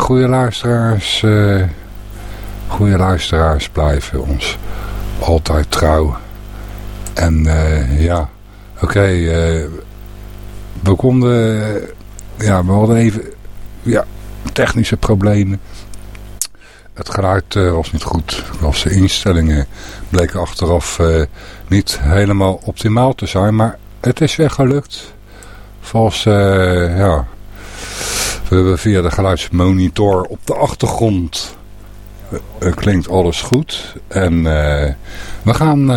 goede luisteraars, uh, goede luisteraars blijven ons altijd trouw. En uh, ja, oké, we konden, ja, we hadden even, ja, technische problemen. Het geluid was niet goed. Was de instellingen bleken achteraf niet helemaal optimaal te zijn. Maar het is weer gelukt. Volgens, ja, we hebben via de geluidsmonitor op de achtergrond uh, klinkt alles goed. En uh, we gaan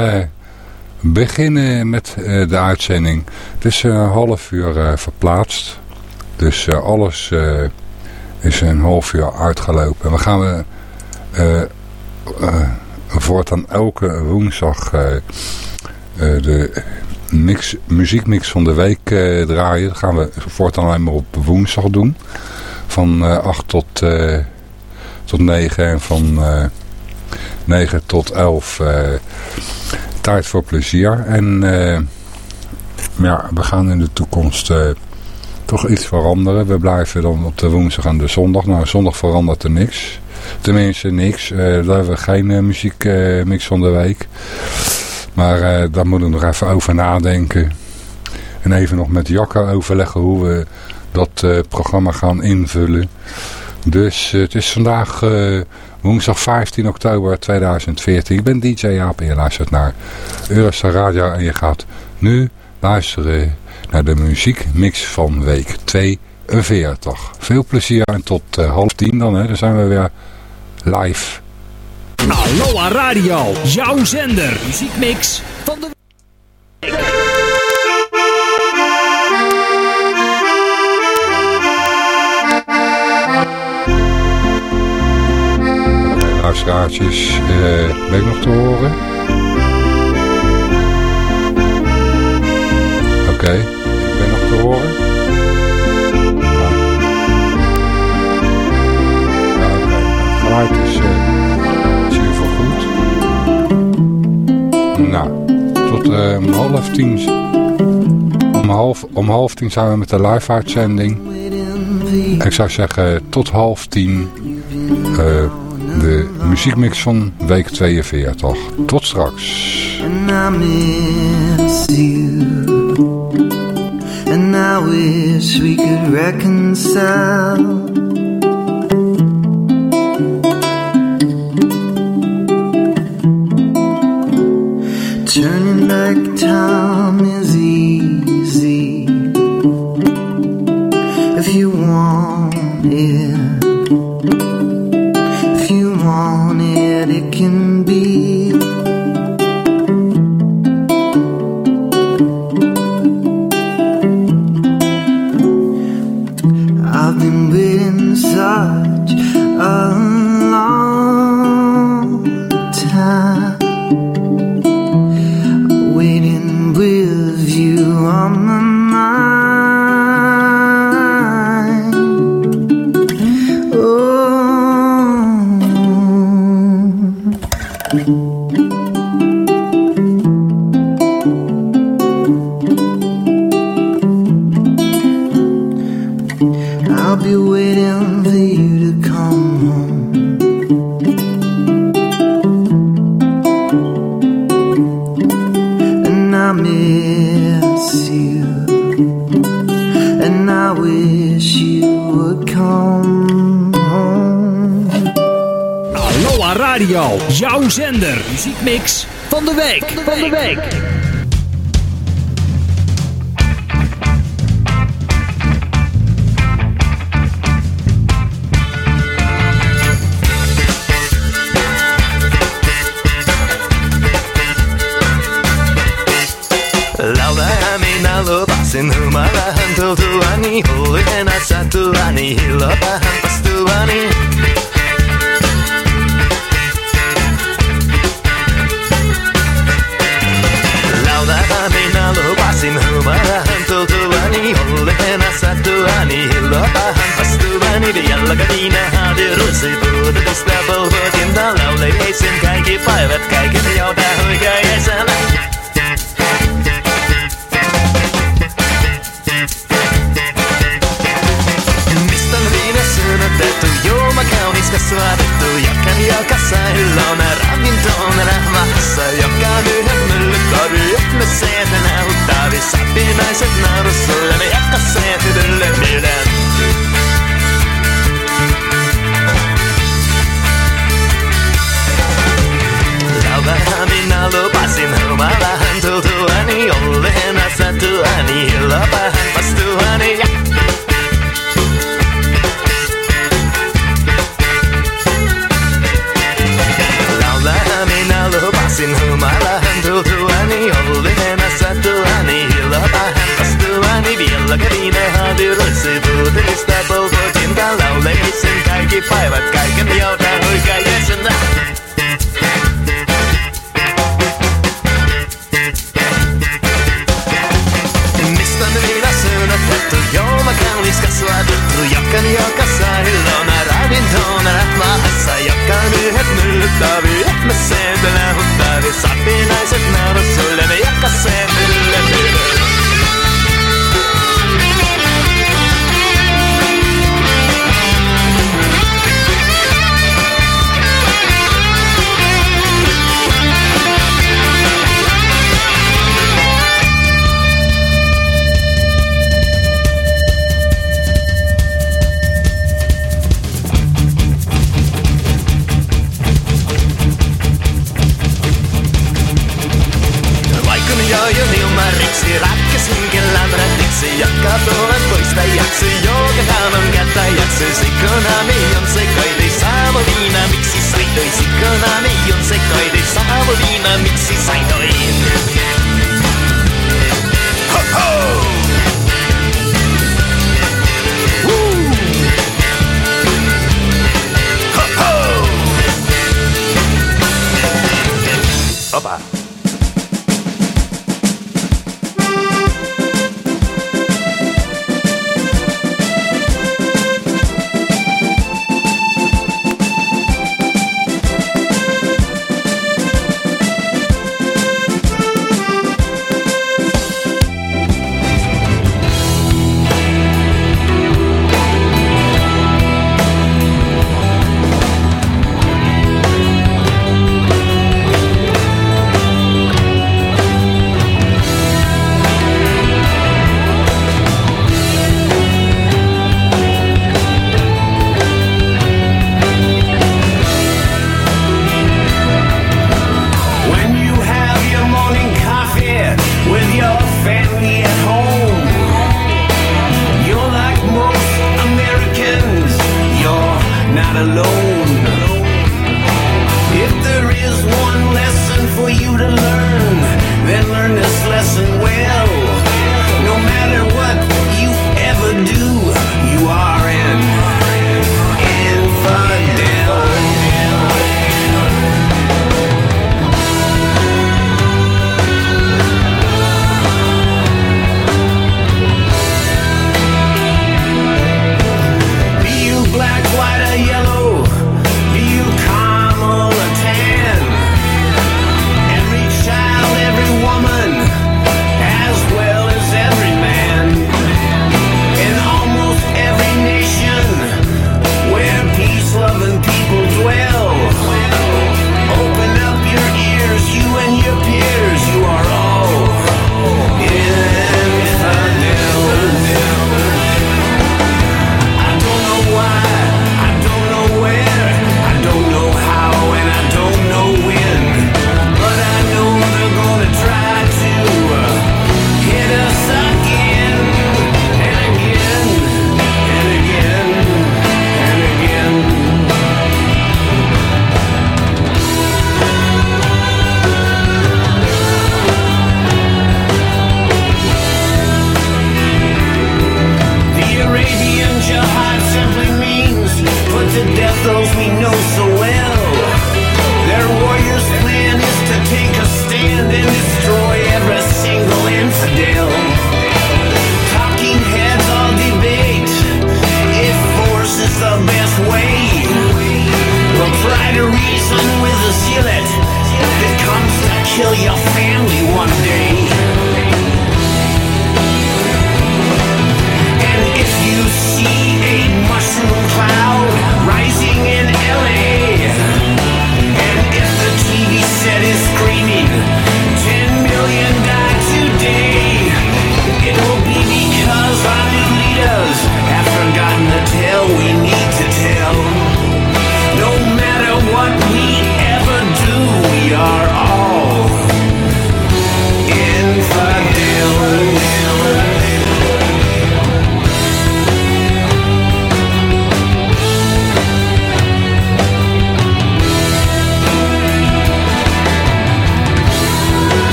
beginnen met de uitzending. Het is een half uur verplaatst. Dus alles is een half uur uitgelopen. We gaan voortaan elke woensdag de mix, muziekmix van de week draaien. Dat gaan we voortaan alleen maar op woensdag doen. Van 8 tot tot 9 en van uh, eh, 9 tot 11 uh, eh, tijd voor plezier. En ja, we gaan in de toekomst toch iets veranderen. We blijven dan op de woensdag en de zondag. Nou, zondag verandert er niks. Tenminste niks. daar hebben we geen muziekmix van de week. Maar daar moeten we nog even over nadenken. En even nog met Jacco overleggen hoe we dat programma gaan invullen. Dus eh, het is vandaag uh, woensdag 15 oktober 2014. Ik ben DJ Jaap en je luistert naar Eurostar Radio. En je gaat nu luisteren naar de muziekmix van week 42. Veel plezier en tot uh, half tien dan. Hè. Dan zijn we weer live. Aloha Radio, jouw zender. Muziekmix van de luisteraartjes. Uh, ben ik nog te horen? Oké, ik ben nog te horen. Ja. Okay. Het geluid is, uh, Nou, tot om half tien... Om half, om half tien zijn we met de live uitzending. Ik zou zeggen tot half tien... Uh, de muziekmix van week 42. Tot straks. And I miss you And I wish we could reconcile town jouw zender. Muziekmix van de week. Van de week. Sin humarahan tutuani Huli ena satuani Hilapahan pastuani tubahan tutubani olehna satuani hilapahan pastubani diallakadina hadirusi tuuta tusta polvotin dalau leisin kaikki päivät kaiken jauta huikaisen. kaunista suodettu, jatkan jalkassa ilona Ravintoon rahvassa, joka yhden myllytori Jotme seet nauttavi, sapinaiset naurusulle Me jakkaseet hydylle mielen Lautamina lupasin, ruma vähän tultuani Olleen asettuani illopahan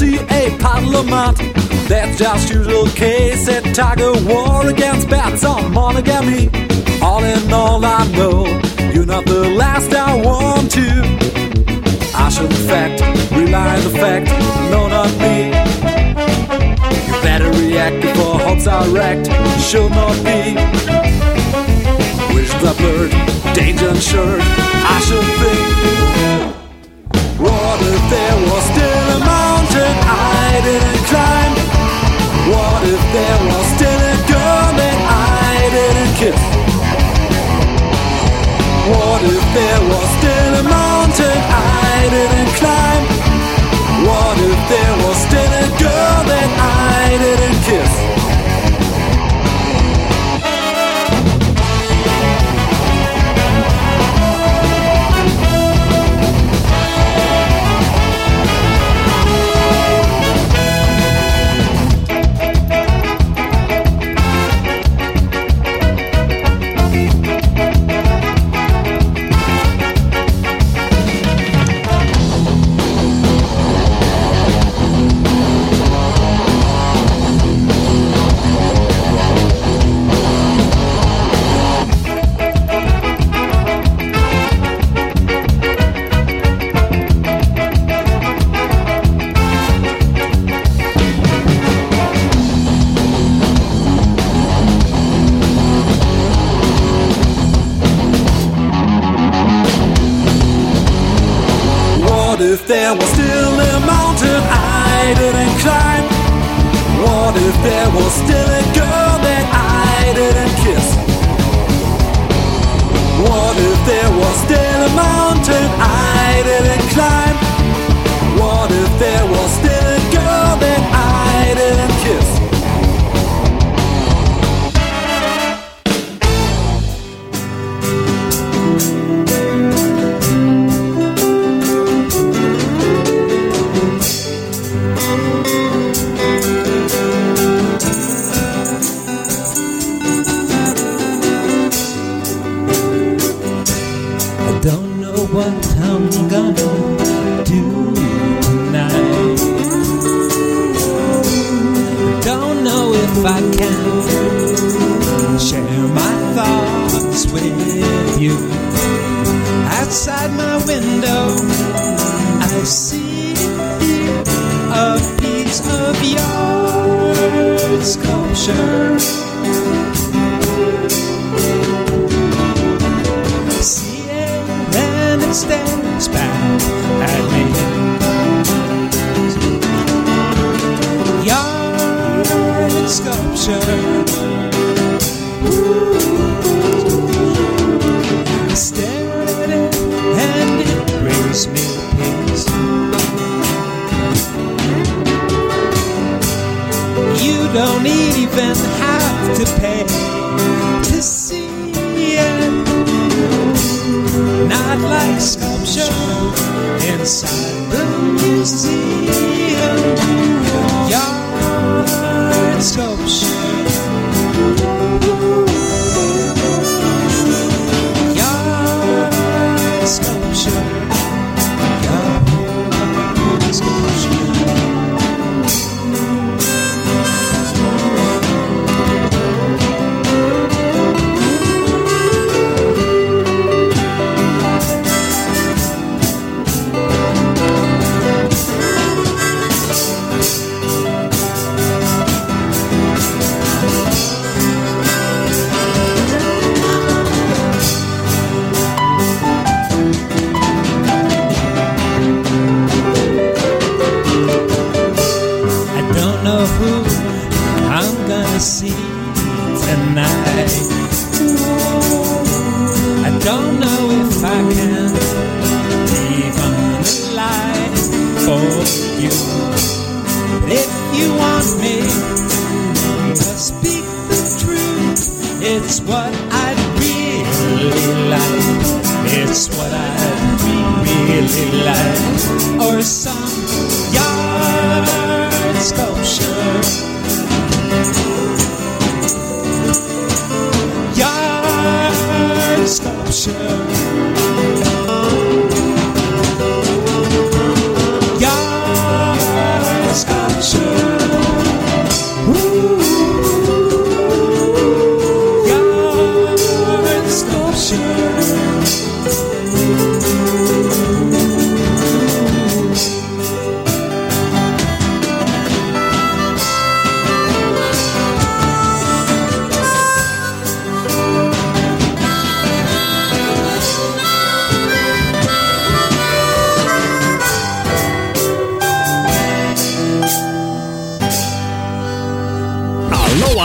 NCA parliament. That's just usual case at Tiger War against bats on monogamy. All in all, I know you're not the last I want to. I should, in fact, rely on the fact, no, not me. You better react before hopes are wrecked, should not be. Wish the bird, danger unsure. I should think. What if there was still mountain I didn't climb? What if there was still a girl that I didn't kiss? What if there was still a mountain I didn't climb? What if there was still a girl that I didn't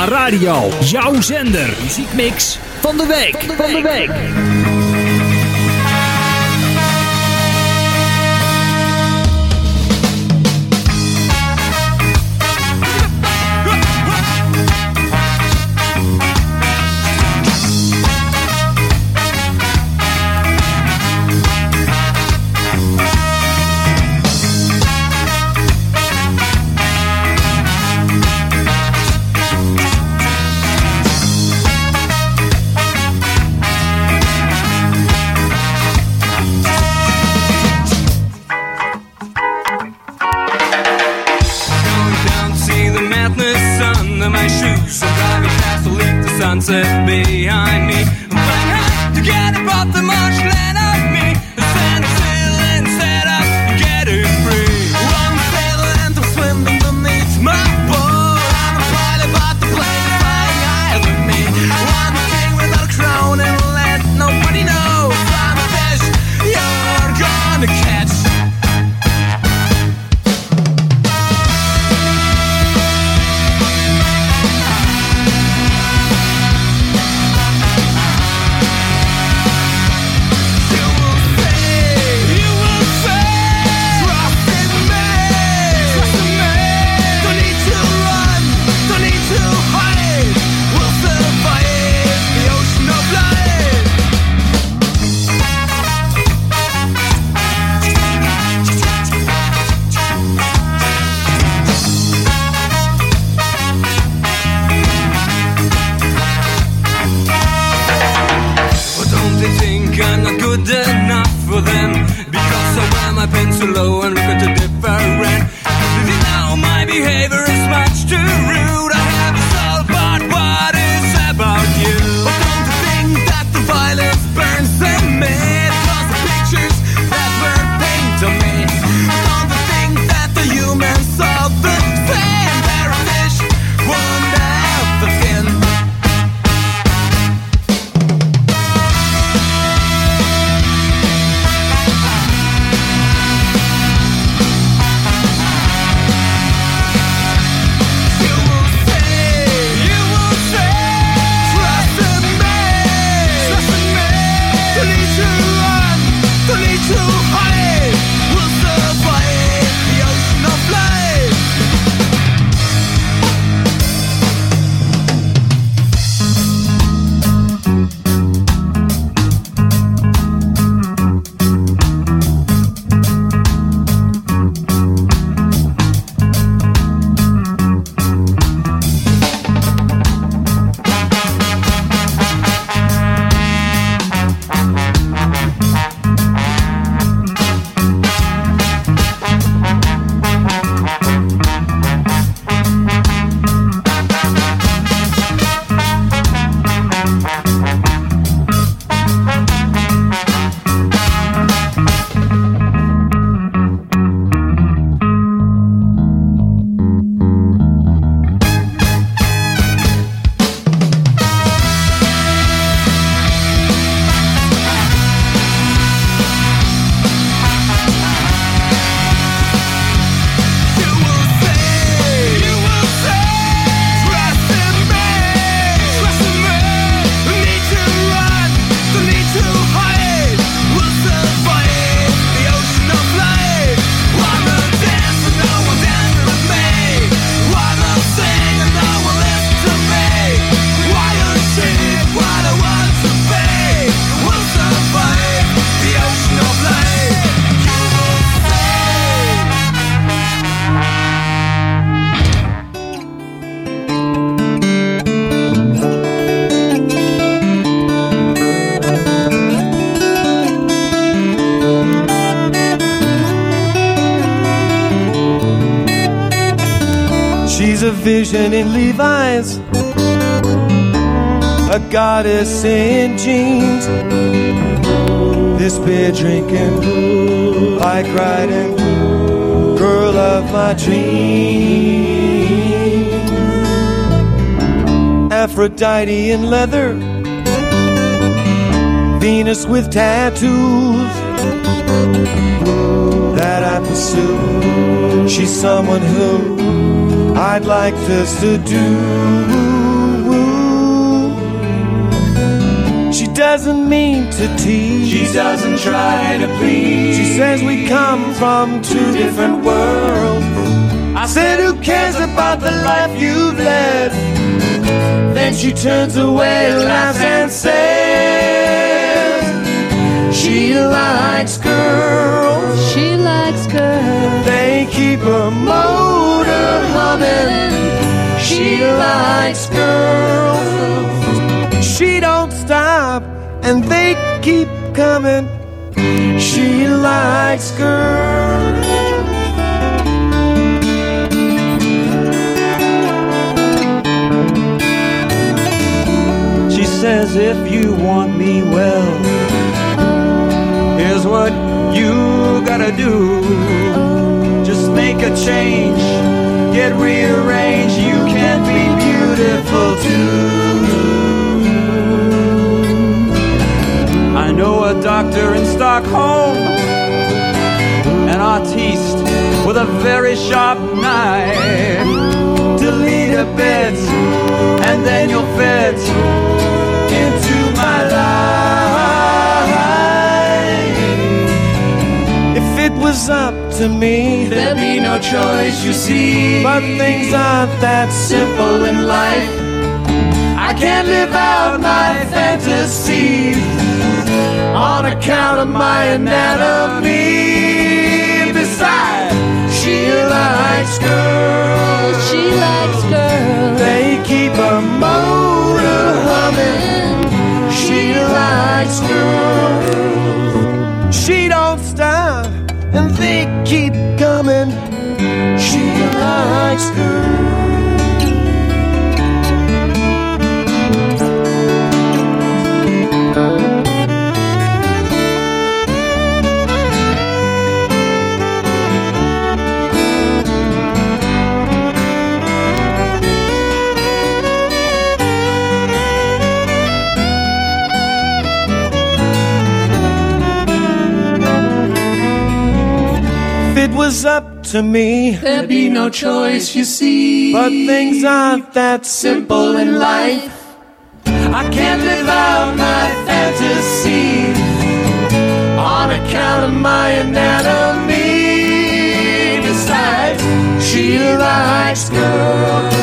Radio. Jouw zender. Muziekmix van de week. Van de week. Van de week. vision in Levi's, a goddess in jeans. This beer drinking, bike riding, girl of my dreams. Aphrodite in leather, Venus with tattoos that I pursue. She's someone who I'd like this to do. She doesn't mean to tease. She doesn't try to please. She says we come from two different worlds. I said, Who cares about the life you've led? Then she turns away, laughs, and says, and they keep coming. She likes girls. She says, if you want me well, here's what you gotta do. Just make a change, get rearranged. You can be beautiful too. I know a doctor in Stockholm, an artiste with a very sharp knife. Delete a bit, and then you'll fit into my life. If it was up to me, There'd be no choice, you see. but things aren't that simple in life. I can't live out my fantasies on account of my anatomy. Besides, she likes girls. She likes girls. They keep her motor humming. She likes girls. She don't stop, and they keep coming. She likes girls. Was up to me, There'd be no choice, you see. but things aren't that simple in life. I can't live out my fantasies on account of my anatomy. Besides, she likes girls.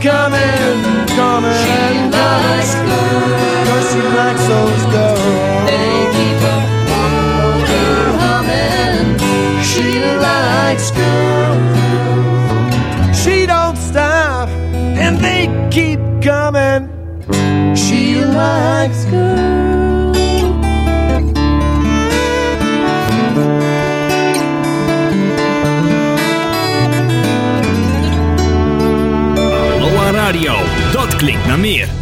Coming, coming. She likes girls. Cause she likes those girls. They keep her motor humming. She likes girls. She don't stop, and they keep coming. She likes klinkt naar meer.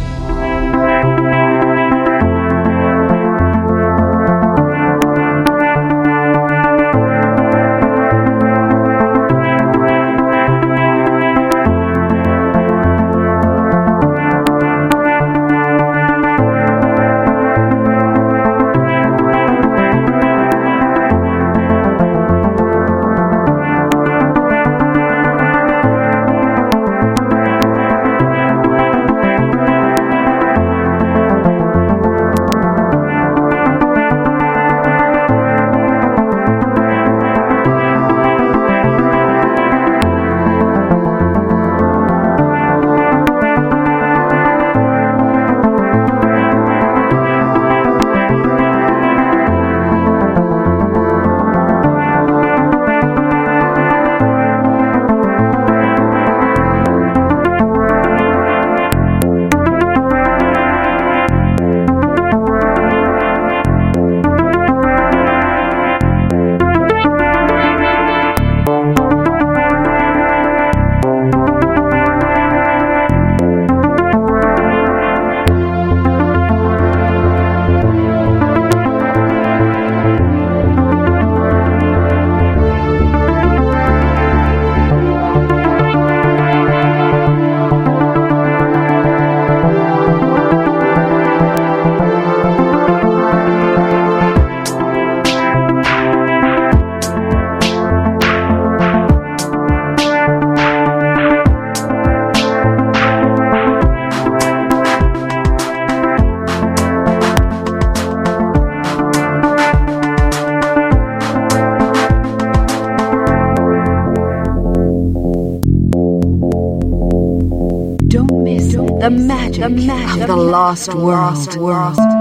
the magic, the magic of the lost world. world.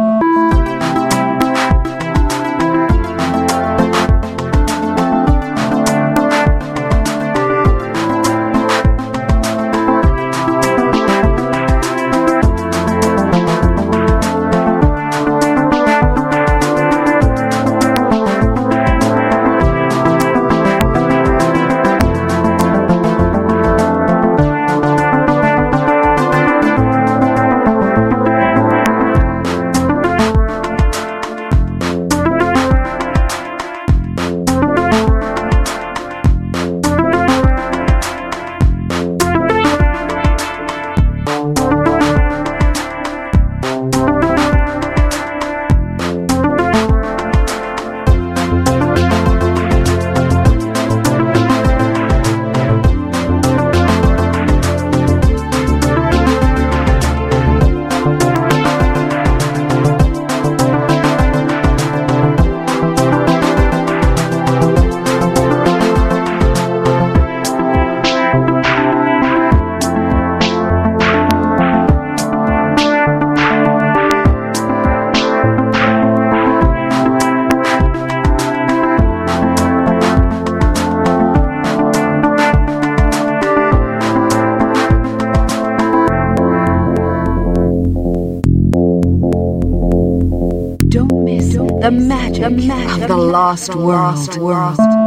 the magic, the magic of the lost world. world.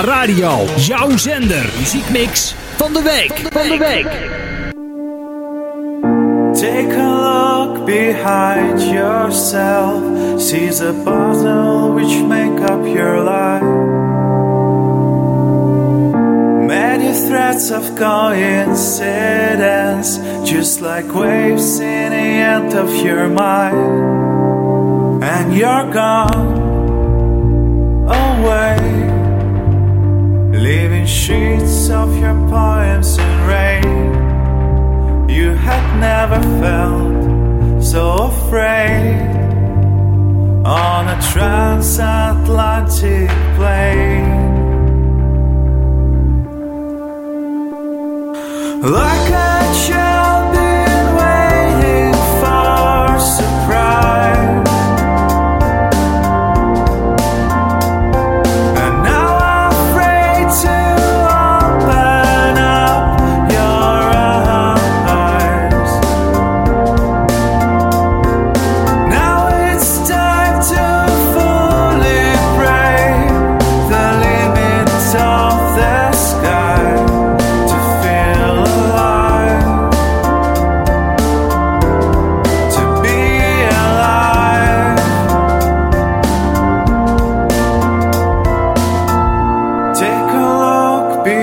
Aloha Radio, jouw zender. Muziekmix van de week. Van de week. Take a look behind yourself. See the puzzle which make up your life. Many threads of coincidence, just like waves in the end of your mind, and you're gone sheets of your poems in rain. You had never felt so afraid on a transatlantic plane.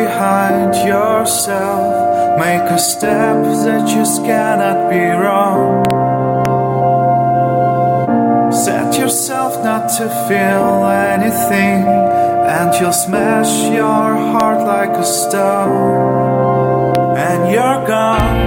Behind yourself, make a step that just cannot be wrong. Set yourself not to feel anything, and you'll smash your heart like a stone. And you're gone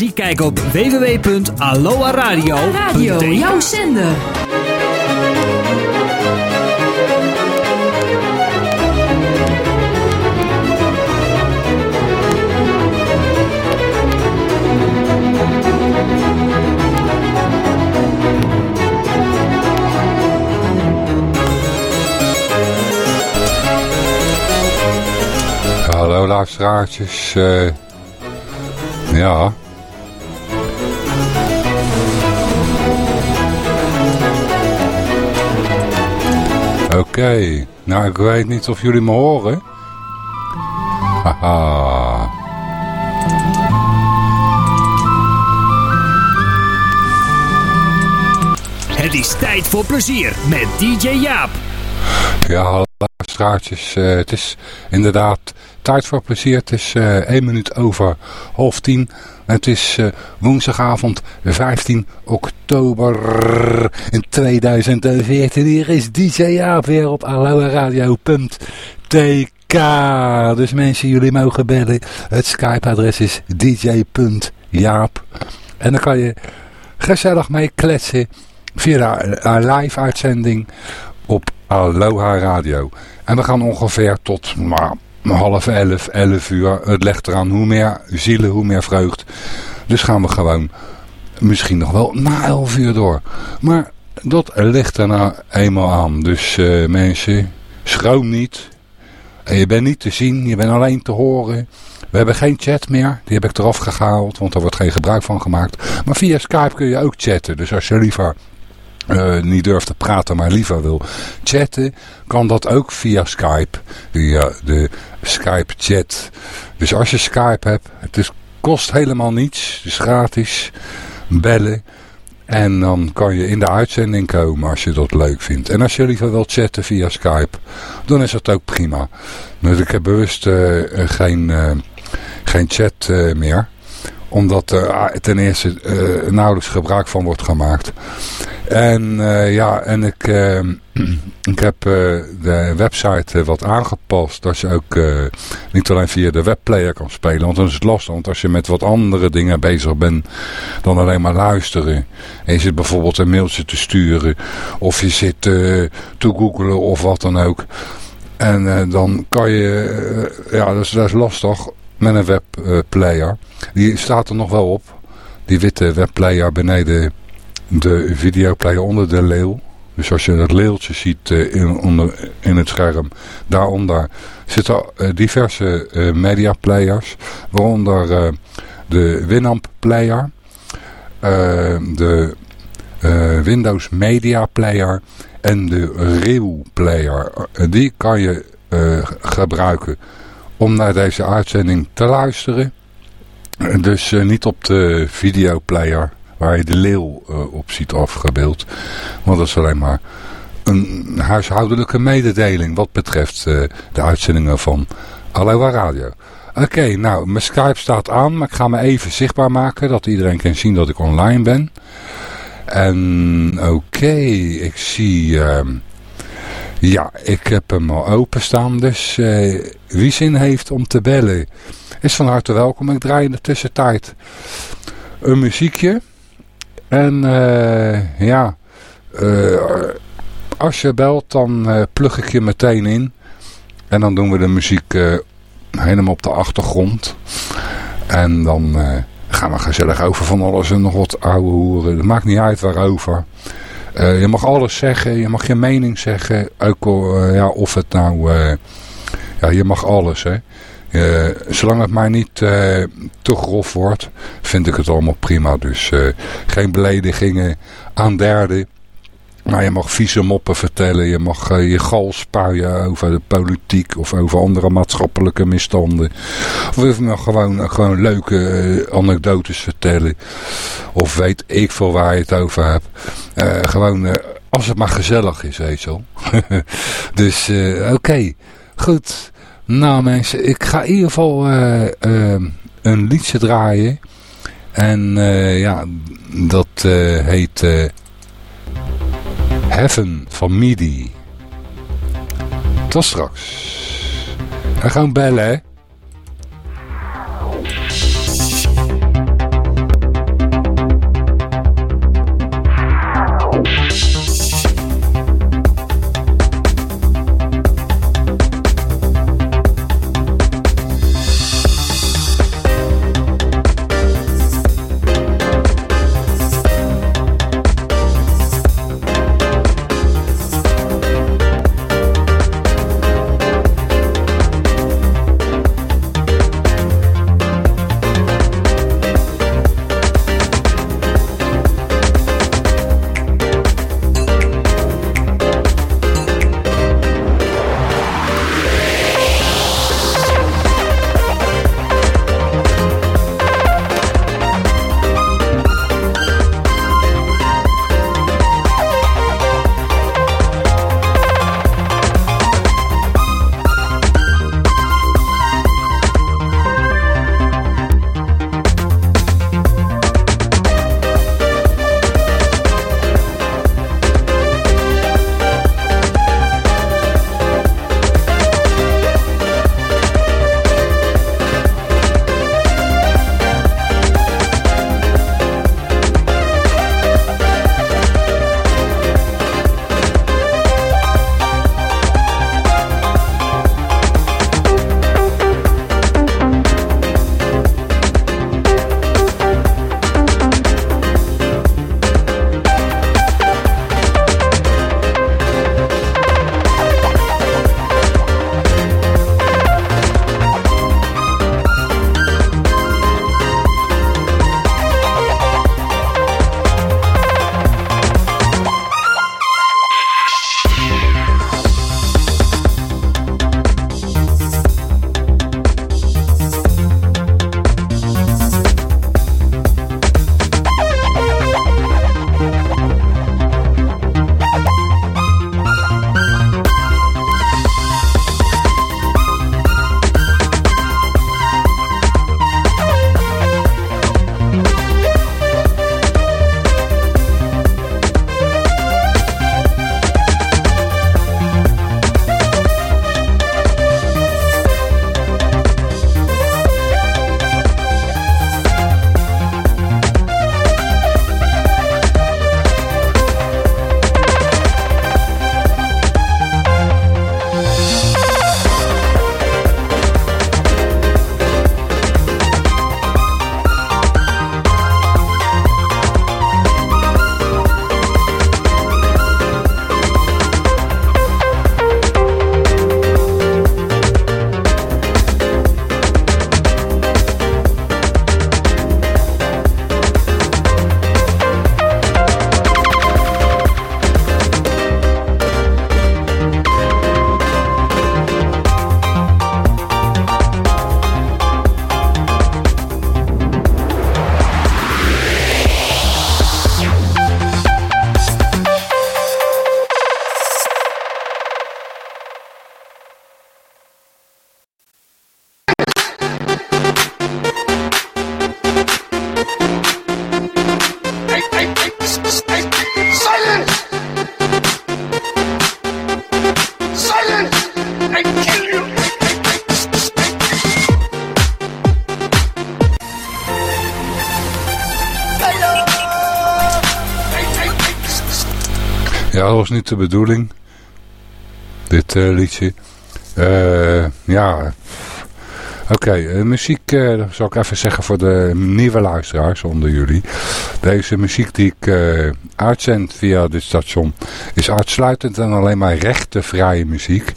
informatie kijk op www.aloaradio.nl Radio, jouw zender. Hallo luisteraartjes. eh, ja. Oké. Nou, ik weet niet of jullie me horen. Haha. Het is tijd voor plezier met DJ Jaap. Ja, hallo luisteraartjes. Eh, het is inderdaad tijd voor plezier. Het is eh 1 minuut over half tien. Het is eh, woensdagavond 15 oktober in 2014. Hier is DJ Jaap weer op aloaradio.tk. Dus mensen, jullie mogen bellen. Het Skype-adres is dj.jaap. En dan kan je gezellig mee kletsen via eh, live-uitzending op Aloha Radio. En we gaan ongeveer tot nou, half elf, elf uur. Het legt eraan hoe meer zielen, hoe meer vreugd. Dus gaan we gewoon misschien nog wel na elf uur door. Maar dat ligt er nou eenmaal aan. Dus eh, mensen, schroom niet. Je bent niet te zien, je bent alleen te horen. We hebben geen chat meer, die heb ik eraf gehaald, want er wordt geen gebruik van gemaakt. Maar via Skype kun je ook chatten, dus als je liever eh, niet durft te praten, maar liever wil chatten, kan dat ook via Skype. Via de Skype chat. Dus als je Skype hebt, het is, kost helemaal niets. Het is gratis. Bellen. En dan kan je in de uitzending komen als je dat leuk vindt. En als je liever wilt chatten via Skype, dan is dat ook prima. Dus ik heb bewust eh, geen, eh, geen chat eh, meer omdat er ten eerste eh, nauwelijks gebruik van wordt gemaakt. En eh, ja, en ik, eh, ik heb de website wat aangepast. Dat je ook niet alleen via de webplayer kan spelen. Want dan is het lastig. Want als je met wat andere dingen bezig bent dan alleen maar luisteren. En je zit bijvoorbeeld een mailtje te sturen. Of je zit te googlen of wat dan ook. En dan kan je, ja dat is lastig met een webplayer. Die staat er nog wel op. Die witte webplayer beneden de videoplayer onder de leeuw. Dus als je dat leeltje ziet eh, in, onder, in het scherm, daaronder zitten eh, diverse eh, media players. Waaronder de Winamp player, de Windows Media Player en de Real Player. Die kan je gebruiken om naar deze uitzending te luisteren. Dus eh, niet op de videoplayer waar je de leeuw eh, op ziet afgebeeld. Want dat is alleen maar een huishoudelijke mededeling wat betreft eh, de uitzendingen van Aloha Radio. Oké, nou, mijn Skype staat aan, maar ik ga me even zichtbaar maken, dat iedereen kan zien dat ik online ben. En oké, ik zie, ehm, ja, ik heb hem al openstaan, dus eh, wie zin heeft om te bellen, is van harte welkom. Ik draai in de tussentijd een muziekje. En eh, ja, eh, als je belt, dan plug ik je meteen in. En dan doen we de muziek helemaal op de achtergrond. En dan gaan we gezellig over van alles en nog wat ouwe hoeren. Het maakt niet uit waarover. Eh, je mag alles zeggen, je mag je mening zeggen. Ook eh, ja, of het nou... eh, ja, je mag alles, hè. Zolang het maar niet te grof wordt, vind ik het allemaal prima. Dus geen beledigingen aan derden. Maar je mag vieze moppen vertellen. Je mag eh, je gal spuien over de politiek of over andere maatschappelijke misstanden. Of je mag gewoon, eh, gewoon leuke eh, anekdotes vertellen. Of weet ik veel waar je het over hebt. Gewoon als het maar gezellig is, weet je wel. dus oké, goed. Nou mensen, ik ga in ieder geval een liedje draaien. En ja, dat heet Heaven van Midi. Tot straks. En gewoon bellen hè. De bedoeling. Dit eh, liedje. Eh, ja. Oké, eh, muziek dat zal ik even zeggen voor de nieuwe luisteraars onder jullie. Deze muziek die ik uitzend via dit station is uitsluitend en alleen maar rechtenvrije muziek.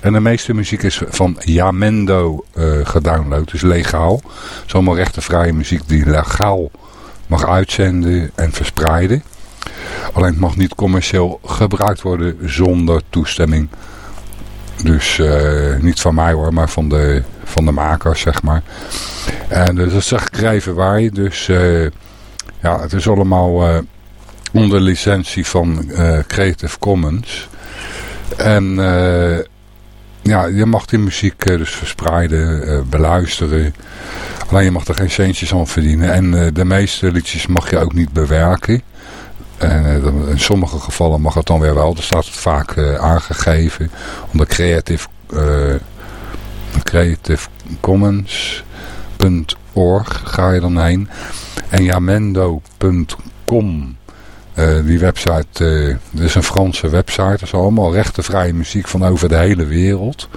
En de meeste muziek is van Jamendo gedownload, dus legaal. Het is allemaal rechtenvrije muziek die legaal mag uitzenden en verspreiden. Alleen het mag niet commercieel gebruikt worden zonder toestemming. Dus eh, niet van mij hoor, maar van de, van de makers zeg maar. En dus dat is gekregen waar Dus eh, ja, het is allemaal eh, onder licentie van eh, Creative Commons. En eh, ja, je mag die muziek eh, dus verspreiden, eh, beluisteren. Alleen je mag er geen centjes aan verdienen. En eh, de meeste liedjes mag je ook niet bewerken. En eh, dan- in sommige gevallen mag het dan weer wel. Er staat het vaak eh, aangegeven. Onder Creative, eh, Creative Commons.org ga je dan heen. En jamendo.com eh, die website, dat is een Franse website. Dat is allemaal rechtenvrije muziek van over de hele wereld.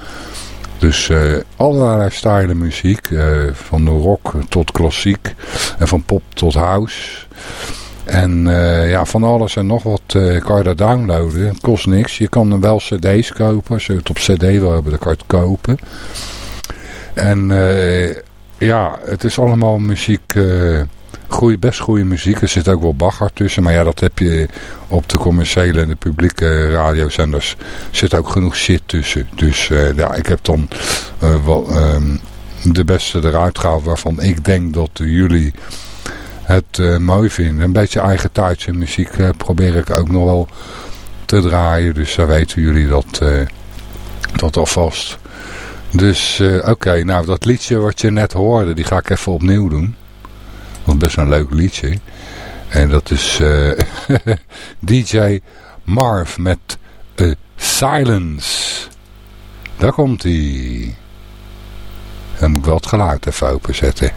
Dus eh, allerlei stijlen muziek. van rock tot klassiek. En van pop tot house. En eh, ja, van alles en nog wat eh, kan je daar downloaden. Het kost niks. Je kan wel cd's kopen. Als je het op cd wil hebben, dan kan je het kopen. En eh, ja, het is allemaal muziek... goeie, best goede muziek. Er zit ook wel bagger tussen. Maar ja, dat heb je op de commerciële en de publieke radiozenders. zit ook genoeg shit tussen. Dus ja, ik heb dan wel, ehm, de beste eruit gehaald waarvan ik denk dat jullie het eh, mooi vinden. Een beetje eigen tijdse muziek eh, probeer ik ook nog wel te draaien. Dus daar weten jullie dat, eh, dat alvast. Dus eh, oké, nou dat liedje wat je net hoorde, die ga ik even opnieuw doen. Is best een leuk liedje. En dat is eh, DJ Marv met eh, Silence. Daar komt hij. Dan moet ik wel het geluid even openzetten.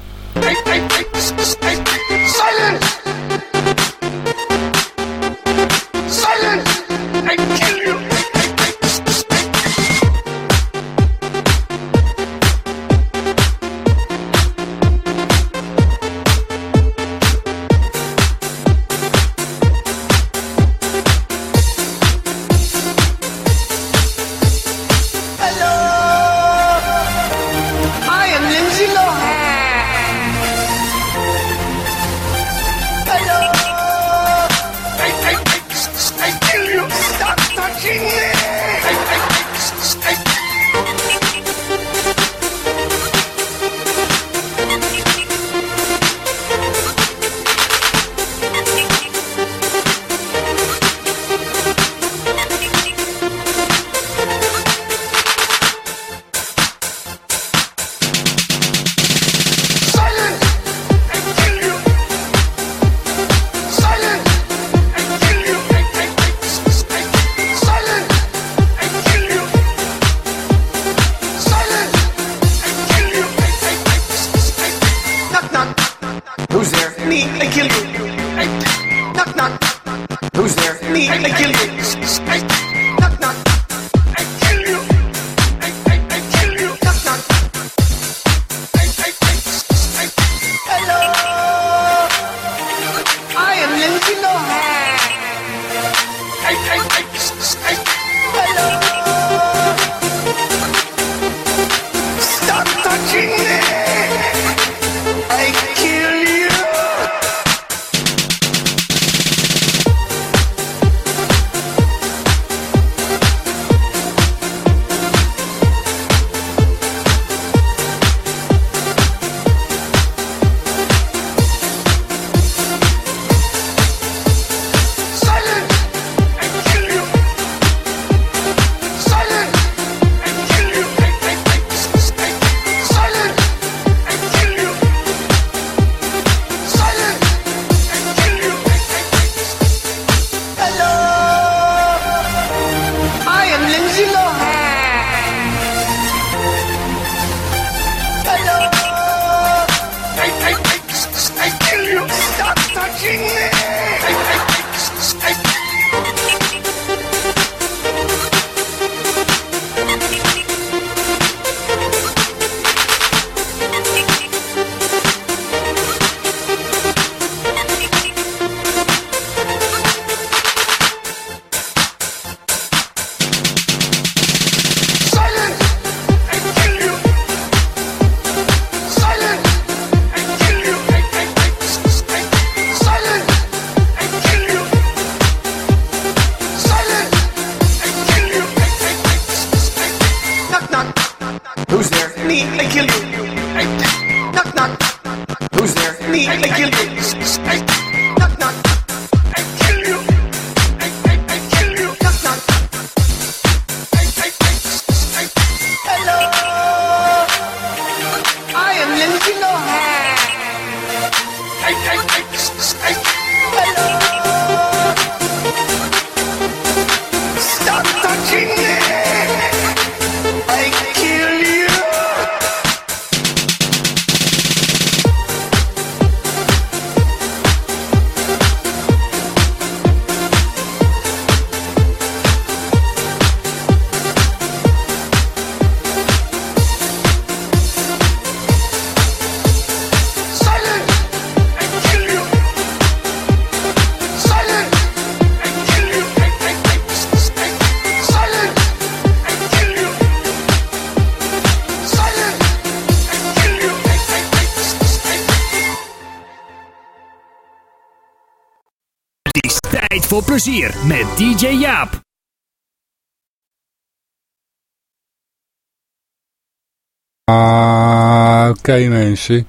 Ah, oké mensen.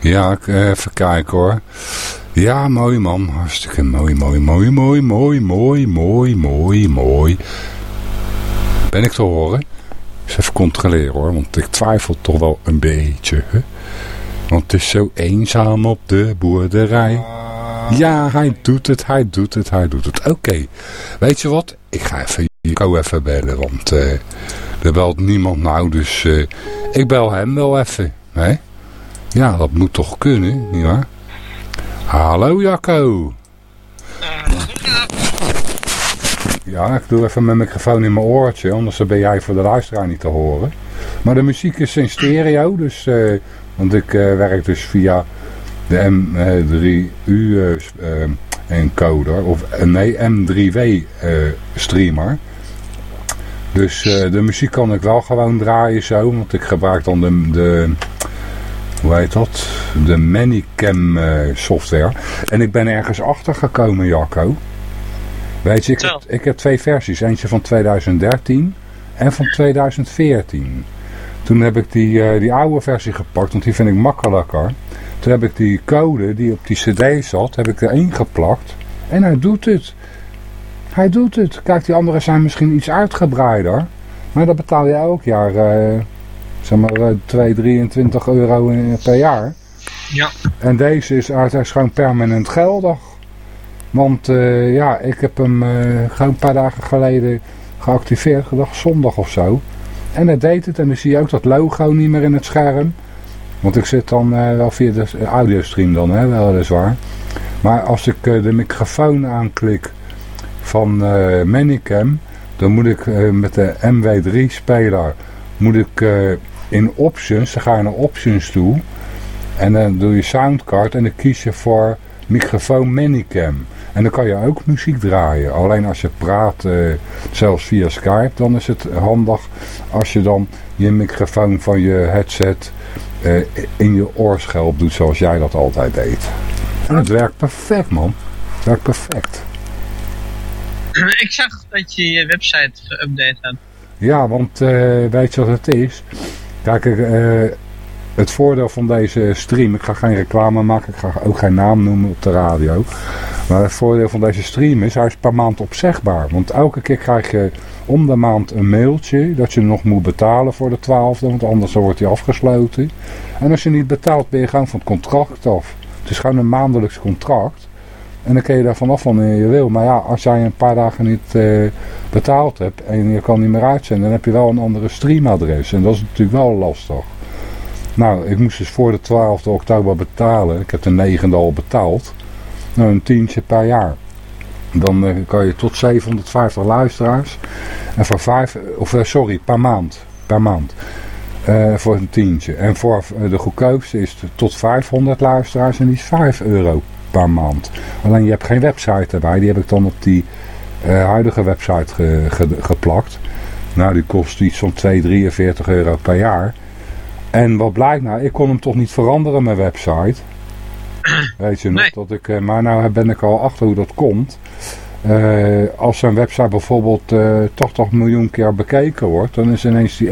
Ja, eh, even kijken hoor. Ja, mooi man. Hartstikke mooi, mooi, mooi, mooi, mooi, mooi, mooi, mooi, mooi. Ben ik te horen? Even controleren hoor, want ik twijfel toch wel een beetje. Hè? Want het is zo eenzaam op de boerderij. Ja, hij doet het, hij doet het, hij doet het. Oké, weet je wat? Ik ga even Jico even bellen, want eh, er belt niemand nou, dus eh, ik bel hem wel even. Ja, dat moet toch kunnen, nietwaar? Hallo Jacco. Ja, ik doe even mijn microfoon in mijn oortje, anders ben jij voor de luisteraar niet te horen. Maar de muziek is in stereo, dus, eh, want ik eh, werk dus via de M3U eh, encoder, of nee, M3W eh, streamer. Dus eh, de muziek kan ik wel gewoon draaien zo, want ik gebruik dan de, de hoe heet dat? De Manicam eh, software. En ik ben ergens achter gekomen, Jacco. Weet je, ik heb, ik heb twee versies. Eentje van 2013 en van 2014. Toen heb ik die, eh, die oude versie gepakt, want die vind ik makkelijker. Toen heb ik die code die op die cd zat, heb ik erin geplakt. En hij doet het. Hij doet het. Kijk, die andere zijn misschien iets uitgebreider. Maar dat betaal je elk jaar, eh, zeg maar, eh, 2, 23 euro in- per jaar. Ja. En deze is, hij is gewoon permanent geldig. Want eh, ja, ik heb hem eh, gewoon een paar dagen geleden geactiveerd, gedacht zondag of zo. En het deed het en dan zie je ook dat logo niet meer in het scherm. Want ik zit dan eh, wel via de audiostream dan, hè, weliswaar. Maar als ik eh, de microfoon aanklik van eh Manicam, dan moet ik eh, met de MW3 speler, moet ik eh, in options, dan ga je naar options toe. En dan doe je soundcard en dan kies je voor microfoon Manicam. En dan kan je ook muziek draaien. Alleen als je praat, zelfs via Skype, dan is het handig als je dan je microfoon van je headset in je oorschelp doet zoals jij dat altijd deed. En het werkt perfect man. Het werkt perfect. Ik zag dat je je website geüpdate had. Ja, want eh, weet je wat het is? Kijk, eh, het voordeel van deze stream, ik ga geen reclame maken, ik ga ook geen naam noemen op de radio. Maar het voordeel van deze stream is, hij is per maand opzegbaar. Want elke keer krijg je om de maand een mailtje dat je nog moet betalen voor de twaalfde, want anders wordt hij afgesloten. En als je niet betaalt, ben je gewoon van het contract af. Het is gewoon een maandelijks contract. En dan kun je daar vanaf wanneer je wil. Maar ja, als jij een paar dagen niet eh, betaald hebt en je kan niet meer uitzenden, dan heb je wel een andere streamadres. En dat is natuurlijk wel lastig. Nou, ik moest dus voor de 12e oktober betalen. Ik heb de 9e al betaald. Nou, een tientje per jaar. Dan eh, kan je tot 750 luisteraars. En voor vijf, of eh, sorry, per maand. Per maand. Voor een tientje. En voor de goedkoopste is het tot 500 luisteraars en die is 5 euro per maand. Alleen je hebt geen website erbij. Die heb ik dan op die eh, huidige website ge- ge- geplakt. Nou, die kost iets van 2, 43 euro per jaar. En wat blijkt nou, ik kon hem toch niet veranderen, mijn website. Weet je nog, dat ik, eh, maar nou ben ik al achter hoe dat komt. eh, als een website bijvoorbeeld eh 80 miljoen keer bekeken wordt, dan is ineens die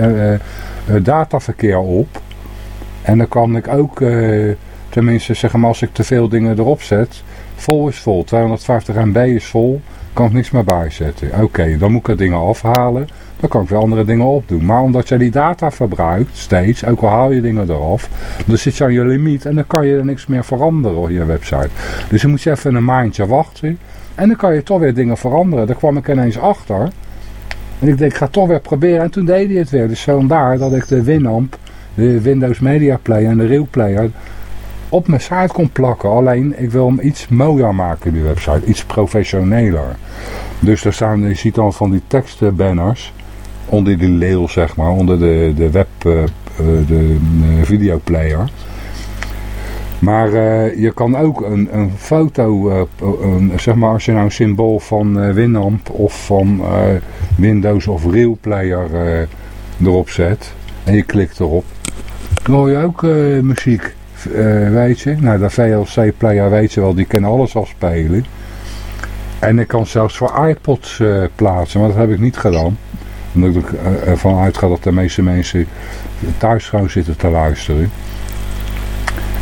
dataverkeer op. En dan kan ik ook, tenminste zeg maar als ik te veel dingen erop zet, vol is vol, 250 MB is vol, kan ik niks meer bijzetten. Oké, dan moet ik er dingen afhalen, dan kan ik weer andere dingen opdoen. Maar omdat jij die data verbruikt, steeds, ook al haal je dingen eraf, dan zit je aan je limiet en dan kan je er niks meer veranderen op je website. Dus dan moet je even een maandje wachten en dan kan je toch weer dingen veranderen. Daar kwam ik ineens achter. En ik denk, ik ga toch weer proberen. En toen deed hij het weer. Dus vandaar dat ik de Winamp, de Windows Media Player en de Real Player op mijn site kon plakken. Alleen, ik wil hem iets mooier maken, die website. Iets professioneler. Dus daar staan, je ziet dan van die tekstbanners. Onder die leeuw, zeg maar. Onder de, de web, eh, eh, de eh, videoplayer. Maar je kan ook een, een foto, zeg maar als je nou een symbool van eh, Winamp of van Windows of Real Player erop zet en je klikt erop, dan hoor je ook muziek, eh, weet je. Nou, de VLC Player weet je wel, die kan alles al spelen. En ik kan zelfs voor iPods eh, plaatsen, maar dat heb ik niet gedaan. Omdat ik eh, ervan uitga dat de meeste mensen thuis gewoon zitten te luisteren.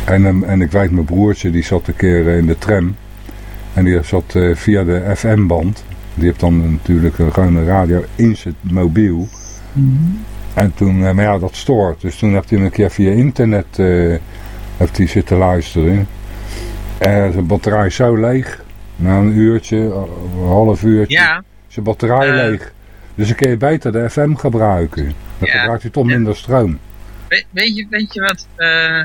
En, ehm, en ik weet, mijn broertje die zat een keer in de tram. En die zat via de FM-band. Die heeft dan natuurlijk een gewone radio in zijn mobiel. En toen, maar ja, dat stoort. Dus toen heeft hij een keer via internet heeft hij zitten luisteren. En zijn batterij is zo leeg. Na een uurtje, een half uurtje. Ja. Zijn batterij Eh. leeg. Dus dan kun je beter de FM gebruiken. Dan Ja. gebruikt hij toch minder stroom. We- weet, je, weet je wat, eh,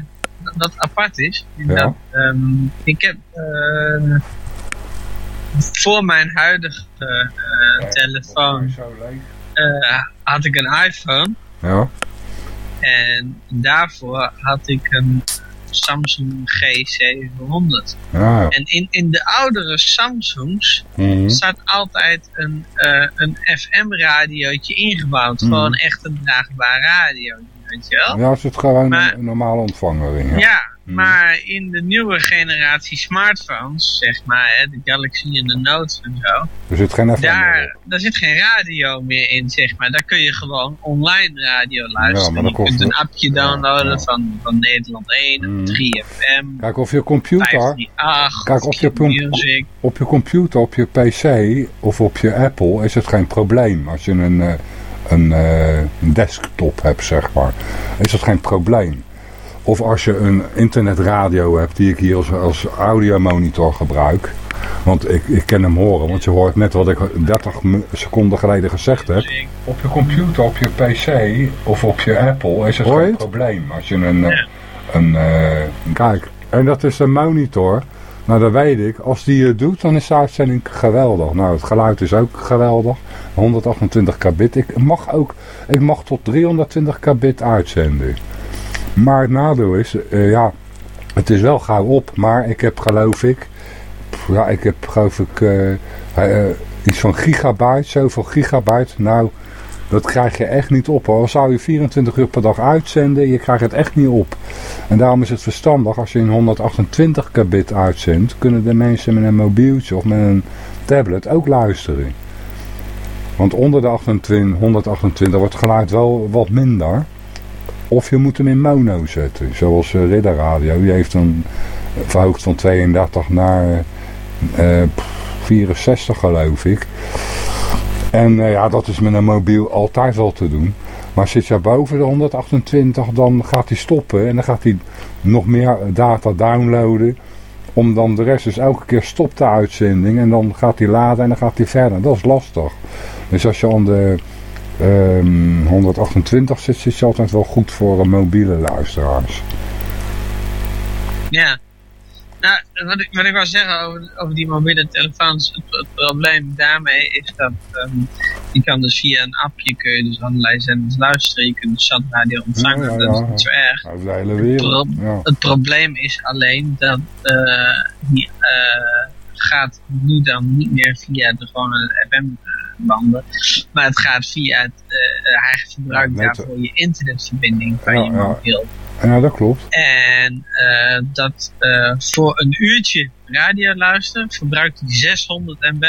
wat apart is? Ja. Dat, ehm, ik heb eh, voor mijn huidige eh, telefoon eh, had ik een iPhone Ja. en daarvoor had ik een Samsung G700. Ja. En in, in de oudere Samsungs Mhm. staat altijd een, eh, een FM-radiootje ingebouwd. Mhm. Gewoon echt een draagbaar radio, weet je wel? Ja, er zit gewoon Maar- een, normale ontvanger in. Ja, Ja. Mhm. maar in de nieuwe generatie smartphones, zeg maar, hè, de Galaxy en de Note en zo, Er zit geen FM daar, daar zit geen radio meer in, zeg maar. Daar kun je gewoon online radio luisteren. maar je kunt een appje downloaden. Van, van Nederland 1, Mhm. 3FM, Kijk of je computer, 538, kijk op je, Music. op je computer, op je pc of op je Apple is het geen probleem. Als je een, eh, een, eh, een desktop hebt, zeg maar, is het geen probleem. Of als je een internetradio hebt die ik hier als, als audiomonitor gebruik. Want ik, ik kan hem horen, want je hoort net wat ik 30 mi- seconden geleden gezegd heb. Op je computer, op je pc of op je Apple is het geen probleem. Als je een, eh, een eh, kijk, en dat is een monitor. Nou, dat weet ik. Als die het doet, dan is de uitzending geweldig. Nou, het geluid is ook geweldig. 128 kbit. Ik mag ook, ik mag tot 320 kbit uitzenden. Maar het nadeel is, eh, ja, het is wel gauw op. Maar ik heb geloof ik, ja, ik heb geloof ik eh, eh, iets van gigabyte, zoveel gigabyte. Nou, dat krijg je echt niet op. Al zou je 24 uur per dag uitzenden, je krijgt het echt niet op. En daarom is het verstandig, als je in 128 kbit uitzendt, kunnen de mensen met een mobieltje of met een tablet ook luisteren. Want onder de 28, 128 wordt geluid wel wat minder. Of je moet hem in mono zetten, zoals uh, Ridder Radio. Die heeft een verhoogd van 32 naar eh, pff, 64 geloof ik. En eh, ja, dat is met een mobiel altijd wel te doen. Maar zit je boven de 128, dan gaat hij stoppen. En dan gaat hij nog meer data downloaden. Om dan de rest, dus elke keer stopt de uitzending. En dan gaat hij laden en dan gaat hij verder. Dat is lastig. Dus als je aan de ehm, 128 zit, zit je altijd wel goed voor mobiele luisteraars. Ja. Nou, wat ik, wat ik wou zeggen over, over die mobiele telefoons, het, het probleem daarmee is dat ehm, je kan dus via een appje kun je dus allerlei zenders luisteren, je kunt de stadradio ontvangen, Ja, ja, dat is niet zo erg. Uit de hele Het, pro- probleem is alleen dat eh die eh, gaat nu dan niet meer via de gewone FM-banden, maar het gaat via het, eh, gebruikt Ja, net- daarvoor je internetverbinding van je mobiel. Ja, dat klopt. En eh, dat eh, voor een uurtje radio luisteren verbruikt hij 600 MB.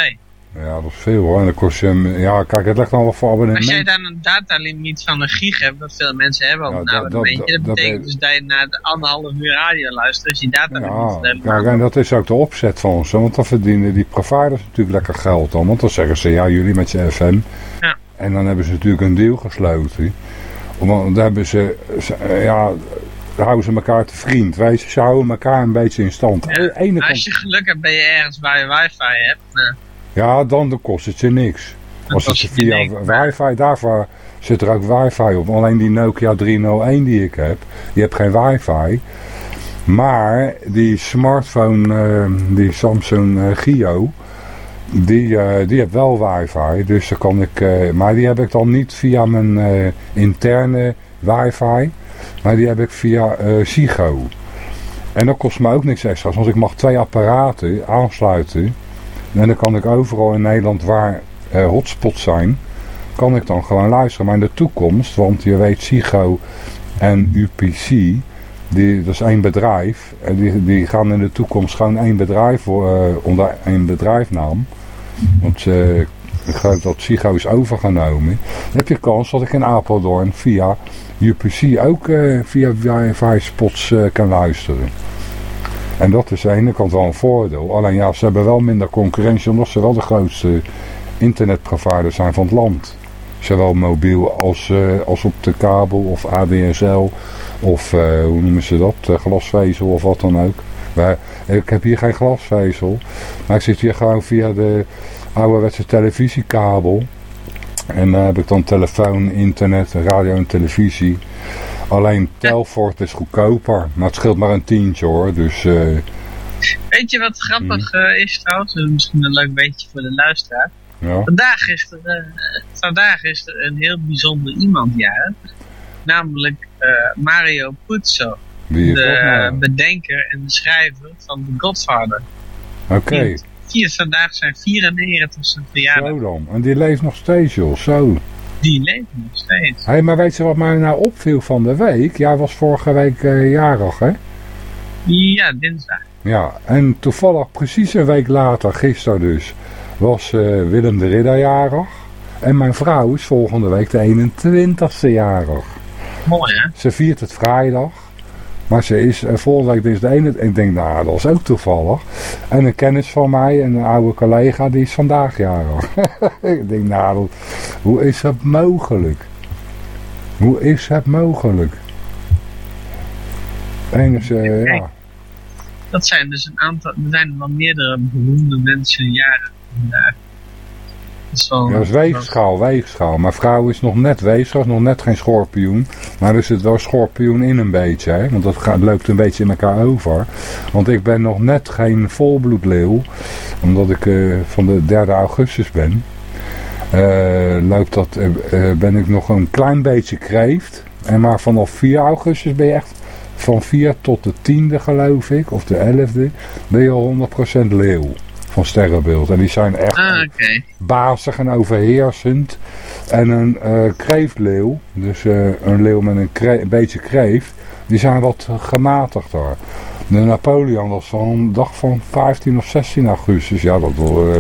Ja, dat is veel hoor. En dan kost je hem... Ja, kijk, het ligt dan wel voor Als jij abonnement. dan een datalimiet van een gig hebt, wat veel mensen hebben op Ja, een dat- abonnementje, dat- dat, dat betekent dus dat je naar de anderhalf uur radio luistert als je datalimiet Ja, kijk, en dat is ook de opzet van ze. Want dan verdienen die providers natuurlijk lekker geld dan. Want dan zeggen ze, ja, jullie met je FM. Ja. En dan hebben ze natuurlijk een deal gesloten. Want dan hebben ze, ze- eh, ja, houden ze elkaar te vriend. Je, ze houden elkaar een beetje in stand. Als je geluk hebt ben je ergens waar je wifi hebt. Nou, Ja, dan kost het je niks. Als het je via niks, wifi, daarvoor zit er ook wifi op. Alleen die Nokia 301 die ik heb, die heeft geen wifi. Maar die smartphone, eh, die Samsung eh, Gio, die, eh, die heeft wel wifi. Dus dan kan ik, eh, maar die heb ik dan niet via mijn eh, interne wifi. Maar die heb ik via Sigo. En dat kost me ook niks extra's. Want ik mag twee apparaten aansluiten. En dan kan ik overal in Nederland waar hotspots zijn, kan ik dan gewoon luisteren. Maar in de toekomst, want je weet Sigo en UPC, die, dat is één bedrijf. En die, die gaan in de toekomst gewoon één bedrijf eh, onder één bedrijfnaam. Want eh, ik geloof dat Sigo is overgenomen. Heb je kans dat ik in Apeldoorn via UPC ook eh, via wifi spots eh, kan luisteren. En dat is aan de ene kant wel een voordeel. Alleen ja, ze hebben wel minder concurrentie omdat ze wel de grootste internetprovider zijn van het land. Zowel mobiel als, als op de kabel of ADSL of hoe noemen ze dat, glasvezel of wat dan ook. Wij, ik heb hier geen glasvezel, maar ik zit hier gewoon via de ouderwetse televisiekabel. En dan heb ik dan telefoon, internet, radio en televisie. Alleen Telfort is goedkoper, maar het scheelt maar een tientje hoor. Dus eh, Weet je wat grappig Hmm. eh, is trouwens? Misschien een leuk beetje voor de luisteraar. ja. Vandaag is er, eh, vandaag is er een heel bijzonder iemand jarig. Namelijk Mario Puzo. Wie is de nou? bedenker en de schrijver van The Godfather. Oké, Die viert vandaag zijn 94ste verjaardag. zo dan. En die leeft nog steeds joh, zo. Die leeft nog steeds. Hé, hey, maar weet je wat mij nou opviel van de week? Jij was vorige week eh, jarig hè? Ja, dinsdag. Ja, en toevallig precies een week later, gisteren dus, was eh, Willem de Ridder jarig. En mijn vrouw is volgende week de 21ste jarig. Mooi hè? Ze viert het vrijdag. Maar ze is eh, volgende week dus de ene. En ik denk, nou, dat is ook toevallig. En een kennis van mij, een oude collega, die is vandaag jarig. ik denk, nou, dat- hoe is het mogelijk? Hoe is het mogelijk? Enes, eh, ja. Dat zijn dus een aantal, er zijn wel meerdere beroemde mensen jarig vandaag. Ja, dat is weegschaal, weegschaal. Mijn vrouw is nog net weegschaal, nog net geen schorpioen. Maar er zit wel schorpioen in een beetje, hè. Want dat loopt een beetje in elkaar over. Want ik ben nog net geen volbloedleeuw. Omdat ik eh, van de 3 augustus ben. Eh, loopt dat, eh, ben ik nog een klein beetje kreeft. En maar vanaf 4 augustus ben je echt van 4 tot de 10e geloof ik. Of de 11e. Ben je al 100% leeuw. Van sterrenbeeld. En die zijn echt Ah, bazig en overheersend. En een eh, kreeftleeuw, dus eh, een leeuw met een, beetje kreeft, die zijn wat gematigder. De Napoleon was van een dag van 15 of 16 augustus. Ja, dat wil, eh,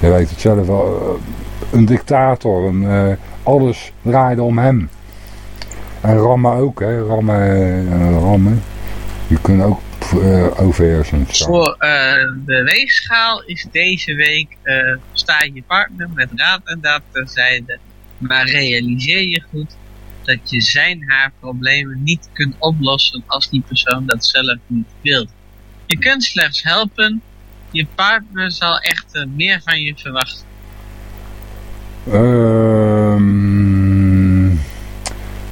je weet het zelf wel, een dictator. Een, alles draaide om hem. En rammen ook, hè. Rammen, rammen. Die kunnen ook eh, overheersend zijn. Voor eh, de weegschaal is deze week eh sta je partner met raad en daad terzijde. Maar realiseer je goed dat je zijn haar problemen niet kunt oplossen als die persoon dat zelf niet wil. Je kunt slechts helpen. Je partner zal echter meer van je verwachten. Ehm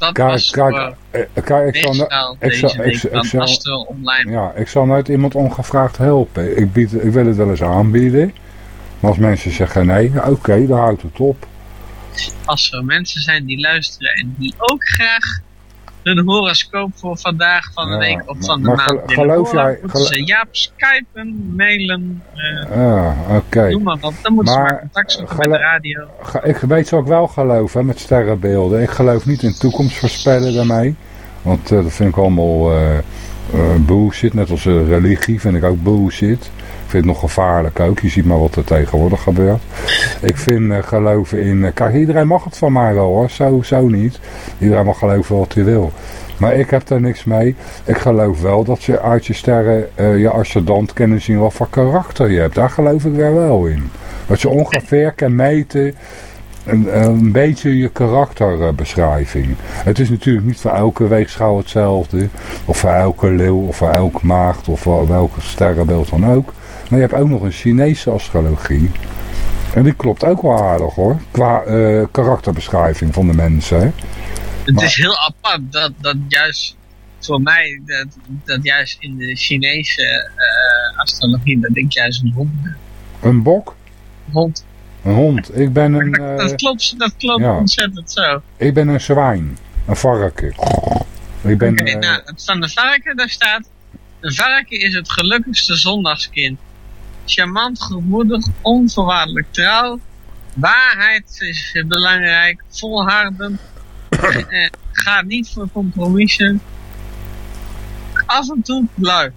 Dat kijk, was kijk, voor eh, kijk, ik zal, ik zal, ik, zal- ik Online. ja, ik zal nooit iemand ongevraagd helpen. Ik, bied, ik wil het wel eens aanbieden. Maar als mensen zeggen nee, ja, oké, dan houdt het op. Als er mensen zijn die luisteren en die ook graag hun horoscoop voor vandaag, van de Ja, week of maar- van de maar maand willen geloof jij- moeten gel- ze Jaap skypen, mailen, eh, Ja, oké. noem maar wat. Dan moeten ze Maar, maar contact zoeken met gelo- de radio. Ik weet wat ik wel geloof hè, met sterrenbeelden. Ik geloof niet in toekomst voorspellen daarmee. Want eh, dat vind ik allemaal eh, eh, bullshit. Net als eh, religie vind ik ook bullshit. Vind het nog gevaarlijk ook. Je ziet maar wat er tegenwoordig gebeurt. Ik vind eh, geloven in... eh, kijk, iedereen mag het van mij wel hoor. Zo, zo niet. Iedereen mag geloven wat hij wil. Maar ik heb daar niks mee. Ik geloof wel dat je uit je sterren, eh, je ascendant kunnen zien wat voor karakter je hebt. Daar geloof ik wel in. Dat je ongeveer kan meten een, beetje je karakterbeschrijving. Het is natuurlijk niet voor elke weegschaal hetzelfde. Of voor elke leeuw, of voor elk maagd, of voor welke sterrenbeeld dan ook. Maar je hebt ook nog een Chinese astrologie. En die klopt ook wel aardig hoor. Qua eh, karakterbeschrijving van de mensen. hè. Het Maar- is heel apart dat, dat juist voor mij, dat, dat juist in de Chinese eh, astrologie, dat ik juist een hond ben. Een bok, Hond. een hond. Ik ben een, Dat, dat eh, klopt, dat klopt ja. ontzettend zo. ik ben een zwijn. Een varken. Ik ben... Eh, nou, het van de varken, daar staat... Een varken is het gelukkigste zondagskind. Charmant, gemoedig, onvoorwaardelijk trouw. Waarheid is belangrijk. Volharden. eh, gaat niet voor compromissen. Af en toe lui.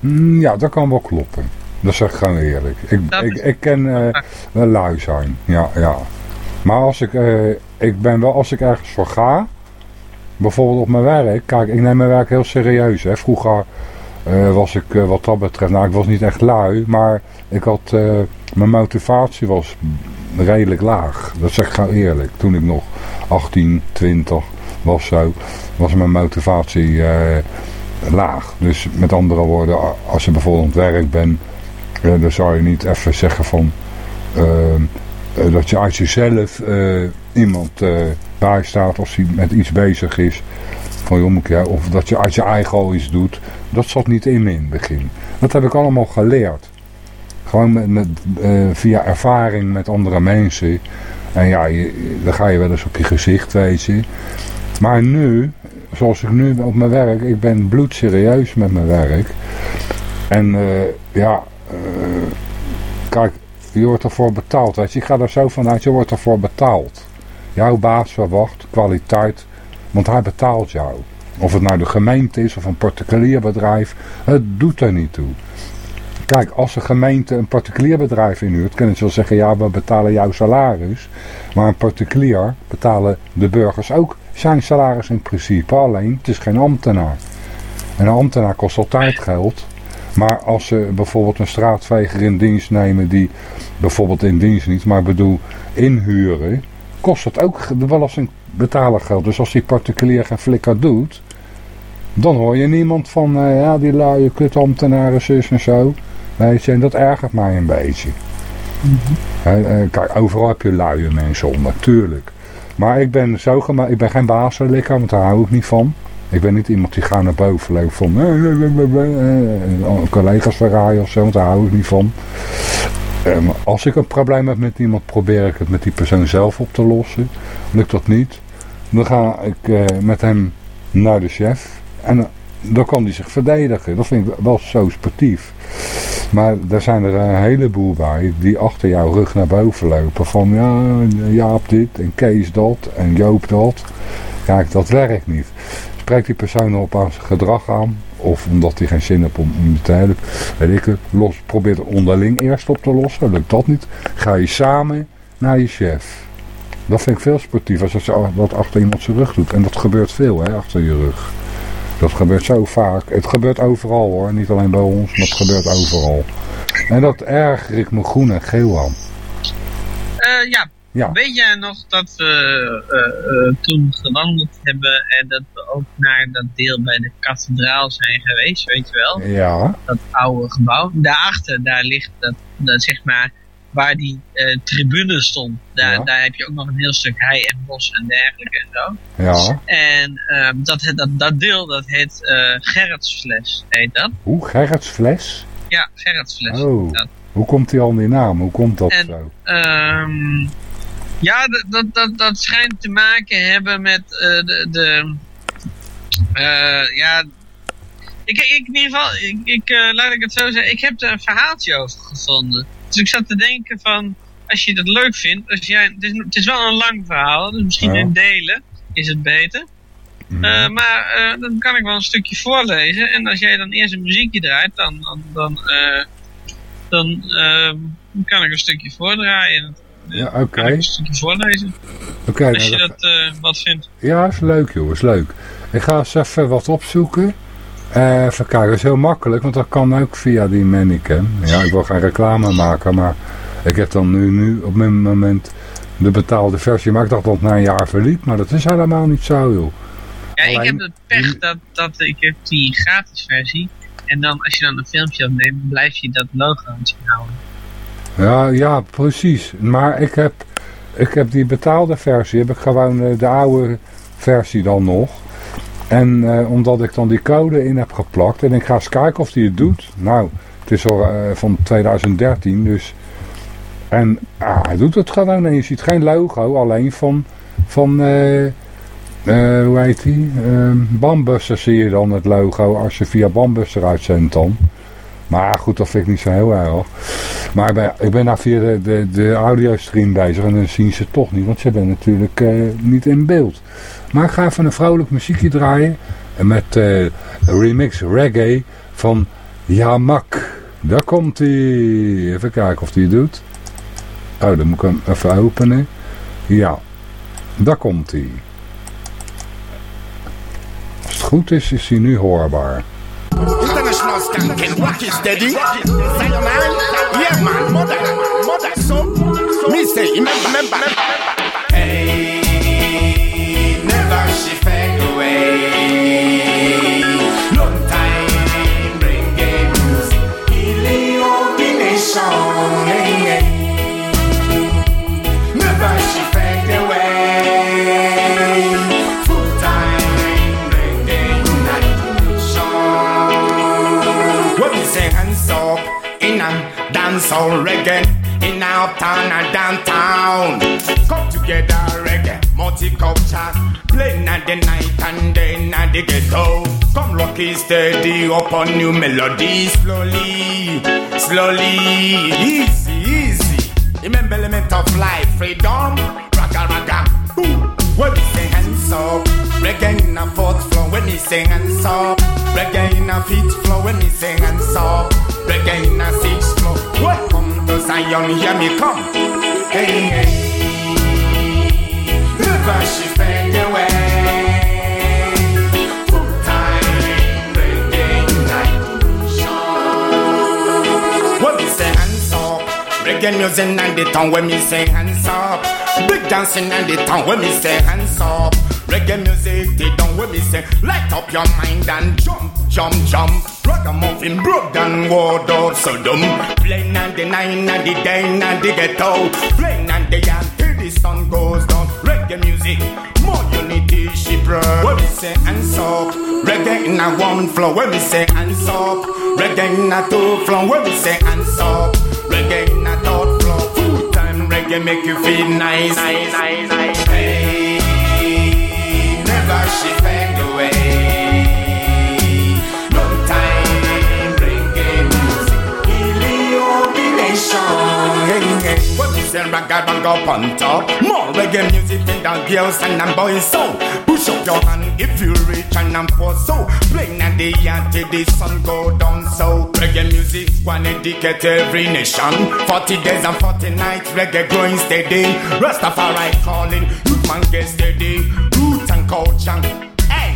Mm, Ja, dat kan wel kloppen. Dat zeg ik gewoon eerlijk. Ik, ik, ken eh, wel lui zijn. Ja, ja. Maar als ik, eh, ik ben wel, als ik ergens voor ga, bijvoorbeeld op mijn werk, kijk, ik neem mijn werk heel serieus. Hè. Vroeger was ik eh, wat dat betreft, nou ik was niet echt lui, maar ik had, eh, mijn motivatie was redelijk laag. Dat zeg ik gewoon eerlijk. Toen ik nog 18, 20 was zo, was mijn motivatie eh, laag. Dus met andere woorden, als je bijvoorbeeld werk bent, eh, dan zou je niet even zeggen van eh, eh, dat je uit jezelf eh, iemand eh, bijstaat als hij met iets bezig is. Van joh, of dat je uit je eigen al iets doet. Dat zat niet in in het begin. Dat heb ik allemaal geleerd. Gewoon met, met, eh, via ervaring met andere mensen. En ja, je, dan ga je wel eens op je gezicht, weet je. Maar nu, zoals ik nu op mijn werk, ik ben bloedserieus met mijn werk. En eh, ja, eh, kijk, je wordt ervoor betaald. Weet je. Ik ga er zo vanuit, je wordt ervoor betaald. Jouw baas verwacht kwaliteit, want hij betaalt jou. Of het nou de gemeente is of een particulier bedrijf, het doet er niet toe. Kijk, als een gemeente een particulier bedrijf inhuurt, kunnen ze wel zeggen, ja, we betalen jouw salaris. Maar een particulier betalen de burgers ook zijn salaris in principe, alleen het is geen ambtenaar. En een ambtenaar kost altijd geld. Maar als ze bijvoorbeeld een straatveger in dienst nemen die bijvoorbeeld in dienst niet, maar bedoel inhuren, kost het ook de belasting betalen geld. Dus als die particulier geen flikker doet, dan hoor je niemand van, eh, ja die luie kutambtenaren zus en zo. Weet je, en dat ergert mij een beetje. Hè, eh, kijk, overal heb je luie mensen onder, tuurlijk. Maar ik ben zo ik ben geen bazenlikker, want daar hou ik niet van. Ik ben niet iemand die gaat naar boven loopt van eh, eh, collega's verraaien of zo, want daar hou ik niet van. Als ik een probleem heb met iemand, probeer ik het met die persoon zelf op te lossen. Lukt dat niet, dan ga ik met hem naar de chef. En eh, dan kan hij zich verdedigen. Dat vind ik wel zo sportief. Maar daar zijn er een heleboel bij die achter jouw rug naar boven lopen. Van ja, Jaap dit en Kees dat en Joop dat. Kijk, dat werkt niet. Spreek die persoon op aan zijn gedrag aan. Of omdat hij geen zin heeft om, te helpen. Weet ik het. Los, probeer het onderling eerst op te lossen. Lukt dat niet. Ga je samen naar je chef. Dat vind ik veel sportiever als je dat achter iemand zijn rug doet. En dat gebeurt veel hè, achter je rug. Dat gebeurt zo vaak. Het gebeurt overal hoor. Niet alleen bij ons, maar het gebeurt overal. En dat erger ik me groen en geel aan. Eh, ja. Ja. weet jij nog dat we eh, eh, toen gewandeld hebben en dat we ook naar dat deel bij de kathedraal zijn geweest, weet je wel? Ja. Dat oude gebouw. Daarachter, daar ligt dat, dat zeg maar, waar die eh, tribune stond. Daar, daar heb je ook nog een heel stuk hei en bos en dergelijke en zo. Ja. En ehm, dat, dat, dat deel, dat heet eh Gerritsfles, heet dat. Hoe? Gerrits Fles? Ja, Gerritsfles. Oh. Dat. Hoe komt die al in die naam? Hoe komt dat En, zo? Ehm, ja, dat, dat, dat, dat schijnt te maken hebben met eh, de. de ja. Ik, ik, in ieder geval, ik, ik, laat ik het zo zeggen, ik heb er een verhaaltje over gevonden. Dus ik zat te denken van, als je dat leuk vindt, als jij, het, is, het is wel een lang verhaal, dus misschien Ja. in delen is het beter. Eh, maar eh, dan kan ik wel een stukje voorlezen. En als jij dan eerst een muziekje draait, dan, dan, dan, eh, dan ehm, kan ik een stukje voordraaien. Ja, oké. Een stukje voorlezen. Oké, Als nou, je dat- dat wat vindt. Ja, is leuk joh, is leuk. Ik ga eens even wat opzoeken. Eh, even kijken, dat is heel makkelijk, want dat kan ook via die Manicam. Ja, ik wil geen reclame maken, maar ik heb dan nu, nu op mijn moment de betaalde versie. Maar ik dacht dat het na een jaar verliep, maar dat is helemaal niet zo joh. Ja, ik heb het pech dat, dat ik heb die gratis versie. En dan als je dan een filmpje opneemt, blijf je dat logo aan het zien houden. Ja, ja, precies. Maar ik heb, ik heb die betaalde versie, heb ik gewoon eh, de oude versie dan nog. En eh, omdat ik dan die code in heb geplakt en ik ga eens kijken of die het doet. Nou, het is al eh, van 2013, dus... En ah, hij doet het gewoon en je ziet geen logo, alleen van, van eh, hoe heet die? Ehm Bambuster zie je dan het logo als je via Bambuster uitzendt dan. Maar goed, dat vind ik niet zo heel erg. Maar ik ben, ik via de, de, de audiostream bezig en dan zien ze het toch niet, want ze zijn natuurlijk niet in beeld. Maar ik ga even een vrolijk muziekje draaien en met eh, remix reggae van Yamak. Daar komt hij. Even kijken of hij doet. Oh, dan moet ik hem even openen. Ja, daar komt hij. Als het goed is, is hij nu hoorbaar. International skanking, what is steady? Cyanide? Yeah, man, mother, mother, so. Me say, remember, remember, dancehall reggae, in our town and downtown, come together reggae, multicultural, playing at the night and then at the ghetto. Come rock it steady upon new melodies, slowly, slowly, easy, easy. Remember element of life, freedom, raga raga. Ooh. When we say hands up, reggae in a fourth floor. When we say hands up, reggae in a fifth floor. When we say hands up, reggae in a sixth floor. Welcome to Zion, hear me come. Hey, hey. Never she fade away. Full time reggae night. When we say hands up, reggae music and the town. When we say hands up, big dancing and the town. When we say hands up, reggae music they down. When we say light up your mind and jump, jump, jump. Ragamuffin broke down ward out Sodom. Playing and the nine and the day and the ghetto. Playing and the yard till the sun goes down. Reggae music, more unity she brought. When we say hands up, reggae in a one flow. When we say hands up, reggae in a two flow. When we say hands up, reggae in a third flow. Full time reggae make you feel nice. nice, nice, nice. Hey, never she fade away. Say ragga ragga on top, more reggae music than the girls and them boys. So push up your hand if you reach and I'm for so. Playing at the till the sun go down. So reggae music one educate every nation. 40 days and 40 nights, reggae growing steady. Rastafari calling, youth man get steady. Roots and culture. Hey.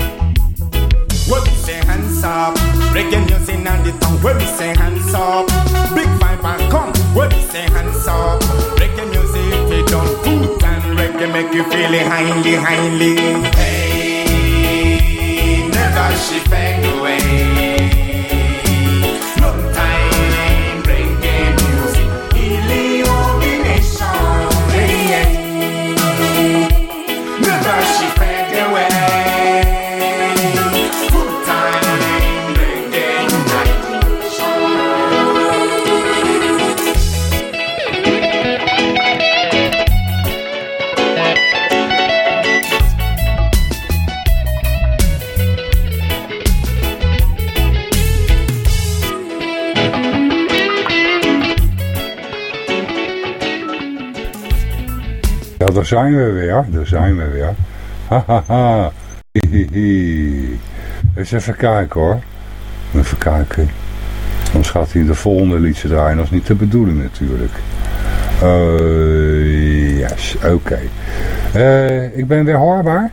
When we say hands up, reggae music and the tongue. Where we say hands up, big vibe and come. When we say hands up, fusion. Food and reggae make you feeling highly, highly. Hey, never she bang. Zijn we weer. Daar zijn we weer. Hahaha. Eens even kijken hoor. Even kijken. Anders gaat hij de volgende liedje draaien. Dat is niet de bedoeling natuurlijk. Eh, yes, oké. Eh, ik ben weer hoorbaar.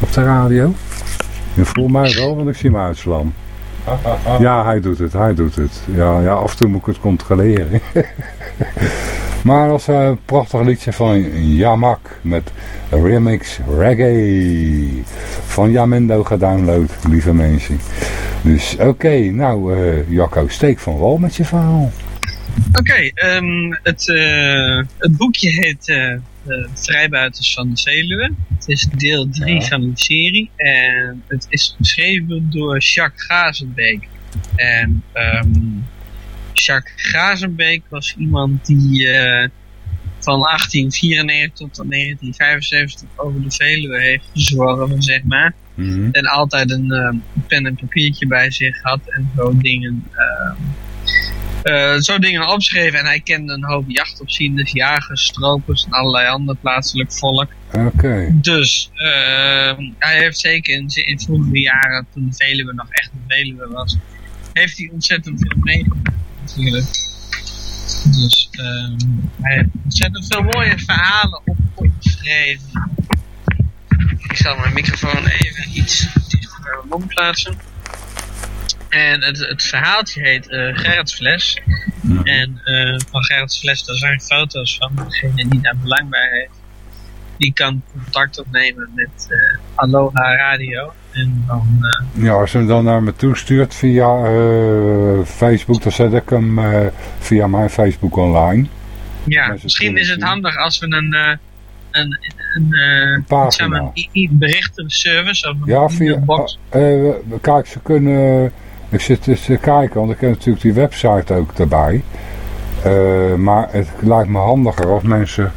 Op de radio. Je voelt mij wel, want ik zie hem uitslaan. Ja, hij doet het, hij doet het. Ja, ja, af en toe moet ik het controleren. maar dat is een prachtig liedje van Yamak met remix reggae. Van Jamendo gedownload, lieve mensen. Dus oké, nou eh, Jacco, steek van wal met je verhaal. Oké, ehm, het, eh, het boekje heet eh, de Vrijbuiters van de Zeeluwe. Het is deel 3 van de serie. En het is geschreven door Jacques Gazenbeek. En ehm, Jacques Gazenbeek was iemand die eh, van 1894 tot 1975 over de Veluwe heeft gezworven, zeg maar. En altijd een ehm, pen en papiertje bij zich had en zo dingen... eh, zo dingen opschreven en hij kende een hoop jachtopzienders, jagers, stropers en allerlei ander plaatselijk volk. Oké. Dus hij heeft zeker in, in vroegere jaren, toen de Veluwe nog echt de Veluwe was, heeft hij ontzettend veel meegemaakt natuurlijk. Dus ehm, hij heeft ontzettend veel mooie verhalen op, opgeschreven. Ik zal mijn microfoon even iets dichter bij mijn mond plaatsen. En het, het verhaaltje heet eh Gerrits Fles. En eh, van Gerrits Fles, daar zijn foto's van. Degene die daar belang bij heeft, die kan contact opnemen met eh, Aloha Radio. En dan, eh, Ja, als je hem dan naar me toestuurt via eh, Facebook, dan zet ik hem eh, via mijn Facebook online. ja, misschien is het zien. handig als we een, een, een, een i- berichtenservice of een Ja, via, eh, kijk, ze kunnen, ik zit eens te kijken, want ik heb natuurlijk die website ook erbij. Maar het lijkt me handiger als mensen,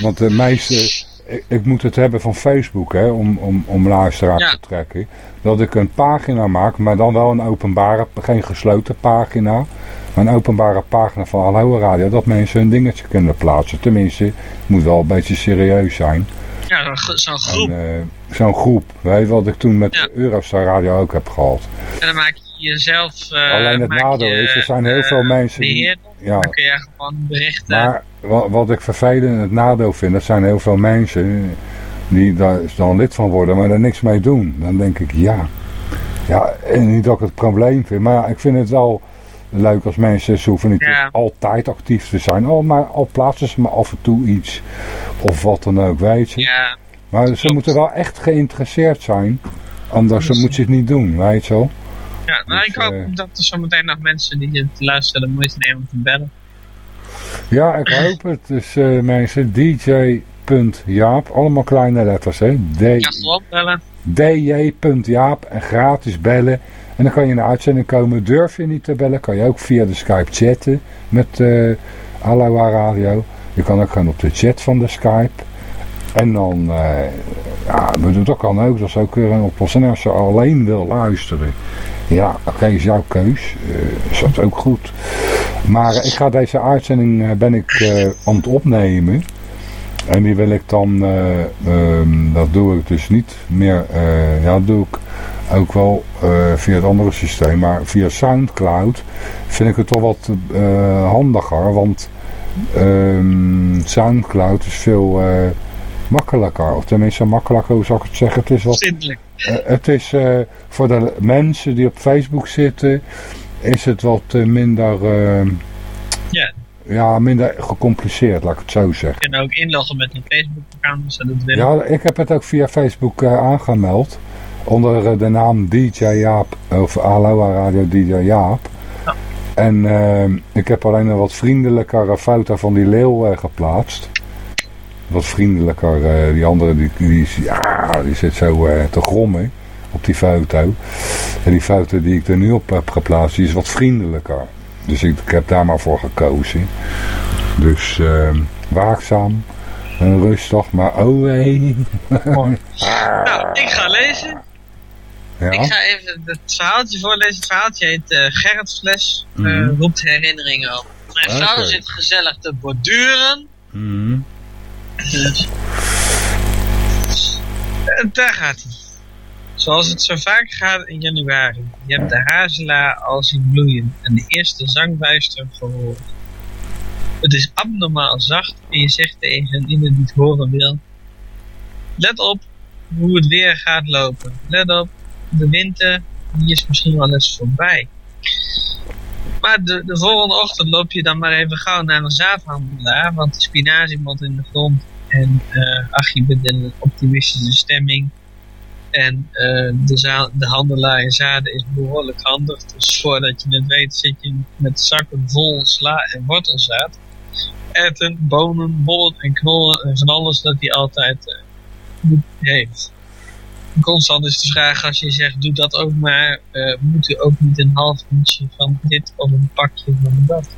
want de meeste, ik, ik moet het hebben van Facebook, hè, om, om, om luisteraars Ja. te trekken. Dat ik een pagina maak, maar dan wel een openbare, geen gesloten pagina. Maar een openbare pagina van Hallo Radio, dat mensen hun dingetje kunnen plaatsen. Tenminste, het moet wel een beetje serieus zijn. Ja, zo'n gro- zo'n groep. Eh, Zo'n groep, weet je wat ik toen met Eurostar Radio ook heb gehad. En dan maak je jezelf. eh, Alleen het nadeel je, is, er zijn heel eh, veel mensen die- ja. Dan kun je gewoon berichten. Maar wat, wat ik vervelend en het nadeel vind, dat zijn heel veel mensen die daar dan lid van worden, maar er niks mee doen. Dan denk ik, ja. Ja, en niet dat ik het probleem vind, maar ik vind het wel leuk als mensen, ze hoeven niet Ja. altijd actief te zijn. Oh, maar al plaatsen ze maar af en toe iets, of wat dan ook, weet je. Ja, Maar ze moeten wel echt geïnteresseerd zijn, anders moeten ze het niet doen, weet je wel. Ja nou, Dus, ik hoop eh, dat er zometeen nog mensen die dit luisteren moeite nemen om te bellen. Ja, ik hoop het. Dus eh, mensen, dj.jaap, allemaal kleine letters, hè. D Ja, gewoon bellen. dj.jaap en gratis bellen. En dan kan je de uitzending komen. Durf je niet te bellen, kan je ook via de Skype chatten met Aloha Radio. Je kan ook gaan op de chat van de Skype. En dan, eh ja, maar dat kan ook. Dat is ook weer een oplossing. Als je alleen wil luisteren, ja, oké, is jouw keus. Eh, is ook goed. Maar ik ga deze uitzending, eh, ben ik eh, aan het opnemen. En die wil ik dan, eh, ehm, dat doe ik dus niet meer, ja dat doe ik ook wel via het andere systeem, maar via Soundcloud vind ik het toch wat handiger, want ehm, Soundcloud is veel makkelijker, of tenminste makkelijker, hoe zou ik het zeggen, het is wat, eh, het is eh, voor de mensen die op Facebook zitten, is het wat eh, minder, Ja, ja, minder gecompliceerd, laat ik het zo zeggen. je kan ook inloggen met een Facebook-account willen. Ja, ik heb het ook via Facebook aangemeld. Onder de naam DJ Jaap, of Aloha Radio DJ Jaap. En ik heb alleen een wat vriendelijkere foto van die leeuw geplaatst. Wat vriendelijker, eh, die andere die, die, is- ja, die zit zo eh, te grommen op die foto. En die foto die ik er nu op heb geplaatst, die is wat vriendelijker. Dus ik, ik heb daar maar voor gekozen. Dus eh, waakzaam en rustig, maar oh hey. Nou, ik ga lezen. Ja. Ik ga even het verhaaltje voorlezen. Het verhaaltje heet eh Gerrit Fles. eh, Mhm. roept herinneringen op. Mijn vrouw zit gezellig te borduren. Mhm. Dus. En daar gaat hij. Zoals het zo vaak gaat in januari. Je hebt de hazela al zien bloeien en de eerste zangbuister gehoord. Het is abnormaal zacht en je zegt tegen die het horen wil. Let op hoe het weer gaat lopen. Let op, de winter die is misschien wel eens voorbij. Maar de, de volgende ochtend loop je dan maar even gauw naar een zaadhandelaar, want de spinazie in de grond en eh ach, een optimistische stemming. En eh, de, de handelaar in zaden is behoorlijk handig. Dus voordat je het weet zit je met zakken vol sla en wortelzaad. Erwten, bonen, bollen en knollen en van alles dat hij altijd moet- heeft. Constant is de vraag als je zegt doe dat ook maar. moet u ook niet een half uurtje van dit of een pakje van dat.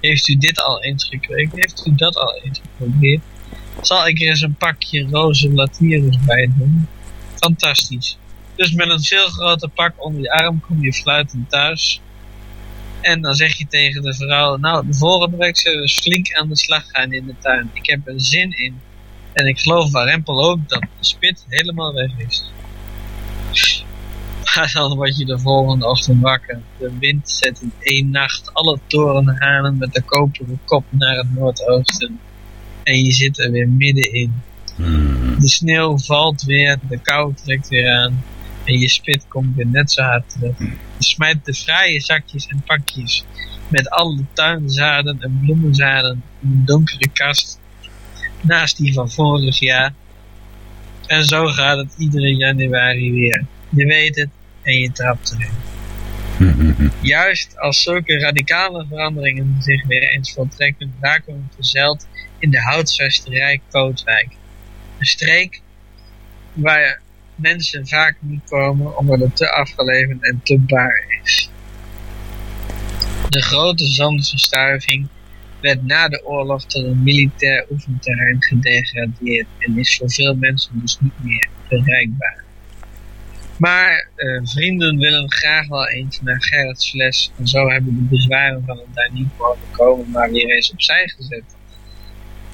Heeft u dit al eens gekweekt? Heeft u dat al eens geprobeerd? Zal ik eens een pakje roze latirus bij doen? Fantastisch. Dus met een veel groter pak onder je arm kom je fluitend thuis. En dan zeg je tegen de vrouw, nou de volgende week zullen we flink aan de slag gaan in de tuin. Ik heb er zin in. En ik geloof warempel ook dat de spit helemaal weg is. Maar dan word je de volgende ochtend wakker. De wind zet in één nacht alle torenhanen met de koperen kop naar het noordoosten. En je zit er weer middenin. De sneeuw valt weer, de kou trekt weer aan. En je spit komt weer net zo hard terug. Je smijt de fraaie zakjes en pakjes met alle tuinzaden en bloemenzaden in een donkere kast naast die van vorig jaar. En zo gaat het iedere januari weer. Je weet het en je trapt erin. Juist als zulke radicale veranderingen zich weer eens voltrekken, raken we verzeild in de houtsvesterij Kootwijk. Een streek waar mensen vaak niet komen omdat het te afgelegen en te bar is. De grote zandverstuiving werd na de oorlog tot een militair oefenterrein gedegradeerd en is voor veel mensen dus niet meer bereikbaar. Maar eh, vrienden willen graag wel eens naar Gerrits fles en zo hebben de bezwaren van het daar niet mogen komen maar weer eens opzij gezet.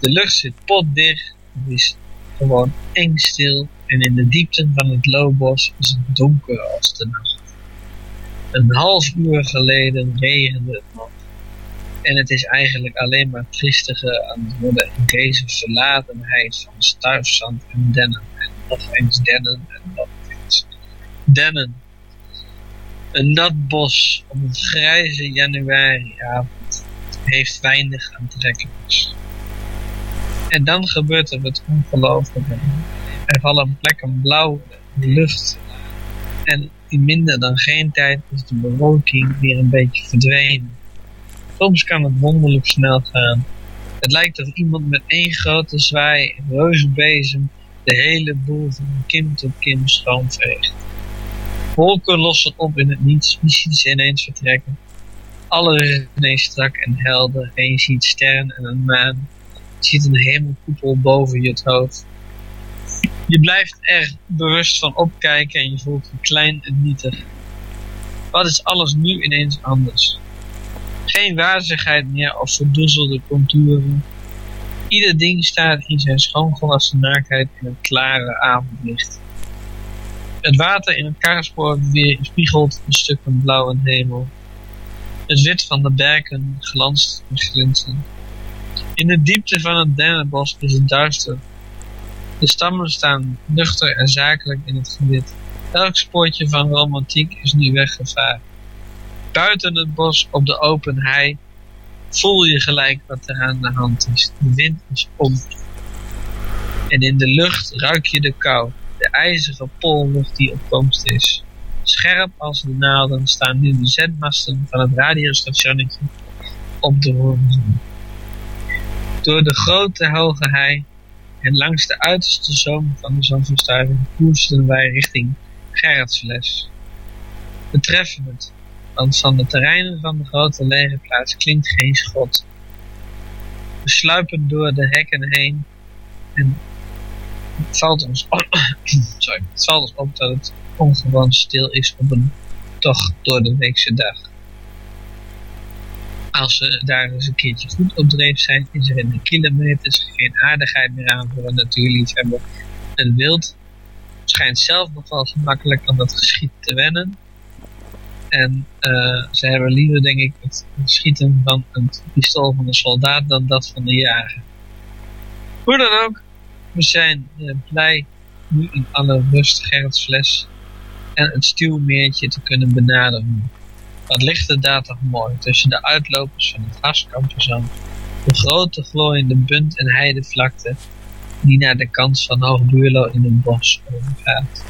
De lucht zit potdicht, het is gewoon eng stil en in de diepten van het loopbos is het donker als de nacht. Een half uur geleden regende het nog. En het is eigenlijk alleen maar triestiger aan het worden in deze verlatenheid van stuifzand en dennen. En nog eens dennen en nog eens dennen. Een nat bos op een grijze januariavond heeft weinig aantrekkelijks. En dan gebeurt er het ongelooflijke. Er vallen plekken blauw in de lucht. En in minder dan geen tijd is de bewolking weer een beetje verdwenen. Soms kan het wonderlijk snel gaan. Het lijkt of iemand met één grote zwaai reuzenbezem de hele boel van kim tot kim schoonveegt. Wolken lossen op in het niets, ziet ze ineens vertrekken. Alles is ineens strak en helder en je ziet sterren en een maan. Ziet een hemelkoepel boven je het hoofd. Je blijft er bewust van opkijken en je voelt je klein en nietig. Wat is alles nu ineens anders? Geen wazigheid meer of verdoezelde contouren. Ieder ding staat in zijn schoongewassen naaktheid in het klare avondlicht. Het water in het kaarspoor weer spiegelt een stukken blauwe hemel. Het wit van de berken glanst en glinstert. In de diepte van het dennenbos is het duister. De stammen staan nuchter en zakelijk in het gewit. Elk spoortje van romantiek is nu weggevaren. Buiten het bos op de open hei voel je gelijk wat er aan de hand is. De wind is om. En in de lucht ruik je de kou, de ijzige poollucht die op komst is. Scherp als de naalden staan nu de zendmasten van het radiostationnetje op de horizon. Door de grote hoge hei en langs de uiterste zoom van de zonverstuiving koersten wij richting Gerritsfles. We treffen het, want van de terreinen van de grote legerplaats klinkt geen schot. We sluipen door de hekken heen en het valt ons op, sorry, het valt ons op dat het ongewoon stil is op een toch door de weekse dag. Als we daar eens een keertje goed op dreef zijn, is er in de kilometers geen aardigheid meer aan voor een natuurliefhebber. Het wild schijnt zelf nog wel gemakkelijk aan dat geschiet te wennen. En eh, ze hebben liever, denk ik, het schieten van een pistool van een soldaat dan dat van de jager. Hoe dan ook, we zijn eh, blij nu in alle rust Gerrits fles en het stuwmeertje te kunnen benaderen. Wat ligt daar toch mooi tussen de uitlopers van het Harskamperzand, de grote glooiende bunt- en heidevlakte die naar de kant van Hoogbuurlo in het bos overgaat.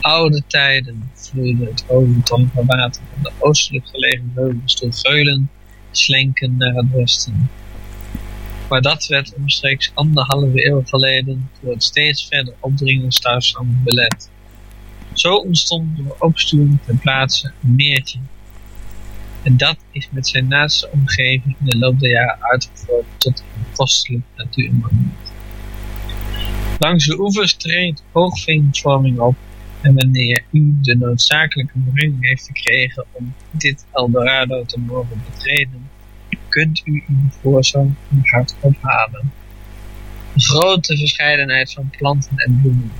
Oude tijden vloeide het overtoon van water van de oostelijk gelegen heuvels door Geulen slenken naar het westen. Maar dat werd omstreeks anderhalve eeuw geleden door het steeds verder opdringende stuifstand belet. Zo ontstond door opstuwing ter plaatse een meertje. En dat is met zijn naaste omgeving in de loop der jaren uitgevoerd tot een kostelijk natuurmonument. Langs de oevers treedt hoogveenvorming op en wanneer u de noodzakelijke vergunning heeft gekregen om dit Eldorado te mogen betreden, kunt u uw voorzorg uw hart ophalen. Een grote verscheidenheid van planten en bloemen.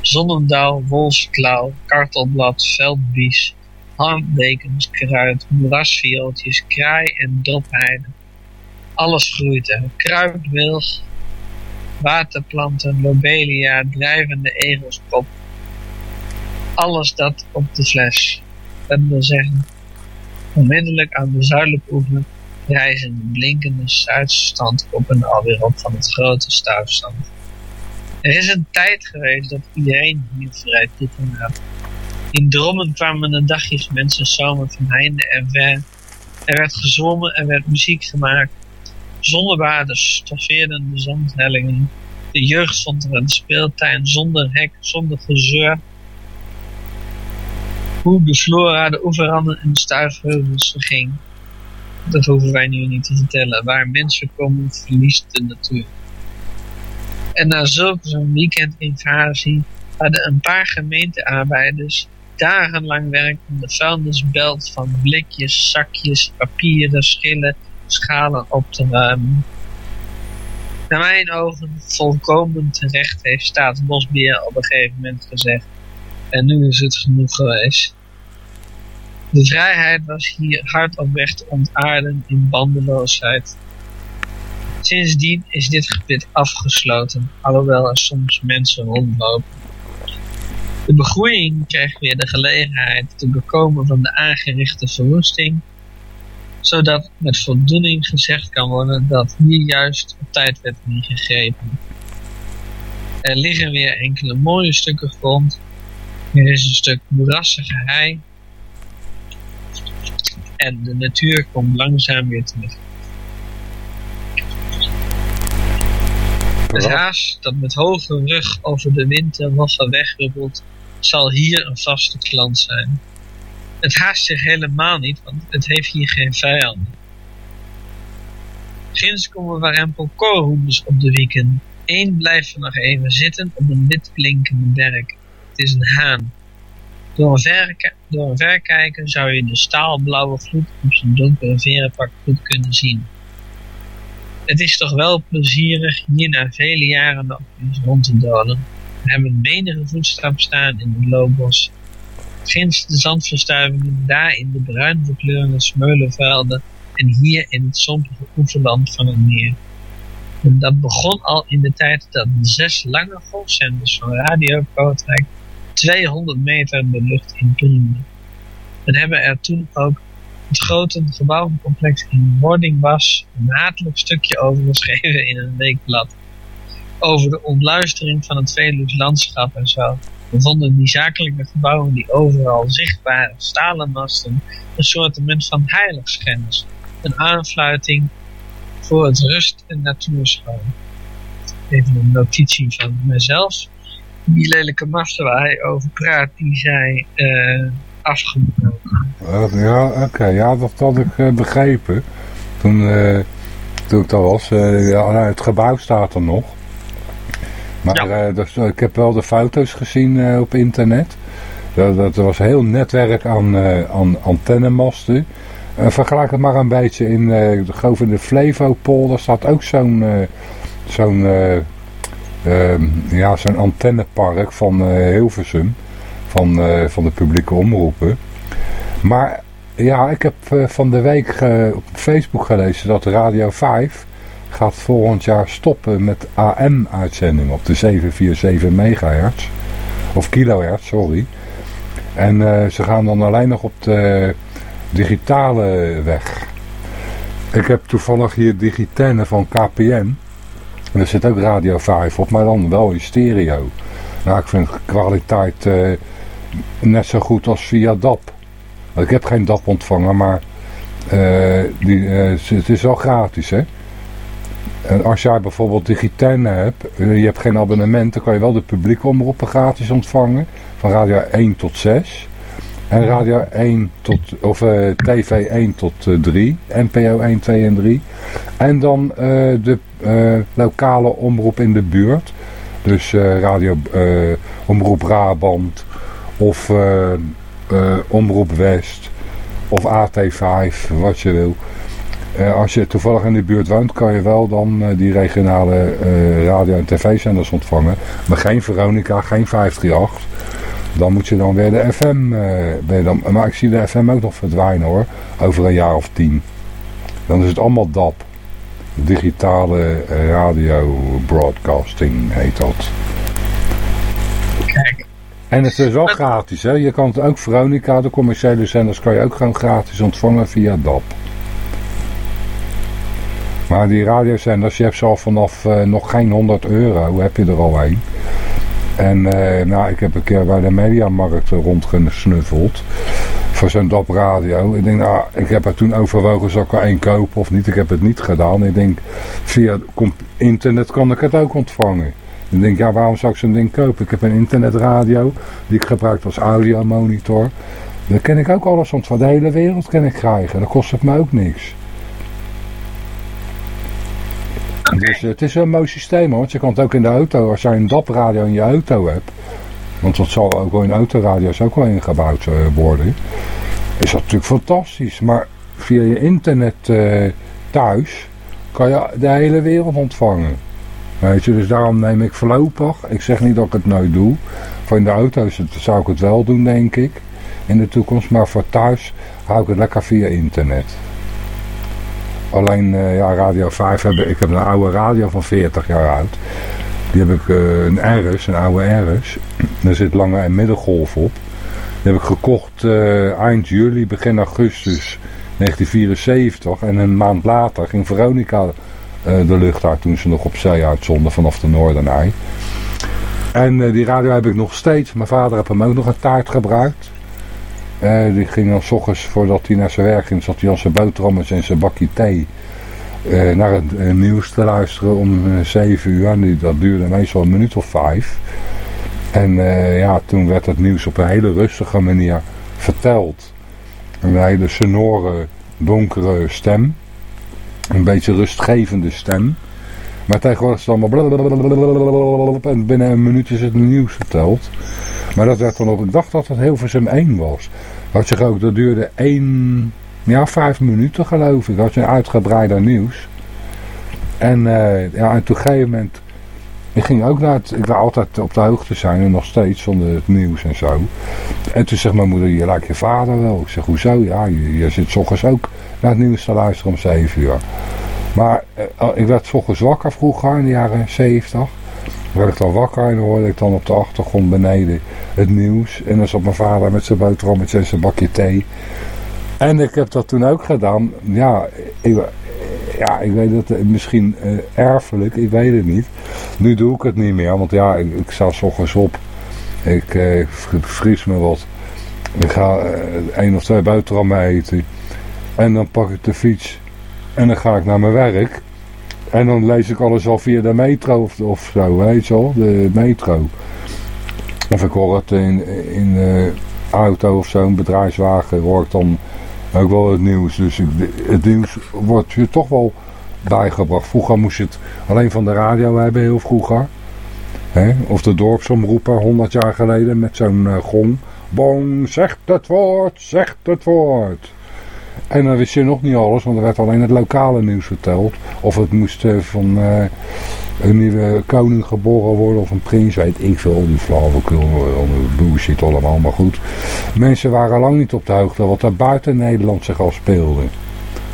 Zonnendauw, wolfsklauw, kartelblad, veldbies, harmbekens, kruid, moerasviooltjes, kraai en dropheide. Alles groeit er. Kruidwilg, waterplanten, lobelia, drijvende egelskop. Alles dat op de fles. Dat wil zeggen, onmiddellijk aan de zuidelijke oever rijzen de blinkende Zuidstandkoppen alweer op van het grote stuifstand. Er is een tijd geweest dat iedereen hier vrij toegang had. In Drommen kwamen de dagjes mensen zomer van heinde en ver. Er werd gezwommen, er werd muziek gemaakt. Zonnebaden stoffeerden de zandhellingen. De jeugd stond er de speeltuin zonder hek, zonder gezeur. Hoe de flora, de oeverranden en de stuifheuvels verging. Dat hoeven wij nu niet te vertellen. Waar mensen komen, verliest de natuur. En na zulke zo'n weekendinvasie hadden een paar gemeentearbeiders dagenlang werk om de vuilnisbelt van blikjes, zakjes, papieren, schillen, schalen op te ruimen. Naar mijn ogen volkomen terecht heeft Staatsbosbeheer op een gegeven moment gezegd. En nu is het genoeg geweest. De vrijheid was hier hard op weg te ontaarden in bandeloosheid. Sindsdien is dit gebied afgesloten, alhoewel er soms mensen rondlopen. De begroeiing krijgt weer de gelegenheid te bekomen van de aangerichte verwoesting, zodat met voldoening gezegd kan worden dat hier juist op tijd werd ingegrepen. Er liggen weer enkele mooie stukken grond, er is een stuk moerassige hei en de natuur komt langzaam weer terug. Het haas dat met hoge rug over de winterwaffe wegrubbelt, zal hier een vaste klant zijn. Het haast zich helemaal niet, want het heeft hier geen vijanden. Ginds komen warempel koolhoenders op de wieken. Eén blijft er nog even zitten op een wit blinkende. Het is een haan. Door een, verke door een verkijker zou je de staalblauwe gloed op zijn donkere verenpak goed kunnen zien. Het is toch wel plezierig hier na vele jaren nog eens rond te dolen. Hebben menige voetstap staan in het loopbos. Ginds de zandverstuivingen, daar in de bruin verkleurde smeulenvelden en hier in het sompige oeverland van het meer. En dat begon al in de tijd dat de zes lange golfzenders van Radio Kootwijk 200 meter de lucht in priemden. En hebben er toen ook het grote gebouwencomplex in wording was, een hatelijk stukje over geschreven in een weekblad. Over de ontluistering van het Veluws landschap en zo. We vonden die zakelijke gebouwen die overal zichtbare stalen masten een soort van heiligschennis. Een aanfluiting voor het rust- en natuurschoon. Even een notitie van mezelf. Die lelijke masten waar hij over praat, die zijn uh, afgebroken. Ja, oké. Ja, dat had ik uh, begrepen. Toen, uh, toen ik daar was. ja, het gebouw staat er nog. Maar ja. dus, ik heb wel de foto's gezien op internet. Dat, dat was heel netwerk aan, aan antennemasten. vergelijk het maar een beetje in, ik geloof in de Flevopol. Daar staat ook zo'n zo'n ehm, ja, zo'n antennepark van eh, Hilversum. Van, eh, van de publieke omroepen. Maar ja, ik heb eh, van de week eh, op Facebook gelezen dat Radio 5 gaat volgend jaar stoppen met AM-uitzendingen op de 747 megahertz. Of kilohertz, sorry. En eh, ze gaan dan alleen nog op de digitale weg. Ik heb toevallig hier Digitenne van KPN. En er zit ook Radio 5 op, maar dan wel in stereo. Nou, ik vind kwaliteit eh, net zo goed als via DAP. Ik heb geen DAP ontvangen, maar eh, die, het is wel gratis, hè. En als jij bijvoorbeeld Digitenne hebt, eh, je hebt geen abonnement, dan kan je wel de publieke omroepen gratis ontvangen. Van radio 1 tot 6. En radio 1 tot, of eh, TV 1 tot eh, 3. NPO 1, 2 en 3. En dan eh, de lokale omroep in de buurt. Dus radio Omroep Brabant. Of Omroep West. Of AT5, wat je wil. Eh, als je toevallig in de buurt woont, kan je wel dan eh, die regionale eh, radio- en tv-zenders ontvangen. Maar geen Veronica, geen 538. Dan moet je dan weer de FM... dan, maar ik zie de FM ook nog verdwijnen hoor. Over een jaar of tien. Dan is het allemaal DAP. Digitale radio broadcasting heet dat. Kijk. En het is wel gratis hè. Je kan het ook Veronica, de commerciële zenders, kan je ook gewoon gratis ontvangen via DAP. Maar die radiozenders, je hebt ze al vanaf eh, nog geen 100 euro, heb je er al een. En eh, nou, ik heb een keer bij de mediamarkt rondgesnuffeld voor zo'n DAP radio. Ik denk, nou, ik heb er toen overwogen, zal ik er één kopen of niet? Ik heb het niet gedaan. Ik denk, via internet kan ik het ook ontvangen. Ik denk, ja, waarom zou ik zo'n ding kopen? Ik heb een internetradio die ik gebruik als audiomonitor. Daar kan ik ook alles ontvangen. De hele wereld kan ik krijgen. Dat kost het me ook niks. Dus het is een mooi systeem hoor. Want je kan het ook in de auto, als jij een DAP-radio in je auto hebt. Want dat zal ook wel in autoradio's ook wel ingebouwd eh, worden. Is dat natuurlijk fantastisch. Maar via je internet eh, thuis kan je de hele wereld ontvangen. Weet je, dus daarom neem ik voorlopig, ik zeg niet dat ik het nooit doe. Voor in de auto's zou ik het wel doen, denk ik. In de toekomst. Maar voor thuis hou ik het lekker via internet. Alleen, eh, ja, Radio 5 heb ik, heb een oude radio van 40 jaar oud. Die heb ik, eh, een RS, een oude RS. Daar zit lange en middengolf op. Die heb ik gekocht eh, eind juli, begin augustus 1974. En een maand later ging Veronica de lucht uit toen ze nog op zee uitzonden vanaf de Noordenij. En die radio heb ik nog steeds. Mijn vader heeft hem ook nog een taart gebruikt. Eh, die ging dan s ochtends, voordat hij naar zijn werk ging, zat hij aan zijn boterhammetjes en zijn bakje thee eh, naar het eh, nieuws te luisteren om eh, 7 uur. En die, dat duurde meestal een minuut of vijf. En eh, ja, toen werd het nieuws op een hele rustige manier verteld. Een hele sonore, donkere stem. Een beetje rustgevende stem. Maar tegenwoordig is het allemaal en binnen een minuut is het nieuws verteld. Maar dat werd dan op, ik dacht dat het Hilversum 1 was. Had je ook, dat duurde één, ja vijf minuten geloof ik. Had je een uitgebreider nieuws. En uh, ja, en op een gegeven moment, ik ging ook naar het, ik wil altijd op de hoogte zijn en nog steeds zonder het nieuws en zo. En toen zegt mijn moeder, je lijkt je vader wel. Ik zeg, hoezo? Ja, je, je zit s ochtends ook naar het nieuws te luisteren om 7 uur. Maar uh, ik werd ochtends wakker vroeger in de jaren 70 werd ik dan wakker en hoorde ik dan op de achtergrond beneden het nieuws. En dan zat mijn vader met zijn boterhammetje en zijn bakje thee. En ik heb dat toen ook gedaan. Ja, ik, ja, ik weet het misschien uh, erfelijk, ik weet het niet. Nu doe ik het niet meer, want ja, ik, ik sta s ochtends op. Ik uh, vries me wat. Ik ga uh, één of twee boterhammen eten. En dan pak ik de fiets. En dan ga ik naar mijn werk. En dan lees ik alles al via de metro of, of zo, weet je wel, de metro. Of ik hoor het in, in de auto of zo'n bedrijfswagen, hoor ik dan ook wel het nieuws. Dus het nieuws wordt je toch wel bijgebracht. Vroeger moest je het alleen van de radio hebben, heel vroeger. Of de dorpsomroeper, 100 jaar geleden, met zo'n uh, gong. Bong, zegt het woord, zegt het woord. En dan wist je nog niet alles, want er werd alleen het lokale nieuws verteld. Of het moest eh, van eh, een nieuwe koning geboren worden of een prins, weet ik veel. Die flauwekul, eh, bullshit allemaal, maar goed. Mensen waren lang niet op de hoogte wat er buiten Nederland zich al speelde.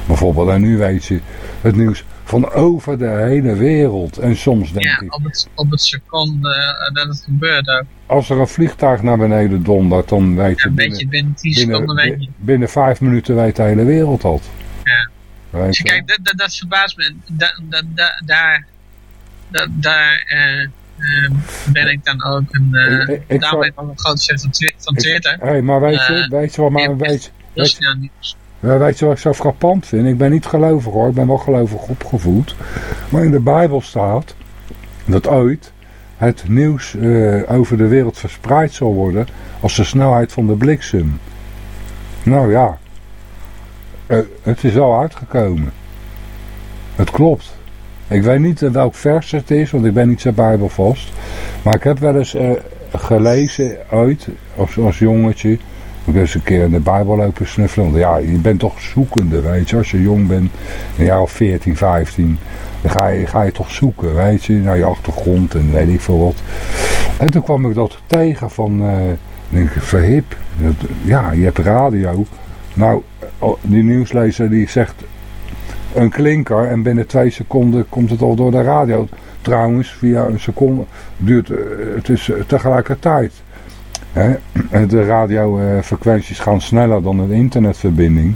Bijvoorbeeld, en nu weet je het nieuws van over de hele wereld. En soms denk Ja, ik, op het, op het seconde eh, dat het gebeurt ook. als er een vliegtuig naar beneden dondert, dan weet je Een beetje binnen 10 seconden weet je. binnen vijf minuten weet de hele wereld dat. Ja. Weet Dus je? kijk, dat, dat, dat verbaast me. Da, da, da- daar da, daar eh, eh, ben ik dan ook een... Uh, ik- ik daarom ben ik ook een grote fan van, Twi- van Twitter. Hé, maar weet je, weet je wat, maar weet. Ja, weet je wat ik zo frappant vind? Ik ben niet gelovig hoor, ik ben wel gelovig opgevoed. Maar in de Bijbel staat dat ooit het nieuws eh, over de wereld verspreid zal worden als de snelheid van de bliksem. Nou ja, eh, het is al uitgekomen. Het klopt. Ik weet niet in welk vers het is, want ik ben niet zo bijbelvast. Maar ik heb wel eens eh, gelezen ooit, als, als jongetje, ik eens een keer in de Bijbel lopen snuffelen. Want ja, je bent toch zoekende, weet je. Als je jong bent, een jaar of 14, 15, dan ga je, ga je toch zoeken, weet je. Naar je achtergrond en weet ik veel wat. En toen kwam ik dat tegen van, ik denk ik, verhip. Dat- Ja, je hebt radio. Nou, oh, die nieuwslezer die zegt een klinker en binnen twee seconden komt het al door de radio. Trouwens, via een seconde duurt eh, het is tegelijkertijd. De radiofrequenties gaan sneller dan een internetverbinding.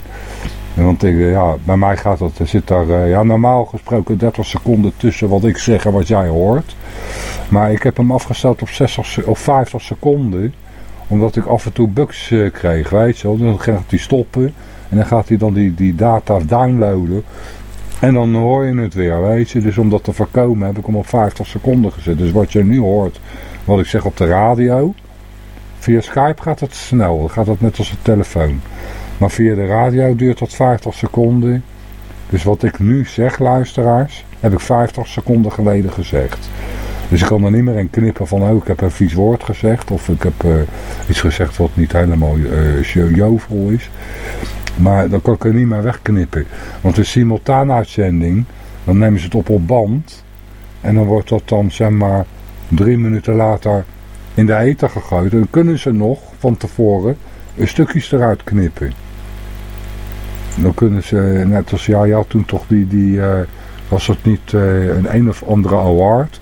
Want ik, eh, ja, bij mij gaat dat, er zit daar eh, ja, normaal gesproken 30 seconden tussen wat ik zeg en wat jij hoort. Maar ik heb hem afgesteld op 60 se- of 50 seconden. Omdat ik af en toe bugs eh, kreeg, weet je wel. Dan gaat hij stoppen. En dan gaat hij dan die, die data downloaden. En dan hoor je het weer, weet je. Dus om dat te voorkomen heb ik hem op 50 seconden gezet. Dus wat je nu hoort, wat ik zeg op de radio. Via Skype gaat het snel. Gaat dat net als een telefoon. Maar via de radio duurt dat 50 seconden. Dus wat ik nu zeg, luisteraars, heb ik 50 seconden geleden gezegd. Dus ik kan er niet meer in knippen van, oh, ik heb een vies woord gezegd. Of ik heb eh, iets gezegd wat niet helemaal eh jovel is. Maar dan kan ik er niet meer wegknippen. Want de simultaan uitzending, dan nemen ze het op op band. En dan wordt dat dan, zeg maar, drie minuten later in de ether gegooid. Dan kunnen ze nog van tevoren een stukjes eruit knippen. Dan kunnen ze, net als ja, toen toch die, die eh, was het niet eh, een een of andere award.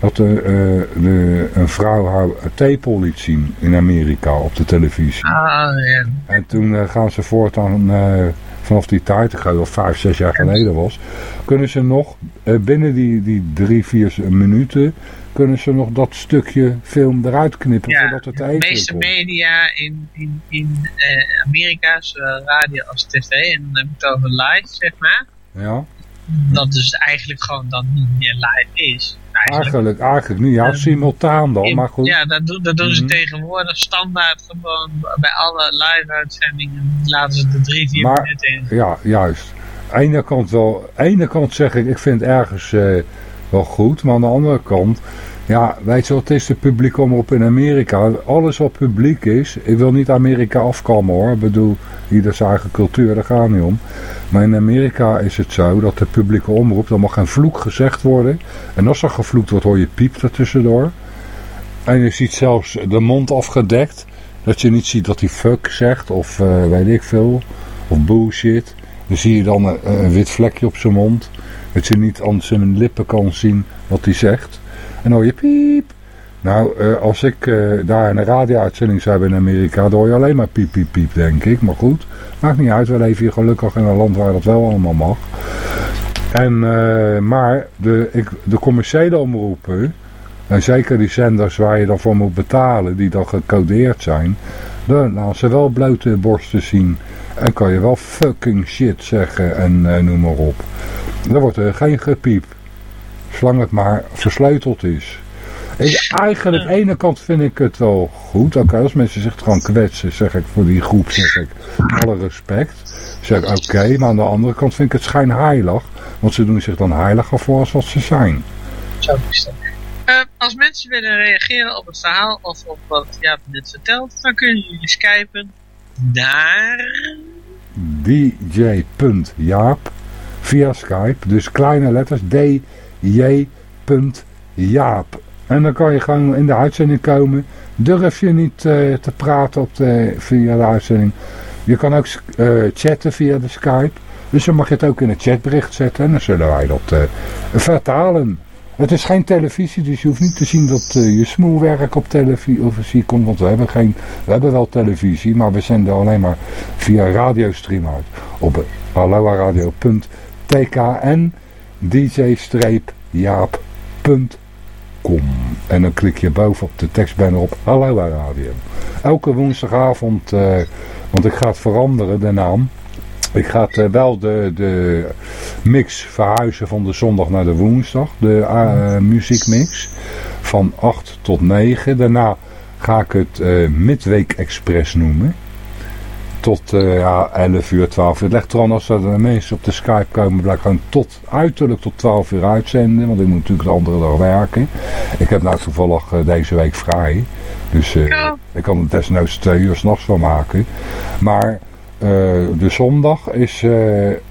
Dat de, eh, de, een vrouw haar tepel liet zien in Amerika op de televisie. Ah, ja. En toen gaan ze voortaan, vanaf die tijd, ik geloof vijf, zes jaar geleden was, kunnen ze nog binnen die, die drie, vier minuten, kunnen ze nog dat stukje film eruit knippen Ja, voordat het de meeste komt. media in, in, in eh, Amerika, zowel radio als tv, en dan heb ik het over live, zeg maar, Ja, dat dus eigenlijk gewoon dan niet meer live is. Eigenlijk. eigenlijk, eigenlijk niet. Ja, simultaan dan, maar goed. Ja, dat, doen- dat doen ze Mhm. tegenwoordig standaard gewoon bij alle live-uitzendingen. Laten ze er drie, vier Maar- minuten in. Ja, juist. Aan de ene kant wel, aan de ene kant zeg ik, ik vind ergens eh, wel goed, maar aan de andere kant, ja, weet je wat is, de publieke omroep in Amerika, alles wat publiek is, ik wil niet Amerika afkammen hoor, ik bedoel, ieder zijn eigen cultuur, daar gaat niet om. Maar in Amerika is het zo dat de publieke omroep, er mag geen vloek gezegd worden, en als er gevloekt wordt hoor je piep er tussendoor. En je ziet zelfs de mond afgedekt, dat je niet ziet dat hij fuck zegt, of eh, weet ik veel, of bullshit. Dan zie je dan een, een wit vlekje op zijn mond. Dat je niet aan zijn lippen kan zien wat hij zegt. En hoor je piep. Nou, eh, als ik eh, daar een radio-uitzending zou hebben in Amerika, dan hoor je alleen maar piep, piep, piep, denk ik. Maar goed, maakt niet uit. We leven hier gelukkig in een land waar dat wel allemaal mag. En, eh, maar de, ik, de commerciële omroepen, en zeker die zenders waar je dan voor moet betalen, die dan gecodeerd zijn, dan laten ze wel blote borsten zien. En kan je wel fucking shit zeggen en noem maar op. Dan wordt er geen gepiep. Zolang het maar versleuteld is. Ik, eigenlijk, aan de ene kant vind ik het wel goed. Oké, als mensen zich gewoon kwetsen, zeg ik voor die groep, zeg ik alle respect. Zeg ik oké, maar aan de andere kant vind ik het schijnheilig. Want ze doen zich dan heiliger voor als wat ze zijn. Zo is dat. Eh, als mensen willen reageren op het verhaal of op wat Jaap net vertelt, dan kunnen jullie skypen naar... dj.jaap via Skype. Dus kleine letters dj.jaap. En dan kan je gewoon in de uitzending komen. Durf je niet eh, te praten op de, via de uitzending. Je kan ook eh, chatten via de Skype. Dus dan mag je het ook in een chatbericht zetten. En dan zullen wij dat eh, vertalen. Het is geen televisie, dus je hoeft niet te zien dat je smoelwerk op televisie komt. Want we hebben, geen, we hebben wel televisie, maar we zenden alleen maar via radiostream uit. Op aloaradio.tkn dj-jaap.com En dan klik je boven op de tekstbanner op Aloha Radio. Elke woensdagavond, eh, want ik ga het veranderen, de naam. Ik ga eh, wel de, de mix verhuizen van de zondag naar de woensdag. De eh, muziekmix. Van 8 tot 9. Daarna ga ik het Midweek Express noemen. Tot eh, ja, 11 uur, 12 uur. Het legt erom als er mensen op de Skype komen. Blijf gewoon tot, uiterlijk tot 12 uur uitzenden. Want ik moet natuurlijk de andere dag werken. Ik heb nou toevallig eh, deze week vrij. Dus eh, ik kan er desnoods twee uur s'nachts van maken. Maar de zondag is,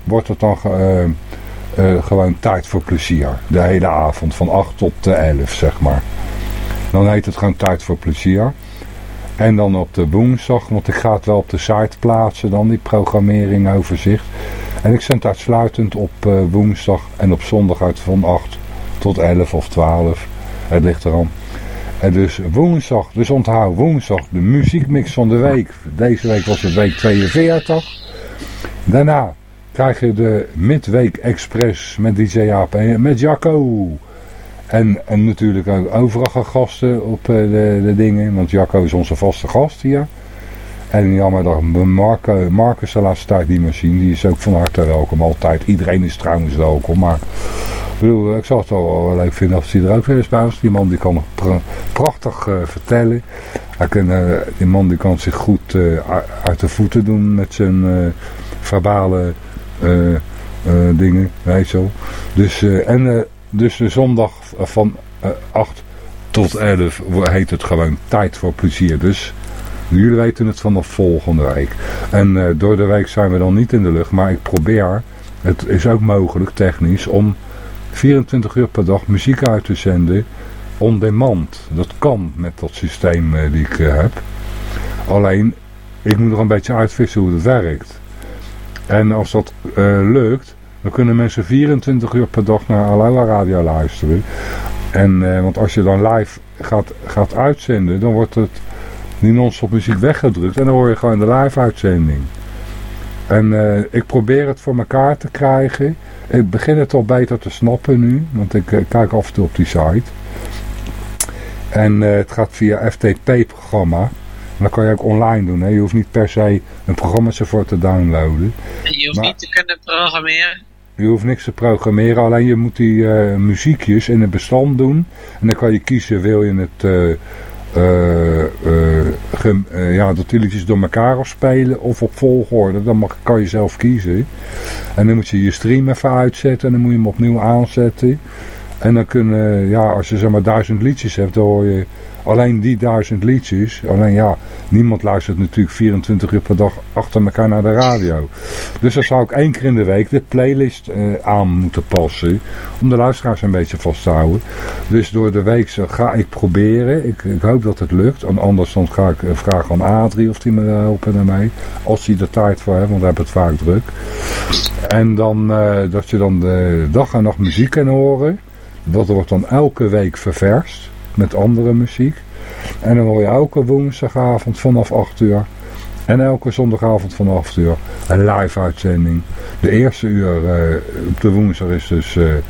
wordt het dan ge- gewoon tijd voor plezier. De hele avond van 8 tot eh, 11 zeg maar. Dan heet het gewoon tijd voor plezier. En dan op de woensdag, want ik ga het wel op de site plaatsen dan, die programmering overzicht. En ik zend uitsluitend op eh, woensdag en op zondag uit van 8 tot 11 of 12. Het ligt eraan. En dus woensdag, dus onthoud woensdag de muziekmix van de week. Deze week was het week 42. Daarna krijg je de Midweek Express met DJ Jaap en met Jacco. En, en natuurlijk ook overige gasten op eh, de, de dingen. Want Jacco is onze vaste gast hier. En jammer dat Marco, Marcus de laatste tijd niet meer zien. Die is ook van harte welkom altijd. Iedereen is trouwens welkom. Maar ik, bedoel, ik zou het wel leuk vinden als hij er ook weer eens bij was. Die man die kan prachtig eh, vertellen. Hij kan, eh, die man die kan zich goed uit de voeten doen met zijn verbale dingen. Weet wel. Dus, en dus de zondag van eh, 8 tot 11 wo- heet het gewoon tijd voor plezier. Dus jullie weten het vanaf volgende week. En eh, door de week zijn we dan niet in de lucht. Maar ik probeer, het is ook mogelijk technisch, om 24 uur per dag muziek uit te zenden on demand. Dat kan met dat systeem eh, die ik eh, heb. Alleen, ik moet nog een beetje uitvissen hoe het werkt. En als dat eh, lukt, dan kunnen mensen 24 uur per dag naar Aloha Radio luisteren. En, eh, want als je dan live gaat, gaat uitzenden, dan wordt het die non-stop muziek weggedrukt. En dan hoor je gewoon de live uitzending. En eh, ik probeer het voor elkaar te krijgen. Ik begin het al beter te snappen nu, want ik eh, kijk af en toe op die site. En eh, het gaat via FTP-programma. En dat kan je ook online doen. Hè? Je hoeft niet per se een programma ervoor te downloaden. Je hoeft Maar- niet te kunnen programmeren. Je hoeft niks te programmeren, alleen je moet die eh, muziekjes in een bestand doen. En dan kan je kiezen, wil je het, eh, ja, dat liedjes door elkaar afspelen of op volgorde. Dan mag, kan je zelf kiezen. En dan moet je je stream even uitzetten en dan moet je hem opnieuw aanzetten. En dan kunnen, ja, als je zeg maar duizend liedjes hebt, dan hoor je alleen die duizend liedjes. Alleen ja, niemand luistert natuurlijk 24 uur per dag achter elkaar naar de radio. Dus dan zou ik één keer in de week de playlist eh, aan moeten passen. Om de luisteraars een beetje vast te houden. Dus door de week ga ik proberen. Ik, ik hoop dat het lukt. En anders dan ga ik eh, vragen aan Adrie of die me helpen daarmee. Als hij er tijd voor heeft, want hij heeft het vaak druk. En dan eh, dat je dan de dag en nacht muziek kan horen. Dat wordt dan elke week ververst met andere muziek. En dan hoor je elke woensdagavond vanaf 8 uur. En elke zondagavond vanaf 8 uur een live uitzending. De eerste uur eh, op de woensdag is dus eh, eh,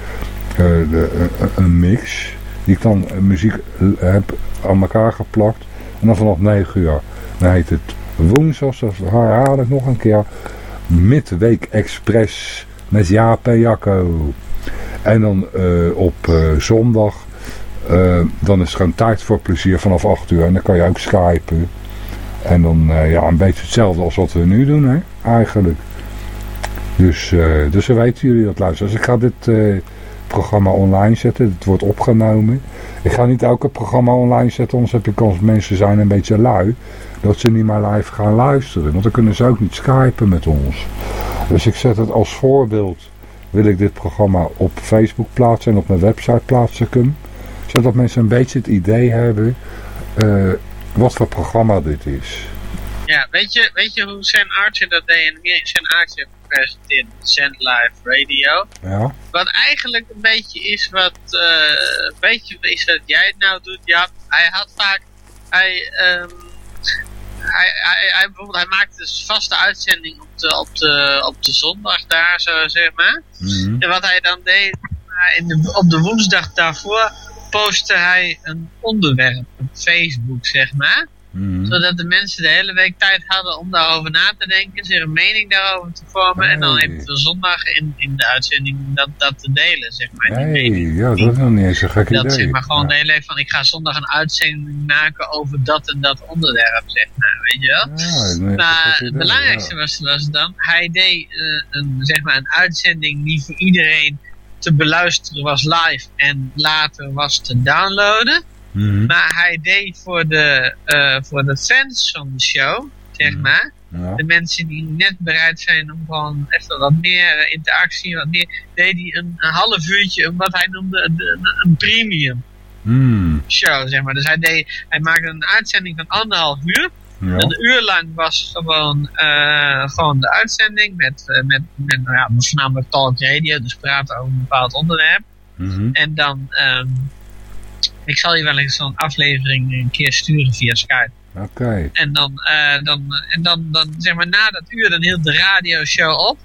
de, een mix. Die ik dan muziek heb aan elkaar geplakt. En dan vanaf 9 uur. Dan heet het woensdag, dat herhaal ik nog een keer. Midweek Express met Jaap en Jacco. En dan op zondag, eh, dan is het gewoon tijd voor plezier vanaf 8 uur. En dan kan je ook skypen. En dan eh, ja, een beetje hetzelfde als wat we nu doen, hè, eigenlijk. Dus, eh, dus dan weten jullie dat luisteren. Dus ik ga dit, programma online zetten. Het wordt opgenomen. Ik ga niet elke programma online zetten, anders heb je kans mensen zijn een beetje lui. Dat ze niet meer live gaan luisteren. Want dan kunnen ze ook niet skypen met ons. Dus ik zet het als voorbeeld. Wil ik dit programma op Facebook plaatsen en op mijn website plaatsen. Zodat mensen een beetje het idee hebben eh, wat voor programma dit is. Ja, weet je, weet je hoe Sam Archer dat deed? En Sam Archer presenteert Send Live Radio. Ja. Wat eigenlijk een beetje is wat, eh, een beetje is wat jij het nou doet, ja. Hij had vaak, hij, ehm, hij, hij, hij, bijvoorbeeld, hij maakte dus vaste uitzending op de, op de, op de zondag daar, zo zeg maar. En wat hij dan deed, in de, op de woensdag daarvoor postte hij een onderwerp op Facebook, zeg maar. Zodat de mensen de hele week tijd hadden om daarover na te denken, zich een mening daarover te vormen. En dan eventueel zondag in, in de uitzending dat, dat te delen, zeg maar. Die Hey, mening. ja, dat is nog niet eens een gek Dat idee. zeg maar gewoon de hele week van ik ga zondag een uitzending maken over dat en dat onderwerp, zeg maar, weet je wel. Ja, nee, maar het idee, belangrijkste was, was dan, hij deed eh, een, zeg maar een uitzending die voor iedereen te beluisteren was live en later was te downloaden. Mhm. Maar hij deed voor de, eh, voor de fans van de show, zeg maar, Ja. de mensen die net bereid zijn om gewoon even wat meer eh, interactie, wat meer, deed hij een, een half uurtje, wat hij noemde een, een- een premium Hmm. show, zeg maar. Dus hij, deed, hij maakte een uitzending van anderhalf uur. Ja. Een uur lang was gewoon, eh, gewoon de uitzending met, eh, met, met nou ja, voornamelijk talk radio, dus praten over een bepaald onderwerp. Mhm. En dan, ehm, ik zal je wel eens zo'n aflevering een keer sturen via Skype. Oké. En dan, eh, dan, en dan, dan, zeg maar, na dat uur dan hield de radioshow op.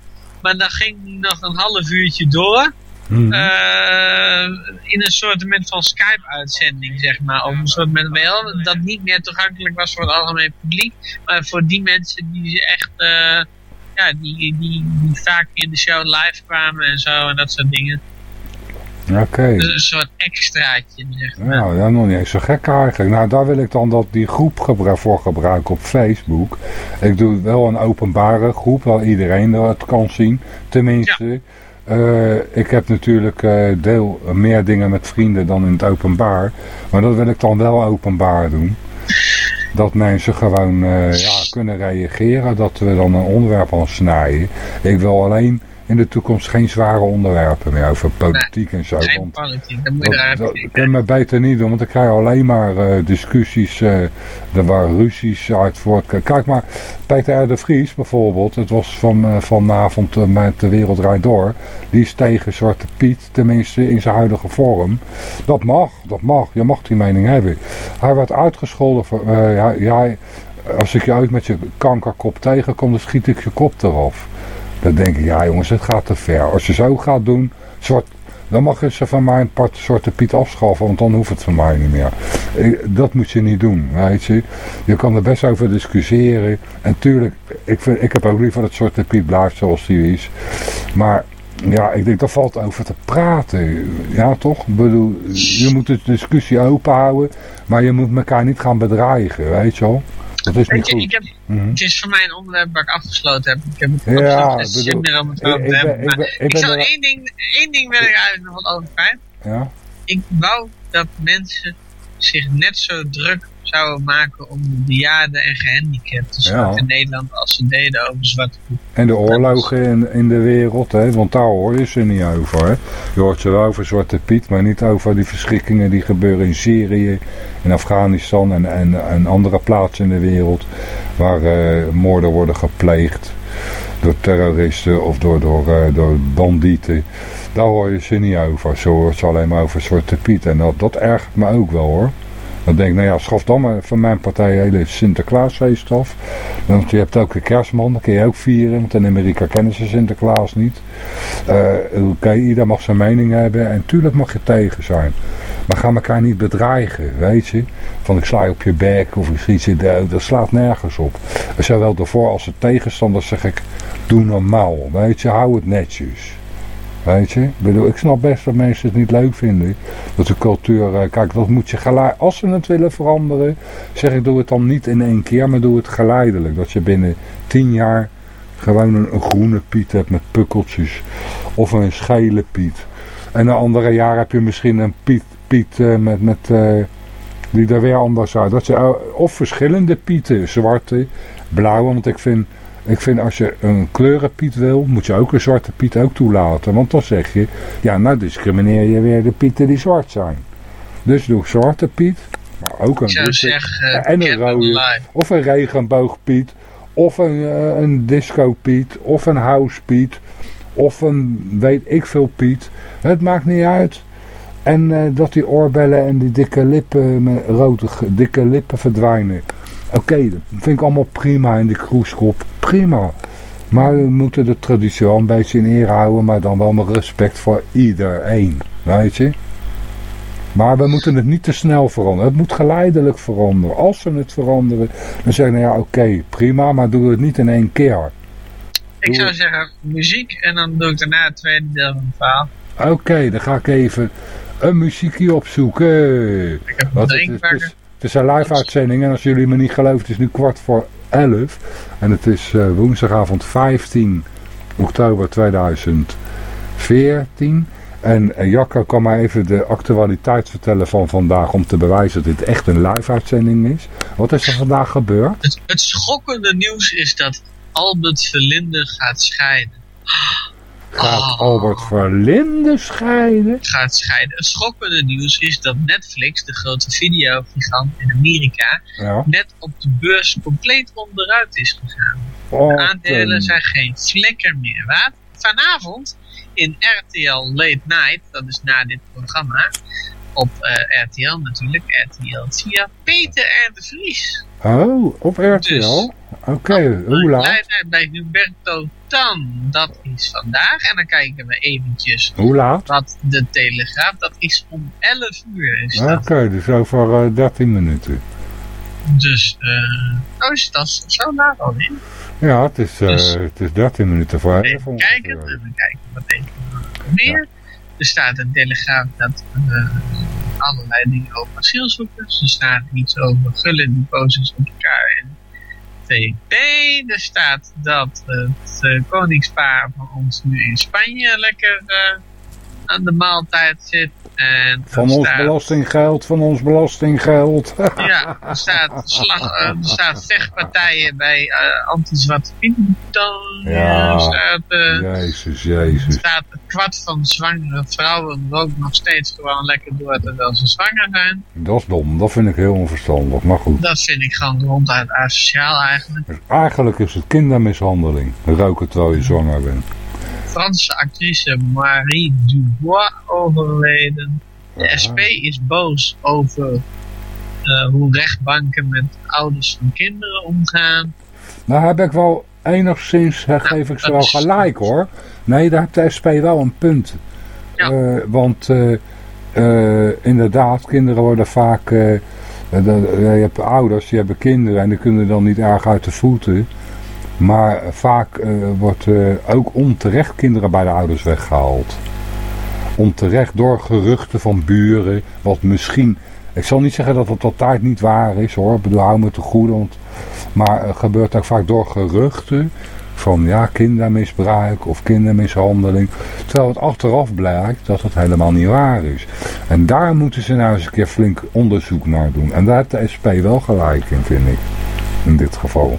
Maar dan ging nog een half uurtje door. Mhm. eh, in een soort van Skype-uitzending, zeg maar. Of een soort met wel, dat niet meer toegankelijk was voor het algemeen publiek. Maar voor die mensen die echt, eh, ja, die, die, die vaak in de show live kwamen en zo en dat soort dingen. Oké. Dus een soort extraatje, zeg maar. Nou, dat is nog niet eens zo gek eigenlijk. Nou, daar wil ik dan dat die groep voor gebruiken op Facebook. Ik doe wel een openbare groep waar iedereen het kan zien. Tenminste, eh, ik heb natuurlijk eh, deel meer dingen met vrienden dan in het openbaar. Maar dat wil ik dan wel openbaar doen. Dat mensen gewoon eh, ja, kunnen reageren. Dat we dan een onderwerp aan snijden. Ik wil alleen in de toekomst geen zware onderwerpen meer over politiek en zo. Geen want politiek, dat moet je dat, eruit dat kan me beter niet doen, want ik krijg alleen maar eh, discussies, eh er waren ruzies uit voort. Kijk maar, Peter R. de Vries bijvoorbeeld, het was van, eh, vanavond met De Wereld Draait Door, die is tegen Zwarte Piet, tenminste in zijn huidige vorm. Dat mag, dat mag, je mag die mening hebben. Hij werd uitgescholden voor, ja, jij, als ik je uit met je kankerkop tegenkom, dan schiet ik je kop eraf. Dan denk ik, ja jongens, het gaat te ver. Als je zo gaat doen, dan mag je ze van mij een part Zwarte Piet afschaffen, want dan hoeft het van mij niet meer. Ik- Dat moet je niet doen, weet je. Je kan er best over discussiëren. En tuurlijk, ik, vind, ik heb ook liever dat Zwarte Piet blijft zoals die is. Maar ja, ik denk, dat valt over te praten. Ja, toch? Ik bedoel, je moet de discussie open houden, maar je moet elkaar niet gaan bedreigen, weet je wel. Dat is niet goed. ik heb, Mhm. het is voor mij een onderwerp waar ik afgesloten heb. Ik heb het Ja, absoluut zin meer om het over te hebben. ik ben- ik ik er- één ding, één ding wil ik eigenlijk nog wel over kwijt. Ja? Ik wou dat mensen zich net zo druk zouden maken om de bejaarden en gehandicapten Ja. in Nederland als ze deden over Zwarte Piet. En de oorlogen in, in de wereld, hè? want daar hoor je ze niet over. Hè? Je hoort ze wel over Zwarte Piet, maar niet over die verschrikkingen die gebeuren in Syrië, in Afghanistan en, en, en andere plaatsen in de wereld. Waar eh, moorden worden gepleegd door terroristen of door, door, eh, door bandieten. Daar hoor je ze niet over. Zo hoort ze alleen maar over Zwarte Piet. En dat, dat ergert me ook wel hoor. Dan denk ik, nou ja, schaf dan maar van mijn partij hele Sinterklaasfeest af. Want je hebt ook een kerstman, dat kun je ook vieren. Want in Amerika kennen ze Sinterklaas niet. Oké, ieder mag zijn mening hebben. En tuurlijk mag je tegen zijn. Maar ga elkaar niet bedreigen, weet je. Van ik sla je op je bek of ik schiet je dood. Dat slaat nergens op. Zowel ervoor als de tegenstander zeg ik, doe normaal. Weet je, hou het netjes. Weet je, ik bedoel, ik snap best dat mensen het niet leuk vinden. Dat de cultuur, eh, kijk, dat moet je geleidelijk, als ze het willen veranderen, zeg ik, doe het dan niet in één keer, maar doe het geleidelijk. Dat je binnen tien jaar gewoon een, groene piet hebt met pukkeltjes. Of een schele piet. En een andere jaar heb je misschien een Piet, Piet eh, met, met, eh, die er weer anders uit. Dat eh, of verschillende Pieten, zwarte, blauwe. Want ik vind, ik vind als je een kleurenpiet wil, moet je ook een zwarte Piet ook toelaten. Want dan zeg je, ja nou discrimineer je weer de Pieten die zwart zijn. Dus doe zwarte Piet, maar ook een Ik zou witte zeggen, en een rode. Of een regenboogpiet. Of een, eh, een disco Piet. Of een house Piet. Of een weet ik veel Piet. Het maakt niet uit. En eh, dat die oorbellen en die dikke lippen, met rode dikke lippen verdwijnen. Oké, dat vind ik allemaal prima in die kroeskop. Prima. Maar we moeten de traditie wel een beetje in ere houden. Maar dan wel met respect voor iedereen. Weet je? Maar we moeten het niet te snel veranderen. Het moet geleidelijk veranderen. Als ze het veranderen, dan zeggen we ja oké, prima, maar doe het niet in één keer. Ik zou zeggen muziek en dan doe ik daarna het tweede deel van het verhaal. Oké, dan ga ik even een muziekje opzoeken. Is- het, is, het is een live uitzending en als jullie me niet geloven, het is nu kwart voor elf. En het is eh, woensdagavond 15 oktober 2014. En eh, Jacco kan mij even de actualiteit vertellen van vandaag om te bewijzen dat dit echt een live uitzending is. Wat is er vandaag gebeurd? Het, het schokkende nieuws is dat Albert Verlinde gaat scheiden. Gaat Albert Verlinde scheiden? Gaat scheiden. Het schokkende nieuws is dat Netflix, de grote videogigant in Amerika, Ja. net op de beurs compleet onderuit is gegaan. Oh, De aandelen zijn geen flikker meer waard. Vanavond in RTL Late Night, dat is na dit programma, op eh, RTL natuurlijk, RTL via Peter R. de Vries. Oh, op RTL? Oké, hoe laat? Bij Huberto Tan, dat is vandaag. En dan kijken we eventjes Hoe laat? wat de Telegraaf, dat is om 11 uur. Is Oké, dus over eh, 13 minuten. Dus, eh oh, is dat zo laat alweer? Ja, het is, eh, Dus- het is 13 minuten voor 11 Even kijken, even kijken wat even meer. Er staat de Telegraaf dat eh, allerlei dingen over asielzoekers. Er staat iets over gullen die poses op elkaar en VP. Er staat dat het eh, koningspaar van ons nu in Spanje lekker eh, aan de maaltijd zit. En Van er ons staat- belastinggeld, van ons belastinggeld. ja, er staat, slag, er staat vechtpartijen bij eh anti-zwarte. Ja. Er staat, eh, Jezus, er jezus. staat een kwart van zwangere vrouwen rookt nog steeds gewoon lekker door terwijl ze zwanger zijn. Dat is dom, dat vind ik heel onverstandig, maar goed. Dat vind ik gewoon ronduit asociaal eigenlijk. Dus eigenlijk is het kindermishandeling, roken terwijl je zwanger bent. Franse actrice Marie Dubois overleden. De Ja. SP is boos over eh, hoe rechtbanken met ouders van kinderen omgaan. Nou heb ik wel enigszins, eh, geef ik ze wel gelijk hoor. Nee, daar heeft de SP wel een punt. Want eh, eh, inderdaad, kinderen worden vaak... je hebt ouders, die hebben kinderen en die kunnen dan niet erg uit de voeten. Maar vaak eh, wordt eh, ook onterecht kinderen bij de ouders weggehaald. Onterecht door geruchten van buren, wat misschien... Ik zal niet zeggen dat het altijd niet waar is hoor, ik bedoel, hou me te want maar het gebeurt ook vaak door geruchten van ja, kindermisbruik of kindermishandeling. Terwijl het achteraf blijkt dat het helemaal niet waar is. En daar moeten ze nou eens een keer flink onderzoek naar doen. En daar heeft de SP wel gelijk in, vind ik. In dit geval.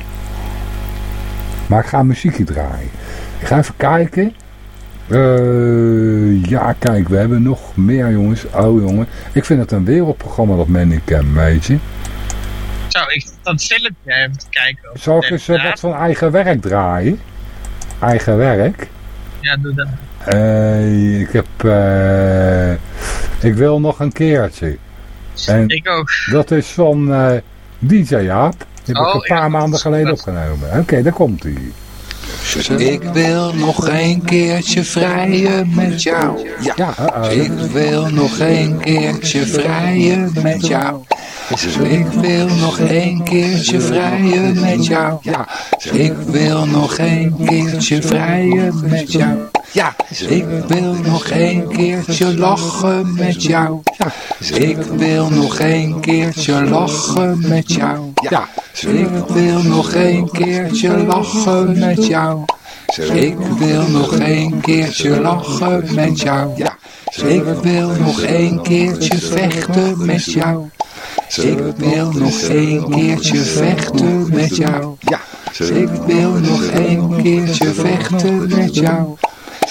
Maar ik ga een muziekje draaien. Ik ga even kijken. Eh, ja, kijk, we hebben nog meer jongens. Oh jongen, ik vind het een wereldprogramma dat Manicam, weet je. Zou ik dat filmpje even kijken? Zal ik eens eh, wat van eigen werk draaien? Eigen werk? Ja, doe dat. Eh, ik heb... ik wil nog een keertje. En Ik ook. dat is van DJ Jaap. Die heb Oh, ik een paar ja. maanden geleden opgenomen. Oké, daar komt hij. Ik wil nog een keertje vrijen met jou. Ja, ik wil nog een keertje vrijen met jou. Ik wil nog een keertje vrijen met jou. Ja, ik wil nog een keertje vrijen met jou. Ja, ik wil nog een keertje lachen met jou. Ja, ik wil nog een keertje lachen met jou. Ja, ik wil nog een keertje lachen met jou. Ik wil nog een keertje lachen met jou. Ja, Ik wil nog één keertje vechten met jou. Ik wil nog één keertje vechten met jou. Ja. Ik wil nog één keertje vechten met jou.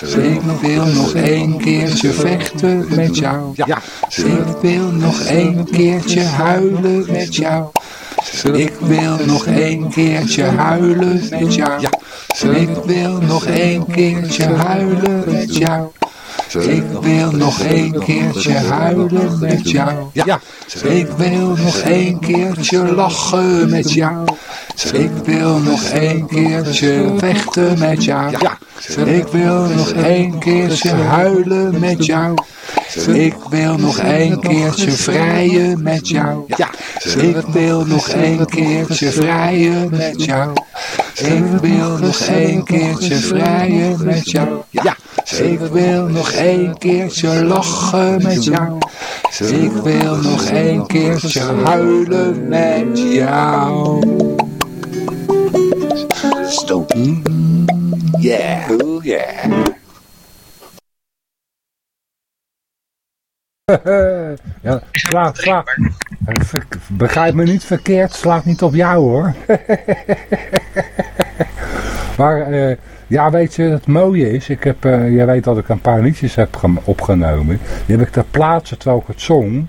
Ik wil nog één keertje vechten met jou. Ja. Ik wil nog één keertje huilen met jou. Ik wil nog één keertje huilen met jou. Ik wil nog één keertje huilen met jou. Ik wil nog één keertje huilen met jou. Ja. Ik wil nog één keertje lachen met jou. Ik wil nog één keertje vechten met jou. Ja. Ik wil nog één keertje huilen met jou. Ik wil nog één keertje vrijen met jou. Ik wil nog één keertje vrijen met jou. Ik wil nog één keertje vrijen met jou. Ja. Ik wil nog één keertje lachen met jou. Ik wil nog één keertje huilen met jou. Yeah. Oh yeah. ja, slaat. Ver- Begrijp me niet verkeerd, slaat niet op jou hoor. maar eh, ja, weet je, het mooie is, ik heb, eh, jij weet dat ik een paar liedjes heb opgenomen. Die heb ik ter plaatse, terwijl ik het zong,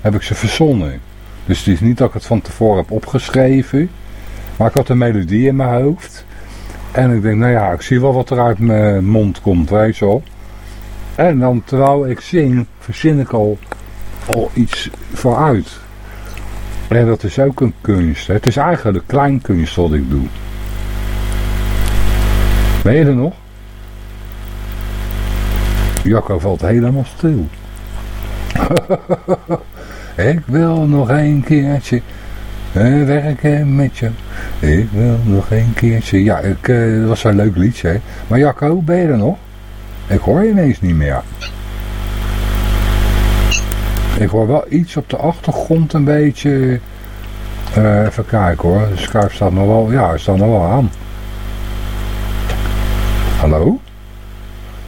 heb ik ze verzonnen. Dus het is niet dat ik het van tevoren heb opgeschreven, maar ik had een melodie in mijn hoofd. En ik denk, nou ja, ik zie wel wat er uit mijn mond komt, weet je wel. En dan terwijl ik zing, verzin ik al, al iets vooruit. En dat is ook een kunst. hè. Het is eigenlijk klein kunst wat ik doe. Ben je er nog? Jacco valt helemaal stil. ik wil nog een keertje eh, werken met je. Ik wil nog een keertje. Ja, ik, eh, dat was een leuk liedje. Hè? Maar Jacco, ben je er nog? Ik hoor je ineens niet meer. Ik hoor wel iets op de achtergrond een beetje. Eh, even kijken hoor. De Skype staat nog wel. Ja, hij staat nog wel aan. Hallo?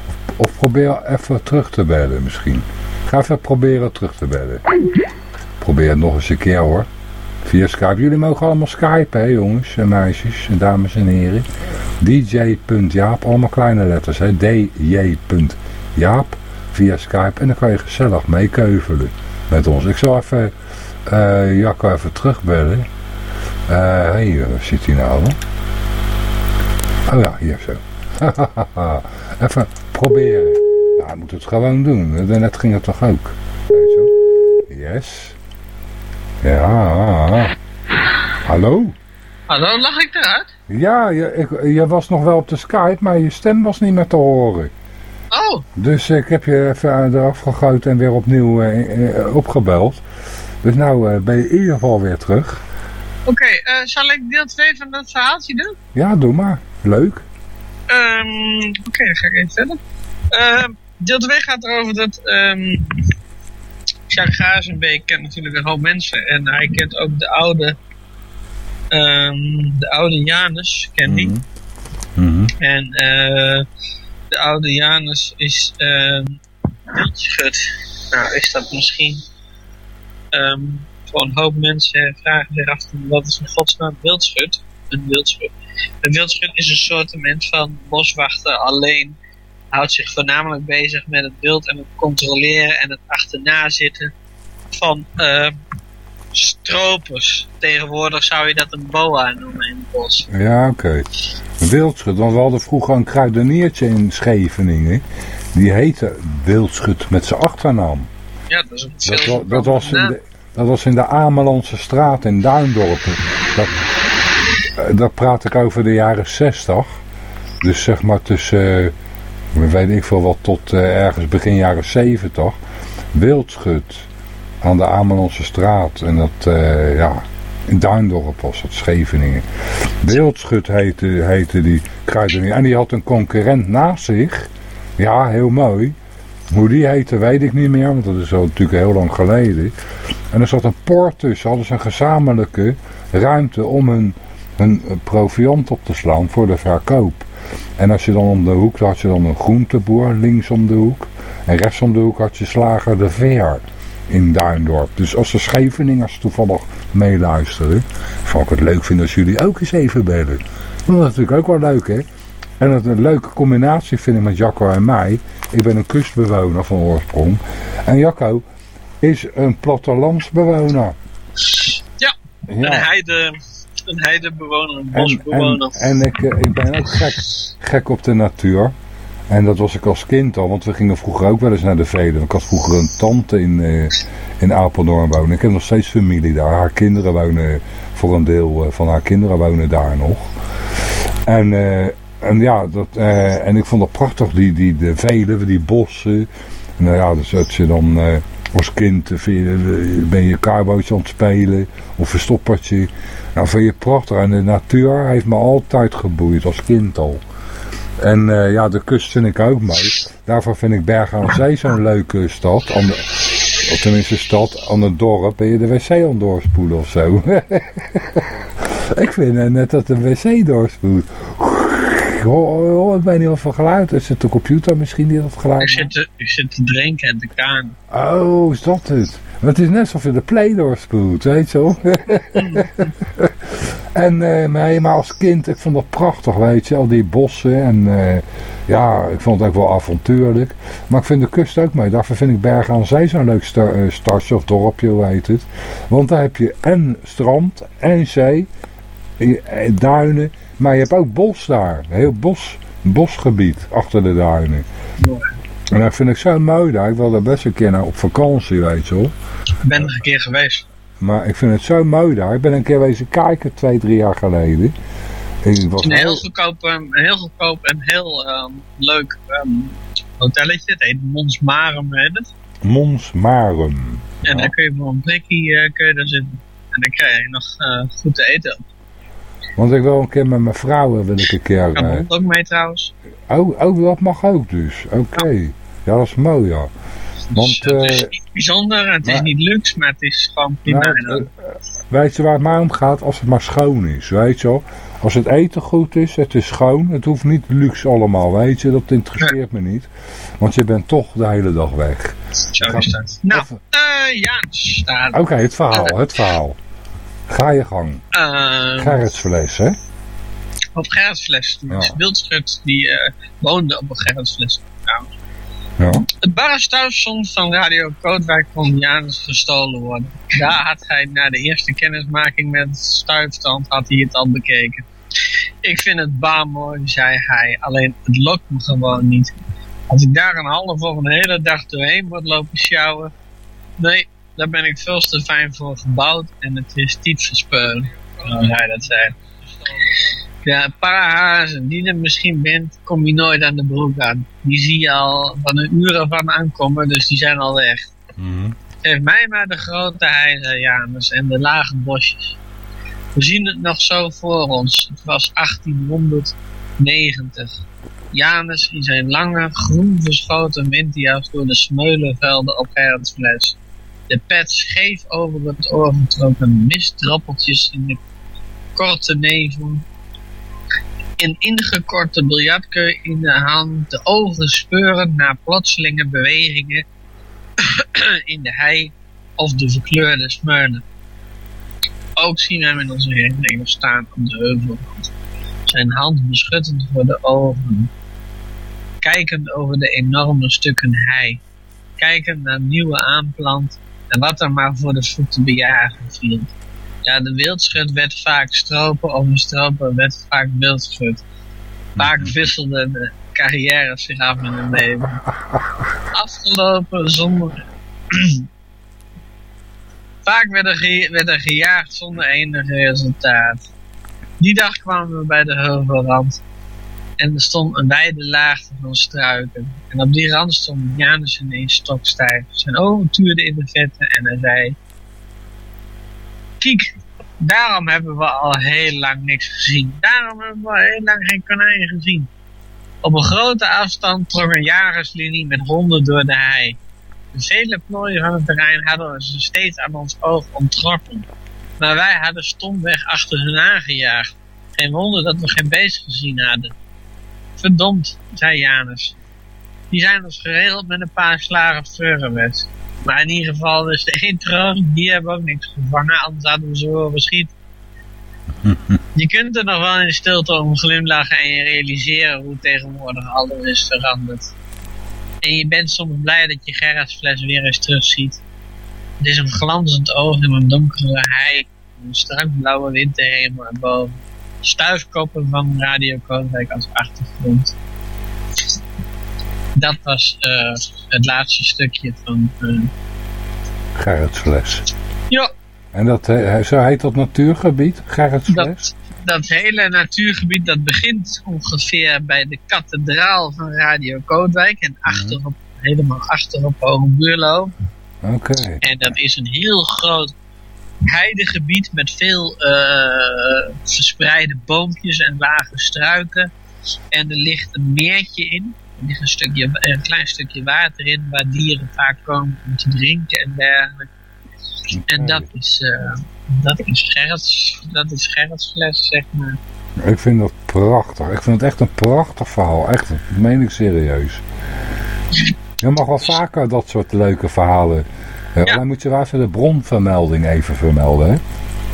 Of, of probeer even terug te bellen misschien. Ga even proberen terug te bellen. Probeer het nog eens een keer hoor. Via Skype. Jullie mogen allemaal Skype hè jongens en meisjes en dames en heren. DJ.jaap, allemaal kleine letters hè. DJ.jaap via Skype. En dan kan je gezellig meekeuvelen met ons. Ik zal even eh Jacco even terugbellen. Eh hey, zit hij nou? Oh ja, hier zo. even proberen. Ja, hij moet het gewoon doen. Net ging het toch ook. Weet je? Yes. Ja. Hallo? Hallo, lag ik eruit? Ja, je, ik, je was nog wel op de Skype, maar je stem was niet meer te horen. Oh, Dus ik heb je even eraf gegooid en weer opnieuw eh, eh, opgebeld. Dus nou eh, ben je in ieder geval weer terug. oké. eh, zal ik deel 2 van dat verhaaltje doen? Ja, doe maar. Leuk. Ehm, Oké, dan ga ik even verder. Ehm, deel 2 gaat erover dat ehm Jacques Gazenbeek kent natuurlijk een hoop mensen. En hij kent ook de oude, ehm, de oude Janus, kent hij. Mhm. En eh, de oude Janus is ehm schut. Nou, is dat misschien ehm voor een hoop mensen vragen zich af wat is in godsnaam wildschut? Een wildschut. Een wildschut is een soortement van boswachter alleen houdt zich voornamelijk bezig met het wild en het controleren en het achterna zitten van eh, stropers. Tegenwoordig zou je dat een boa noemen in het bos. Ja, oké. Wildschut, want we hadden vroeger een kruideniertje in Scheveningen. Die heette Wildschut met zijn achternaam. Ja, dat is een Dat, veel wa- dat, was in de, dat was in de Amelandse straat in Duindorpen. Dat, eh, dat praat ik over de jaren 60. Dus zeg maar tussen, eh, weet ik veel wat, tot eh, ergens begin jaren 70. Wildschut aan de Amelandse straat. En dat, eh, ja, in Duindorp was dat, Scheveningen. Wildschut heette, heette die kruidenier. En die had een concurrent naast zich. Ja, heel mooi. Hoe die heette weet ik niet meer, want dat is al natuurlijk heel lang geleden. En er zat een poort tussen, hadden ze een gezamenlijke ruimte om hun, hun proviant op te slaan voor de verkoop. En als je dan om de hoek, had je dan een groenteboer links om de hoek. En rechts om de hoek had je slager de Veer in Duindorp. Dus als de Scheveningers toevallig meeluisteren, zou ik het leuk vinden als jullie ook eens even bellen. Dat is natuurlijk ook wel leuk, hè? En het een leuke combinatie vind ik met Jacco en mij. Ik ben een kustbewoner van oorsprong. En Jacco is een plattelandsbewoner. Ja, Ja. heide, een heidebewoner, een En, bosbewoner. en, en ik, eh, ik ben ook gek, gek op de natuur. En dat was ik als kind al, want we gingen vroeger ook wel eens naar de Velen. Ik had vroeger een tante in, eh, in Apeldoorn wonen. Ik heb nog steeds familie daar. Haar kinderen wonen, voor een deel eh, van haar kinderen wonen daar nog. En, en ja, dat, en ik vond het prachtig, die, die, de Velen, die bossen. En nou ja, dus dat je dan als kind je, ben je kaarbootje aan het spelen of verstoppertje. Nou, vind je prachtig. En de natuur heeft me altijd geboeid, als kind al. En eh, ja, de kust vind ik ook mooi. Daarvoor vind ik Bergen aan Zee zo'n leuke stad. De, of tenminste stad, aan het dorp. Ben je de wc aan het doorspoelen of zo? ik vind eh, net dat de wc doorspoelt. Ik hoor, hoor- ik weet niet wat voor geluid. Is het de computer misschien die dat geluid Ik zit, te, ik zit te drinken en te kaan. Oh, is dat het? Het is net alsof je de play doorspoelt, weet je wel. en eh, maar, als kind, ik vond dat prachtig, weet je. Al die bossen en eh, ja, ik vond het ook wel avontuurlijk. Maar ik vind de kust ook mooi. Daarvoor vind ik Bergen aan Zee zo'n leuk sta- eh, stadje of dorpje, heet het. Want daar heb je en strand en zee, eh, duinen. Maar je hebt ook bos daar. Een heel bos, bosgebied achter de duinen. En dat vind ik zo mooi daar. Ik wil daar best een keer naar op vakantie, weet je wel. Ik ben er een keer geweest. Maar ik vind het zo mooi daar. Ik ben een keer wezen kijken, twee, drie jaar geleden. Ik was Een heel goedkoop, ehm, heel goedkoop en heel ehm, leuk ehm, hotelletje. Het heet Mons Marum, heet het. Mons Marum. En daar kun je voor een prikkie eh, kun je daar zitten. En dan krijg je nog eh, goed te eten. Want ik wil een keer met mijn vrouwen wil ik een keer... Kan eh, hond ook mee trouwens. oh, oh, dat mag ook dus. Oké. Ja, dat is mooi, ja. Want, Dus het is eh, niet bijzonder, het is niet luxe, maar het is gewoon prima. Nou, weet je waar het mij om gaat? Als het maar schoon is, weet je wel. Als het eten goed is, het is schoon. Het hoeft niet luxe allemaal, weet je. Dat interesseert me niet. Want je bent toch de hele dag weg. Zo is dat. Nou, eh ja, staat. Oké, het verhaal, het verhaal. Ga je gang. Gerritsvlees, hè? op Gerritsfles. Ja. Wildschut die eh, woonde op een Gerritsfles. Ja. Het barrenstation van Radio Kootwijk kon Janus gestolen worden. Daar had hij na de eerste kennismaking met stuifstand had hij het al bekeken. Ik vind het baar mooi, zei hij, alleen het lokt me gewoon niet. Als ik daar een half of een hele dag doorheen moet lopen sjouwen. Nee, daar ben ik veel te fijn voor gebouwd en het is verspeulen. Zoals hij dat zei. Ja, een paar hazen die er misschien bent, kom je nooit aan de broek aan. Die zie je al van een uur aan aankomen, dus die zijn al weg. Geef mij maar de grote heide, Janus, en de lage bosjes. We zien het nog zo voor ons. Het was 1890. Janus in zijn lange, groen verschoten winterjas door de smeulenvelden op Gerritsfles. De pet scheef over het oor getrokken, mistdroppeltjes in de korte nevel. Een ingekorte biljartkeu in de hand, de ogen speurend naar plotselinge bewegingen in de hei of de verkleurde smeulen. Ook zien we hem in onze herinneringen staan op de heuvelrand. Zijn hand beschuttend voor de ogen. Kijkend over de enorme stukken hei. Kijkend naar nieuwe aanplant en wat er maar voor de voeten bejagen viel. Ja, de wildschut werd vaak stropen of een stroper werd vaak wildschut. Vaak wisselden de carrières zich af in het leven. Afgelopen zonder... vaak werd er, ge- werd er gejaagd zonder enig resultaat. Die dag kwamen we bij de heuvelrand. En er stond een wijde laagte van struiken. En op die rand stond Janus ineens stokstijf. Zijn ogen tuurden in de vette en hij zei... Kijk, daarom hebben we al heel lang niks gezien. Daarom hebben we al heel lang geen konijn gezien. Op een grote afstand trok een jagerslinie met honden door de hei. De vele plooien van het terrein hadden ze steeds aan ons oog onttrokken. Maar wij hadden stomweg achter hun aangejaagd. Geen wonder dat we geen beest gezien hadden. Verdomd, zei Janus. Die zijn dus geregeld met een paar slagen Furrewet. Maar in ieder geval, dus de intro, die hebben ook niks gevangen, anders hadden we ze horen schieten. Je kunt er nog wel in stilte om glimlachen en je realiseren hoe tegenwoordig alles is veranderd. En je bent soms blij dat je Gerrits fles weer eens terugziet. Het is een glanzend oog in een donkere hei. Een strak blauwe winterhemel erboven. Stuifkoppen van Radio Kootwijk als achtergrond. Dat was eh, het laatste stukje van... Gerritsfles. ja, En dat, eh, zo heet dat natuurgebied, Gerritsfles? dat, dat hele natuurgebied dat begint ongeveer bij de kathedraal van Radio Kootwijk. En achterop, helemaal achterop Hoge Buurlo. Oké. En dat is een heel groot heidegebied met veel eh, verspreide boompjes en lage struiken. En er ligt een meertje in. Er ligt een, stukje, een klein stukje water in waar dieren vaak komen om te drinken en dergelijke. En dat is, eh dat is Gerrits, dat is Gerrits fles, zeg maar. Ik vind dat prachtig. Ik vind het echt een prachtig verhaal. Echt, dat meen ik serieus. Je mag wel vaker dat soort leuke verhalen. Ja. Alleen moet je wel even de bronvermelding even vermelden. Hè?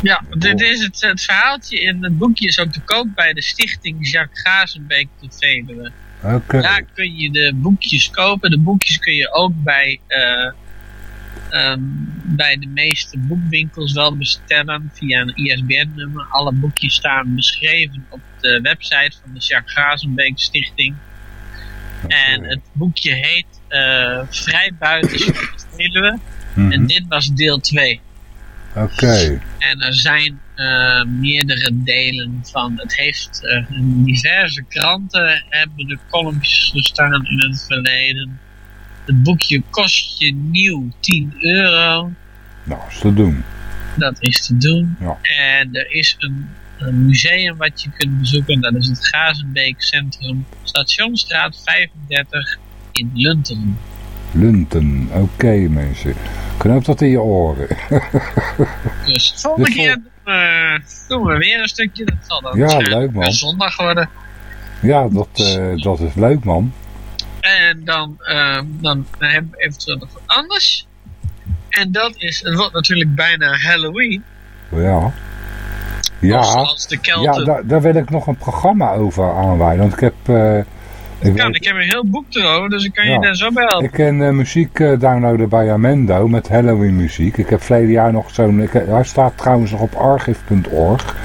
Ja, dit is het, het verhaaltje in het boekje is ook te koop bij de stichting Jacques Gazenbeek te Veluwe. Oké. Daar kun je de boekjes kopen. De boekjes kun je ook bij, eh, ehm, bij de meeste boekwinkels wel bestellen via een ISBN-nummer. Alle boekjes staan beschreven op de website van de Jacques Gazenbeek Stichting. En het boekje heet eh Vrij buiten Veluwe. Mhm. En dit was deel 2. Oké. En er zijn eh, meerdere delen van. Het heeft eh, diverse kranten hebben de columns gestaan in het verleden. Het boekje kost je nieuw 10 euro. Nou, is te doen. Dat is te doen. Ja. En er is een, een museum wat je kunt bezoeken. Dat is het Gazenbeek Centrum, Stationstraat 35 in Lunteren. Lunten. Oké mensen. Knoop dat in je oren. Dus volgende Dus keer doen we, doen we weer een stukje. Dat zal dan Ja, leuk, man. weer zondag worden. ja, dat, eh, dat is leuk man. En dan, ehm, dan hebben we eventueel nog wat anders. En dat is, het wordt natuurlijk bijna Halloween. Ja. Ja, Zoals de ja Kelten. daar, daar wil ik nog een programma over aanwijden. Want ik heb... ik, kan, ik heb een heel boek erover, dus ik kan Ja. je daar zo bij helpen. ik kan eh, muziek eh, downloaden bij Amendo met Halloween muziek. Ik heb verleden jaar nog zo'n... Hij staat trouwens nog op archive.org.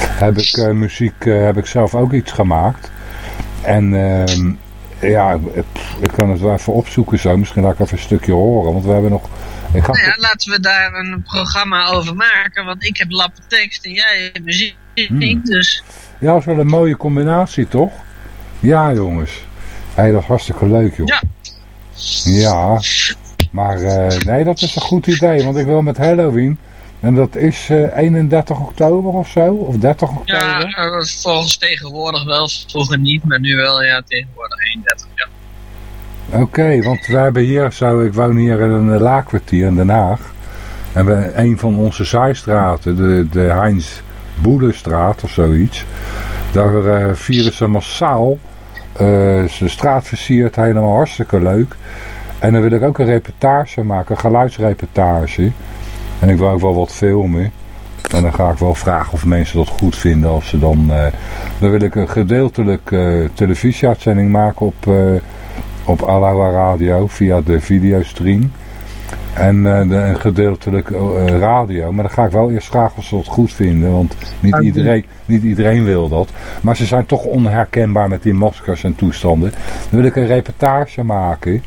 Heb ik eh, muziek... heb ik zelf ook iets gemaakt. En... ehm, ja, ik, ik kan het wel even opzoeken zo. Misschien laat ik even een stukje horen. Want we hebben nog... Ik Nou ja, laten we daar een programma over maken, want ik heb lappen tekst en jij hebt muziek. Hmm. Dus Ja, dat is wel een mooie combinatie, toch? Ja, jongens. Hé, dat is hartstikke leuk, joh. Ja. Ja. Maar eh, nee, dat is een goed idee. Want ik wil met Halloween... En dat is eh, 31 oktober of zo? Of 30 oktober? ja, eh, volgens tegenwoordig wel, vroeger niet, maar nu wel, ja, tegenwoordig 31. Ja. Oké, want we hebben hier zo... Ik woon hier in een eh, laakkwartier in Den Haag. En we een van onze zijstraten, de, de Heinz Boelenstraat of zoiets. Daar eh, vieren ze massaal eh de straat versierd, helemaal hartstikke leuk. En dan wil ik ook een reportage maken, een geluidsreportage. En ik wil ook wel wat filmen. En dan ga ik wel vragen of mensen dat goed vinden. Als ze dan, eh, dan wil ik een gedeeltelijk eh, televisieuitzending maken op, eh op Aloha Radio via de videostream. En eh, een gedeeltelijk eh, radio. Maar dan ga ik wel eerst vragen of ze dat goed vinden. Want niet Oké. iedereen, niet iedereen wil dat. Maar ze zijn toch onherkenbaar met die maskers en toestanden. Dan wil ik een reportage maken.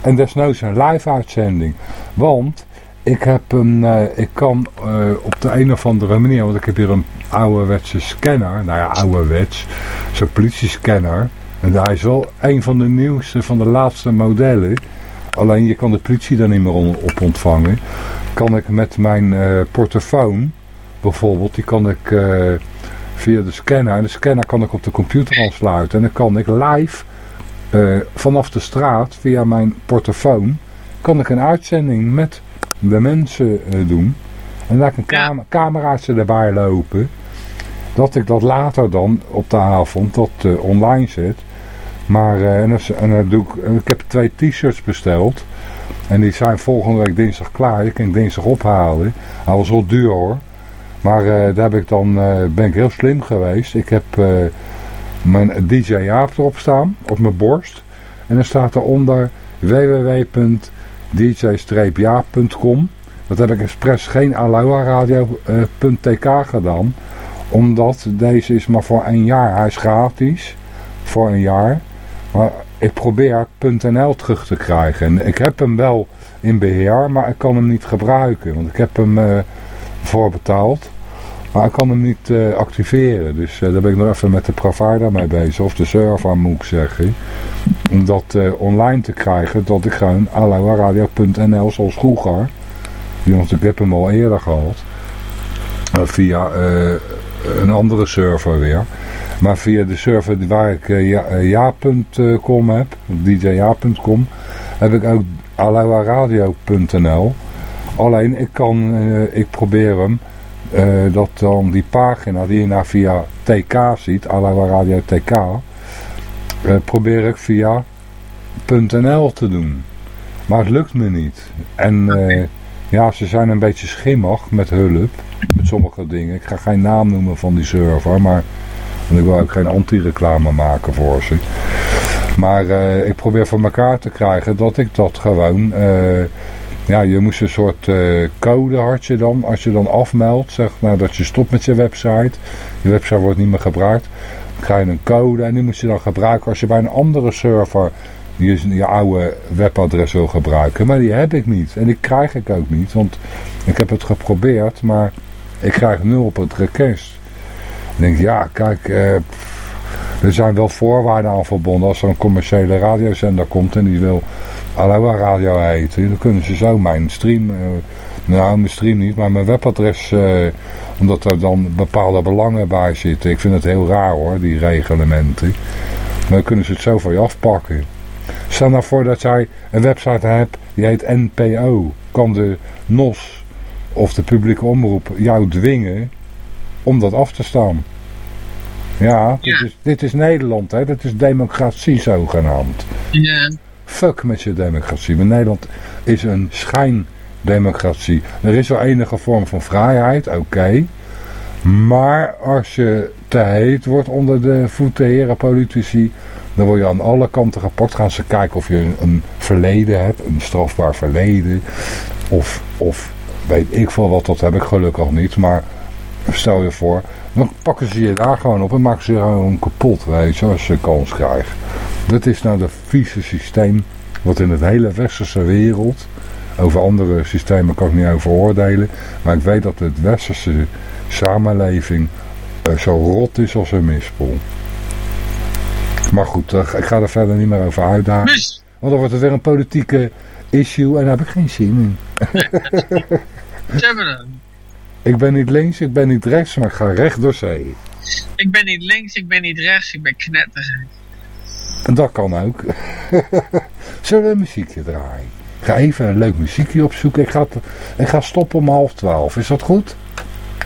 En desnoods een live uitzending. Want ik heb een, eh, ik kan op de een of andere manier, want ik heb hier een ouderwetse scanner. Nou ja, ouderwets. Zo'n politiescanner. En hij is wel een van de nieuwste, van de laatste modellen. Alleen je kan de politie daar niet meer op ontvangen. Kan ik met mijn eh, portofoon, bijvoorbeeld, die kan ik eh, via de scanner. En de scanner kan ik op de computer aansluiten. En dan kan ik live eh, vanaf de straat, via mijn portofoon, kan ik een uitzending met de mensen doen. En laat ik een cam cameraatje erbij lopen. Dat ik dat later dan op de avond dat online zet. Maar eh, en, en doe ik, ik heb twee t-shirts besteld. En die zijn volgende week dinsdag klaar. Kan ik dinsdag ophalen. Hij was wel duur hoor. Maar eh, daar heb ik dan, eh, ben ik heel slim geweest. Ik heb mijn DJ Jaap erop staan. Op mijn borst. En dan staat eronder www.dj-jaap.com Dat heb ik expres geen aloha-radio.tk gedaan. Omdat deze is maar voor een jaar. Hij is gratis. Voor een jaar. Maar ik probeer .nl terug te krijgen. En ik heb hem wel in beheer, maar ik kan hem niet gebruiken. Want ik heb hem eh voorbetaald. Maar ik kan hem niet eh, activeren. Dus eh, daar ben ik nog even met de provider mee bezig. Of de server moet ik zeggen. Om dat online te krijgen. Dat ik gewoon aloha-radio.nl zoals vroeger. Want ik heb hem al eerder gehad. Eh, via een andere server weer. Maar via de server waar ik eh, ja, eh, ja.com heb, djja.com, heb ik ook aloha-radio.nl. Alleen ik kan, eh, ik probeer hem, eh, dat dan die pagina die je nou via TK ziet, Aloha Radio TK, eh, probeer ik via .nl te doen. Maar het lukt me niet. En eh, ja, ze zijn een beetje schimmig met hulp, met sommige dingen. Ik ga geen naam noemen van die server, maar want ik wil ook geen anti-reclame maken voor ze. Maar eh, ik probeer voor elkaar te krijgen dat ik dat gewoon... eh, ja, je moest een soort eh, code had dan. Als je dan afmeldt, zeg maar dat je stopt met je website. Je website wordt niet meer gebruikt. Dan krijg je een code en die moet je dan gebruiken als je bij een andere server je, je oude webadres wil gebruiken. Maar die heb ik niet. En die krijg ik ook niet. Want ik heb het geprobeerd, maar ik krijg nul op het request. Denk, ja, kijk, eh, er zijn wel voorwaarden aan verbonden. Als er een commerciële radiozender komt en die wil Aloha Radio heten, dan kunnen ze zo mijn stream, eh, nou mijn stream niet, maar mijn webadres, eh, omdat er dan bepaalde belangen bij zitten. Ik vind het heel raar hoor, die reglementen. Maar dan kunnen ze het zo van je afpakken. Stel nou voor dat jij een website hebt, die heet NPO. Kan de NOS of de publieke omroep jou dwingen om dat af te staan. Ja, dit, Is, dit is Nederland, hè. Dit is democratie zogenaamd. Ja. Fuck met je democratie. Maar Nederland is een schijndemocratie. Er is wel enige vorm van vrijheid, oké. Maar als je te heet wordt onder de voeten heren politici... dan word je aan alle kanten gepakt. Gaan ze kijken of je een, een verleden hebt, een strafbaar verleden. Of, of weet ik veel wat, dat heb ik gelukkig niet. Maar stel je voor, dan pakken ze je daar gewoon op en maken ze je gewoon kapot, weet je, als je kans krijgt. Dat is nou het vieze systeem wat in het hele westerse wereld, over andere systemen kan ik niet over oordelen, maar ik weet dat het westerse samenleving eh, zo rot is als een mispoel. Maar goed, eh, ik ga er verder niet meer over uitdagen. Want dan wordt het weer een politieke issue en daar heb ik geen zin in. Ik ben niet links, ik ben niet rechts, maar ik ga recht door zee. Ik ben niet links, ik ben niet rechts, ik ben knetter. En dat kan ook. Zullen we een muziekje draaien? Ik ga even een leuk muziekje opzoeken. Ik ga, ik ga stoppen om half twaalf. Is dat goed?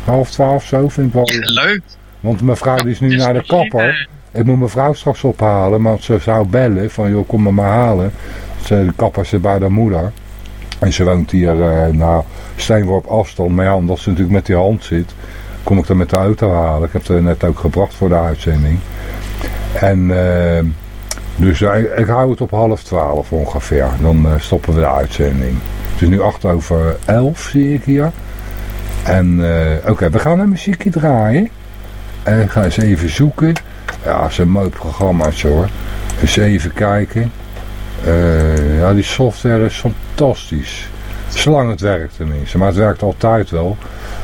Half twaalf zo vind ik wel... Leuk. Want mijn vrouw is nu naar de kapper. Ik moet mijn vrouw straks ophalen. Maar ze zou bellen van joh kom me maar halen. Ze, de kapper zit bij haar moeder. En ze woont hier eh nou, steenworp afstand. Maar ja, omdat ze natuurlijk met die hand zit. Kom ik dan met de auto halen. Ik heb haar net ook gebracht voor de uitzending. En eh, dus eh, ik hou het op half twaalf ongeveer. Dan stoppen we de uitzending. Het is nu acht over elf zie ik hier. En oké, we gaan een muziekje draaien. En ik ga eens even zoeken. Ja, het is een mooi programmaatje hoor. Eens even kijken. Eh, ja, die software is fantastisch. Zolang het werkt tenminste. Maar het werkt altijd wel.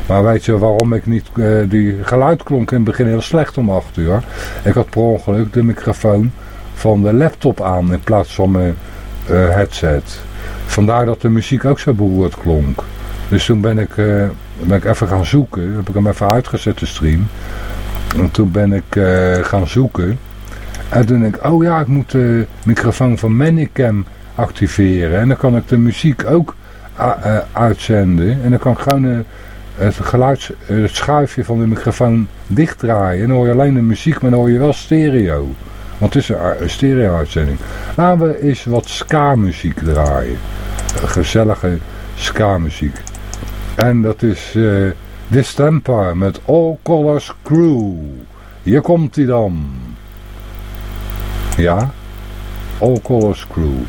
Maar weet je waarom ik niet... eh, die geluid klonk in het begin heel slecht om 8 uur. Ik had per ongeluk de microfoon van de laptop aan in plaats van mijn eh, headset. Vandaar dat de muziek ook zo beroerd klonk. Dus toen ben ik, ben ik even gaan zoeken. Heb ik hem even uitgezet, de stream. En toen ben ik gaan zoeken. En toen denk ik, oh ja, ik moet de microfoon van Manicam activeren. En dan kan ik de muziek ook a- eh, uitzenden. En dan kan ik gewoon eh, het, geluids, het schuifje van de microfoon dichtdraaien. En dan hoor je alleen de muziek, maar dan hoor je wel stereo. Want het is een, stereo-uitzending. Laten we eens wat ska-muziek draaien. Gezellige ska-muziek. En dat is eh Distemper met All Colors Crew. Hier komt hij dan. Ja, All Colors Crew.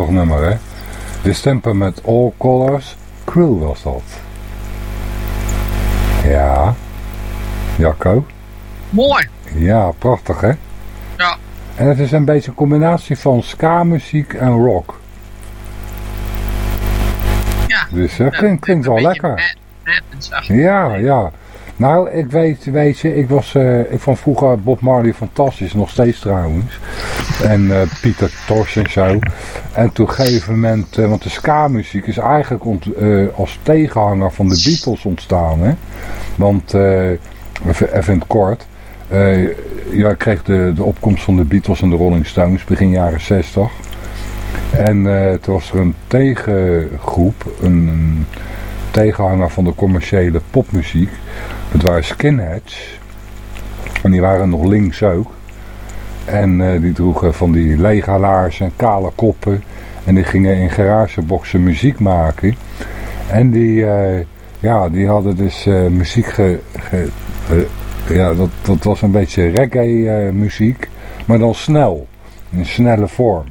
Prachtig nummer hè. Distemper met All Colors Crew was dat. Ja. Jacco? Mooi. Ja, prachtig hè. Ja. En het is een beetje een combinatie van ska-muziek en rock. Ja. Dus dat klinkt, klinkt wel lekker. Ja, ja. Nou, ik weet, weet je, ik, was, eh, ik vond vroeger Bob Marley fantastisch, nog steeds trouwens. En eh, Pieter Tosh en zo. En toen gegeven moment, eh, want de ska-muziek is eigenlijk eh, als tegenhanger van de Beatles ontstaan. Hè? Want, even, in het kort, ja, kreeg de, de opkomst van de Beatles en de Rolling Stones begin jaren 60. En toen was er een tegengroep, een tegenhanger van de commerciële popmuziek. Het waren skinheads. En die waren nog links ook. En eh, die droegen van die legalaars en kale koppen. En die gingen in garageboxen muziek maken. En die, eh, Ja, die hadden dus eh, muziek ge... ja, dat, dat was een beetje reggae muziek, maar dan snel. In snelle vorm.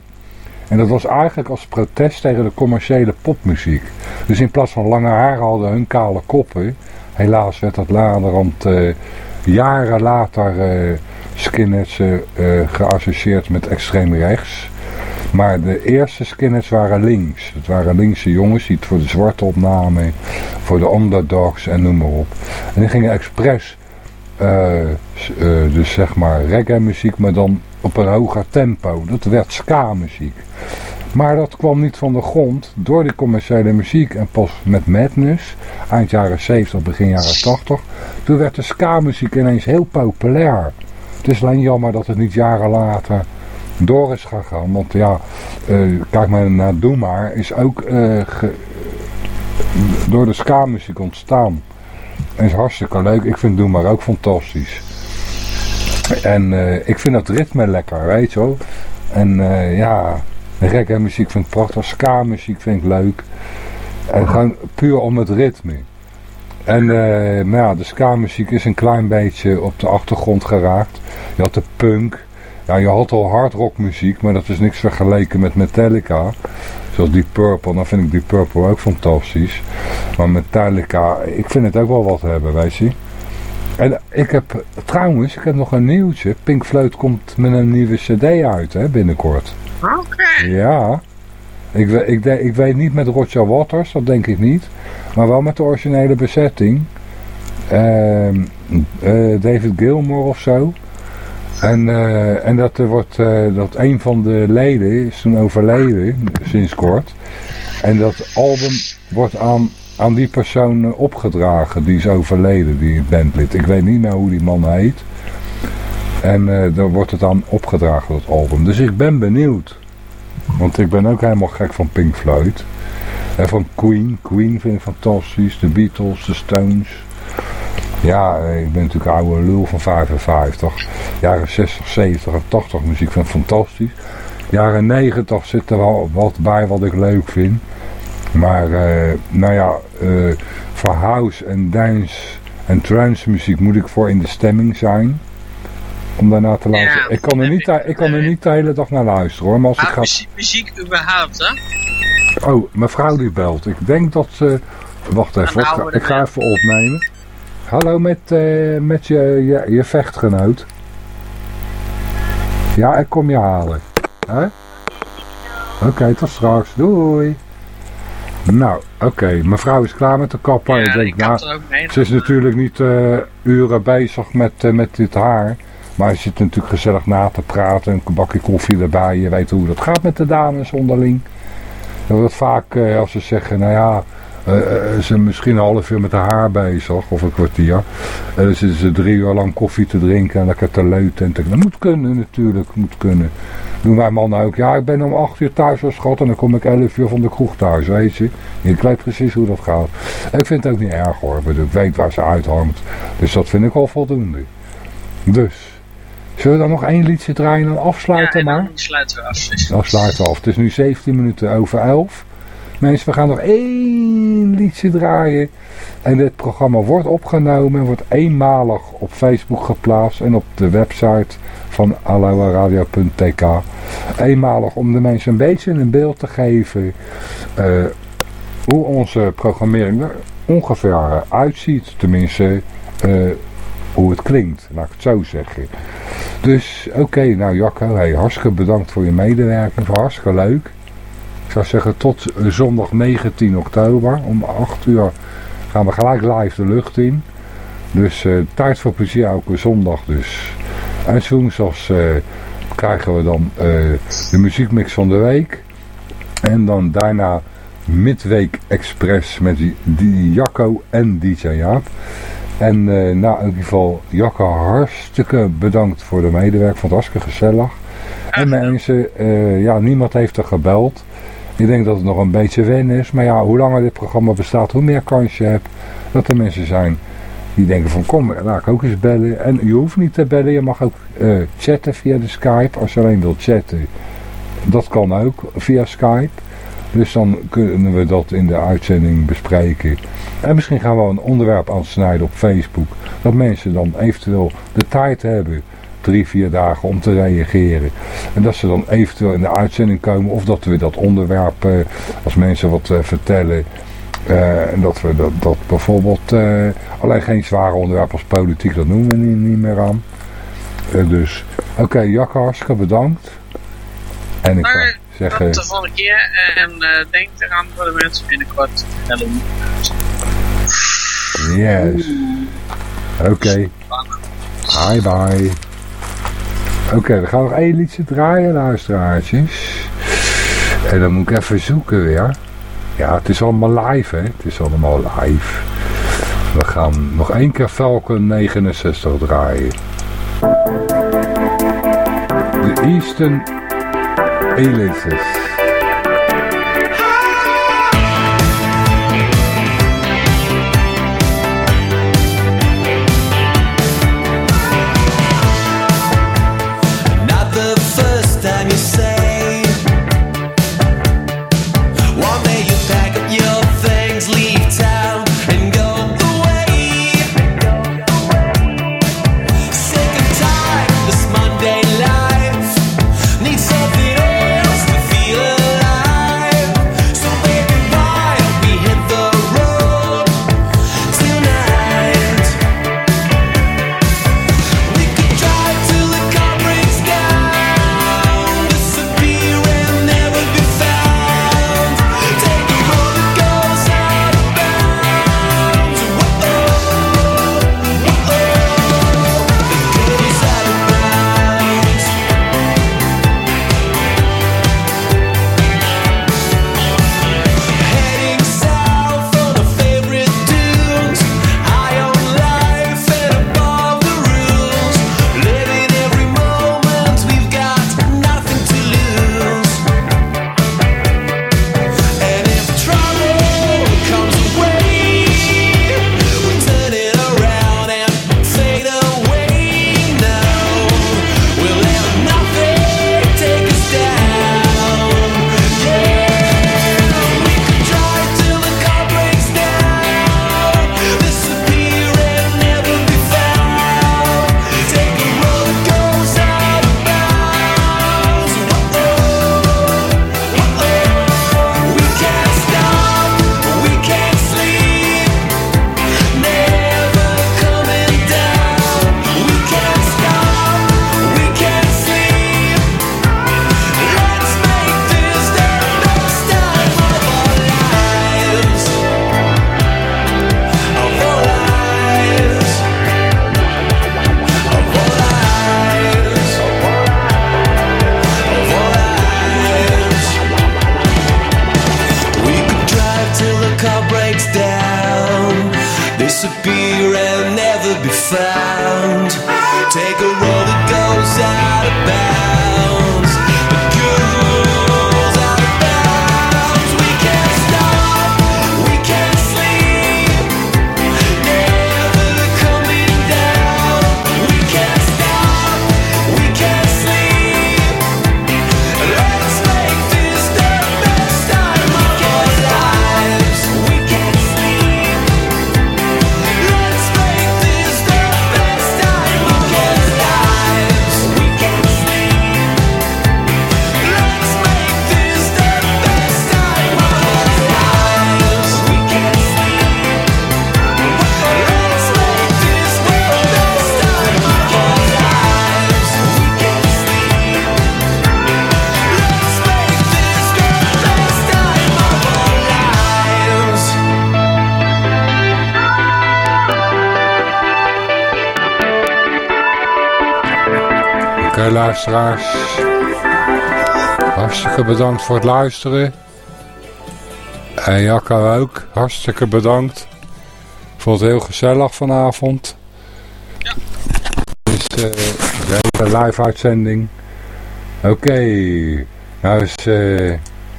En dat was eigenlijk als protest tegen de commerciële popmuziek. Dus in plaats van lange haar hadden hun kale koppen. Helaas werd dat laterand eh jaren later eh skinheads eh, eh, geassocieerd met extreem rechts. Maar de eerste skinheads waren links. Het waren linkse jongens die het voor de zwarte opnamen, voor de underdogs en noem maar op. En die gingen expres, dus zeg maar reggae muziek, maar dan op een hoger tempo. Dat werd ska muziek. Maar dat kwam niet van de grond door die commerciële muziek. En pas met Madness, eind jaren 70, begin jaren 80, toen werd de ska muziek ineens heel populair. Het is alleen jammer dat het niet jaren later door is gegaan. Want ja, eh, kijk maar naar Doe is ook eh, door de ska-muziek ontstaan. En is hartstikke leuk. Ik vind Doe ook fantastisch. En eh, ik vind dat ritme lekker, weet je wel. En ja, reggae muziek vind ik prachtig. Ska-muziek vind ik leuk. En gewoon puur om het ritme. En eh, ja, de ska-muziek is een klein beetje op de achtergrond geraakt. Je had de punk. Ja, je had al hardrockmuziek, maar dat is niks vergeleken met Metallica. Zoals Deep Purple, dan vind ik Deep Purple ook fantastisch. Maar Metallica, ik vind het ook wel wat hebben, weet je. En ik heb, trouwens, ik heb nog een nieuwtje. Pink Floyd komt met een nieuwe cd uit, hè, binnenkort. Oké. Ja. Ik, ik, ik weet niet met Roger Waters, dat denk ik niet. Maar wel met de originele bezetting. Ehm, eh, David Gilmour of zo. En, eh, en dat er wordt, eh, dat een van de leden is toen overleden, sinds kort. En dat album wordt aan, aan die persoon opgedragen, die is overleden, die bandlid. Ik weet niet meer hoe die man heet. En eh daar wordt het aan opgedragen, dat album. Dus ik ben benieuwd. Want ik ben ook helemaal gek van Pink Floyd. En van Queen. Queen vind ik fantastisch. De Beatles, de Stones. Ja, eh, ik ben natuurlijk oude lul van 55. Jaren 60, 70 en 80 muziek vind ik fantastisch. Jaren 90 zit er wel wat bij wat ik leuk vind. Maar, eh, nou ja, eh, voor house en dance en trance muziek moet ik voor in de stemming zijn. Om daarna te luisteren. Ja, ik, kan er niet, de- ik kan er niet de hele dag naar luisteren hoor. Maar als ik Maar ga... muziek, muziek überhaupt, hè? Oh, mevrouw die belt. Ik denk dat ze... Wacht even, Dan ik ga, ik even opnemen. Hallo met, eh, met je, je, je vechtgenoot. Ja, ik kom je halen. Hè? Oké, tot straks. Doei. Nou, oké. Mevrouw is klaar met de kapper. Ja, ik denk, nou, ze is natuurlijk niet eh, uren bezig met, eh, met dit haar. Maar ze zit natuurlijk gezellig na te praten. Een bakje koffie erbij. Je weet hoe dat gaat met de dames onderling. Dat vaak eh, als ze zeggen, nou ja, eh, ze misschien een half uur met haar bezig, of een kwartier. En dan zitten ze drie uur lang koffie te drinken en lekker te leuten. En te, dat moet kunnen natuurlijk, moet kunnen. Doen wij mannen ook, ja ik ben om acht uur thuis als schat en dan kom ik elf uur van de kroeg thuis, weet je. Ik weet precies hoe dat gaat. Ik vind het ook niet erg hoor, ik weet waar ze uithangt. Dus dat vind ik al voldoende. Dus, zullen we dan nog één liedje draaien en afsluiten maar? Dan sluiten we af. Dan sluiten we af. Het is nu 17 minuten over 11. Mensen, we gaan nog één liedje draaien. En dit programma wordt opgenomen en wordt eenmalig op Facebook geplaatst en op de website van aloaradio.tk. Eenmalig om de mensen een beetje een beeld te geven eh, hoe onze programmering er ongeveer uitziet. Tenminste, eh, hoe het klinkt, laat ik het zo zeggen. Dus oké, nou Jacco, hartstikke bedankt voor je medewerking, hartstikke leuk. Ik zou zeggen tot zondag 19 oktober om 8 uur gaan we gelijk live de lucht in. Dus eh, tijd voor plezier elke zondag dus. En woensdags eh, krijgen we dan eh, de muziekmix van de week. En dan daarna Midweek Express met die, die Jacco en DJ Jaap. En eh, nou, in ieder geval, Jacco, hartstikke bedankt voor de medewerking. Vond het hartstikke gezellig. En mensen, eh, ja, niemand heeft er gebeld. Ik denk dat het nog een beetje wennen is. Maar ja, hoe langer dit programma bestaat, hoe meer kans je hebt dat er mensen zijn die denken van kom, laat ik ook eens bellen. En je hoeft niet te bellen, je mag ook eh, chatten via de Skype. Als je alleen wilt chatten, dat kan ook via Skype. Dus dan kunnen we dat in de uitzending bespreken. En misschien gaan we een onderwerp aansnijden op Facebook. Dat mensen dan eventueel de tijd hebben, drie, vier dagen, om te reageren. En dat ze dan eventueel in de uitzending komen. Of dat we dat onderwerp, eh, als mensen wat eh, vertellen... eh, en dat we dat, dat bijvoorbeeld, eh, alleen geen zware onderwerp als politiek, dat noemen we niet, niet meer aan. Eh, dus, oké, Jakke, hartstikke bedankt. En ik zeggen... tot de volgende keer. En eh, denk eraan voor de mensen binnenkort. Halloween. Yes. Oké. Bye bye. Oké, we gaan nog één liedje draaien, luisteraartjes. En dan moet ik even zoeken weer. Ja, het is allemaal live, hè. Het is allemaal live. We gaan nog één keer Falcon 69 draaien. De Eastern aliases luisteraars. Hartstikke bedankt voor het luisteren. En Jacco ook. Hartstikke bedankt. Ik vond het heel gezellig vanavond. Dus eh de hele live uitzending. Oké. Nou is eh,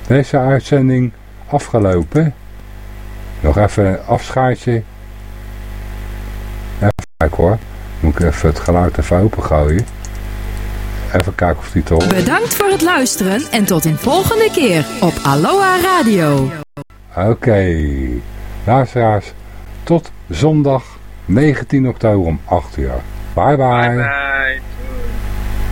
deze uitzending afgelopen. Nog even een afscheidje. Even kijken hoor. Moet ik even het geluid even opengooien. Even kijken of die. Bedankt voor het luisteren en tot een volgende keer op Aloha Radio. Oké, luisteraars, tot zondag 19 oktober om 8 uur. Bye bye. Bye.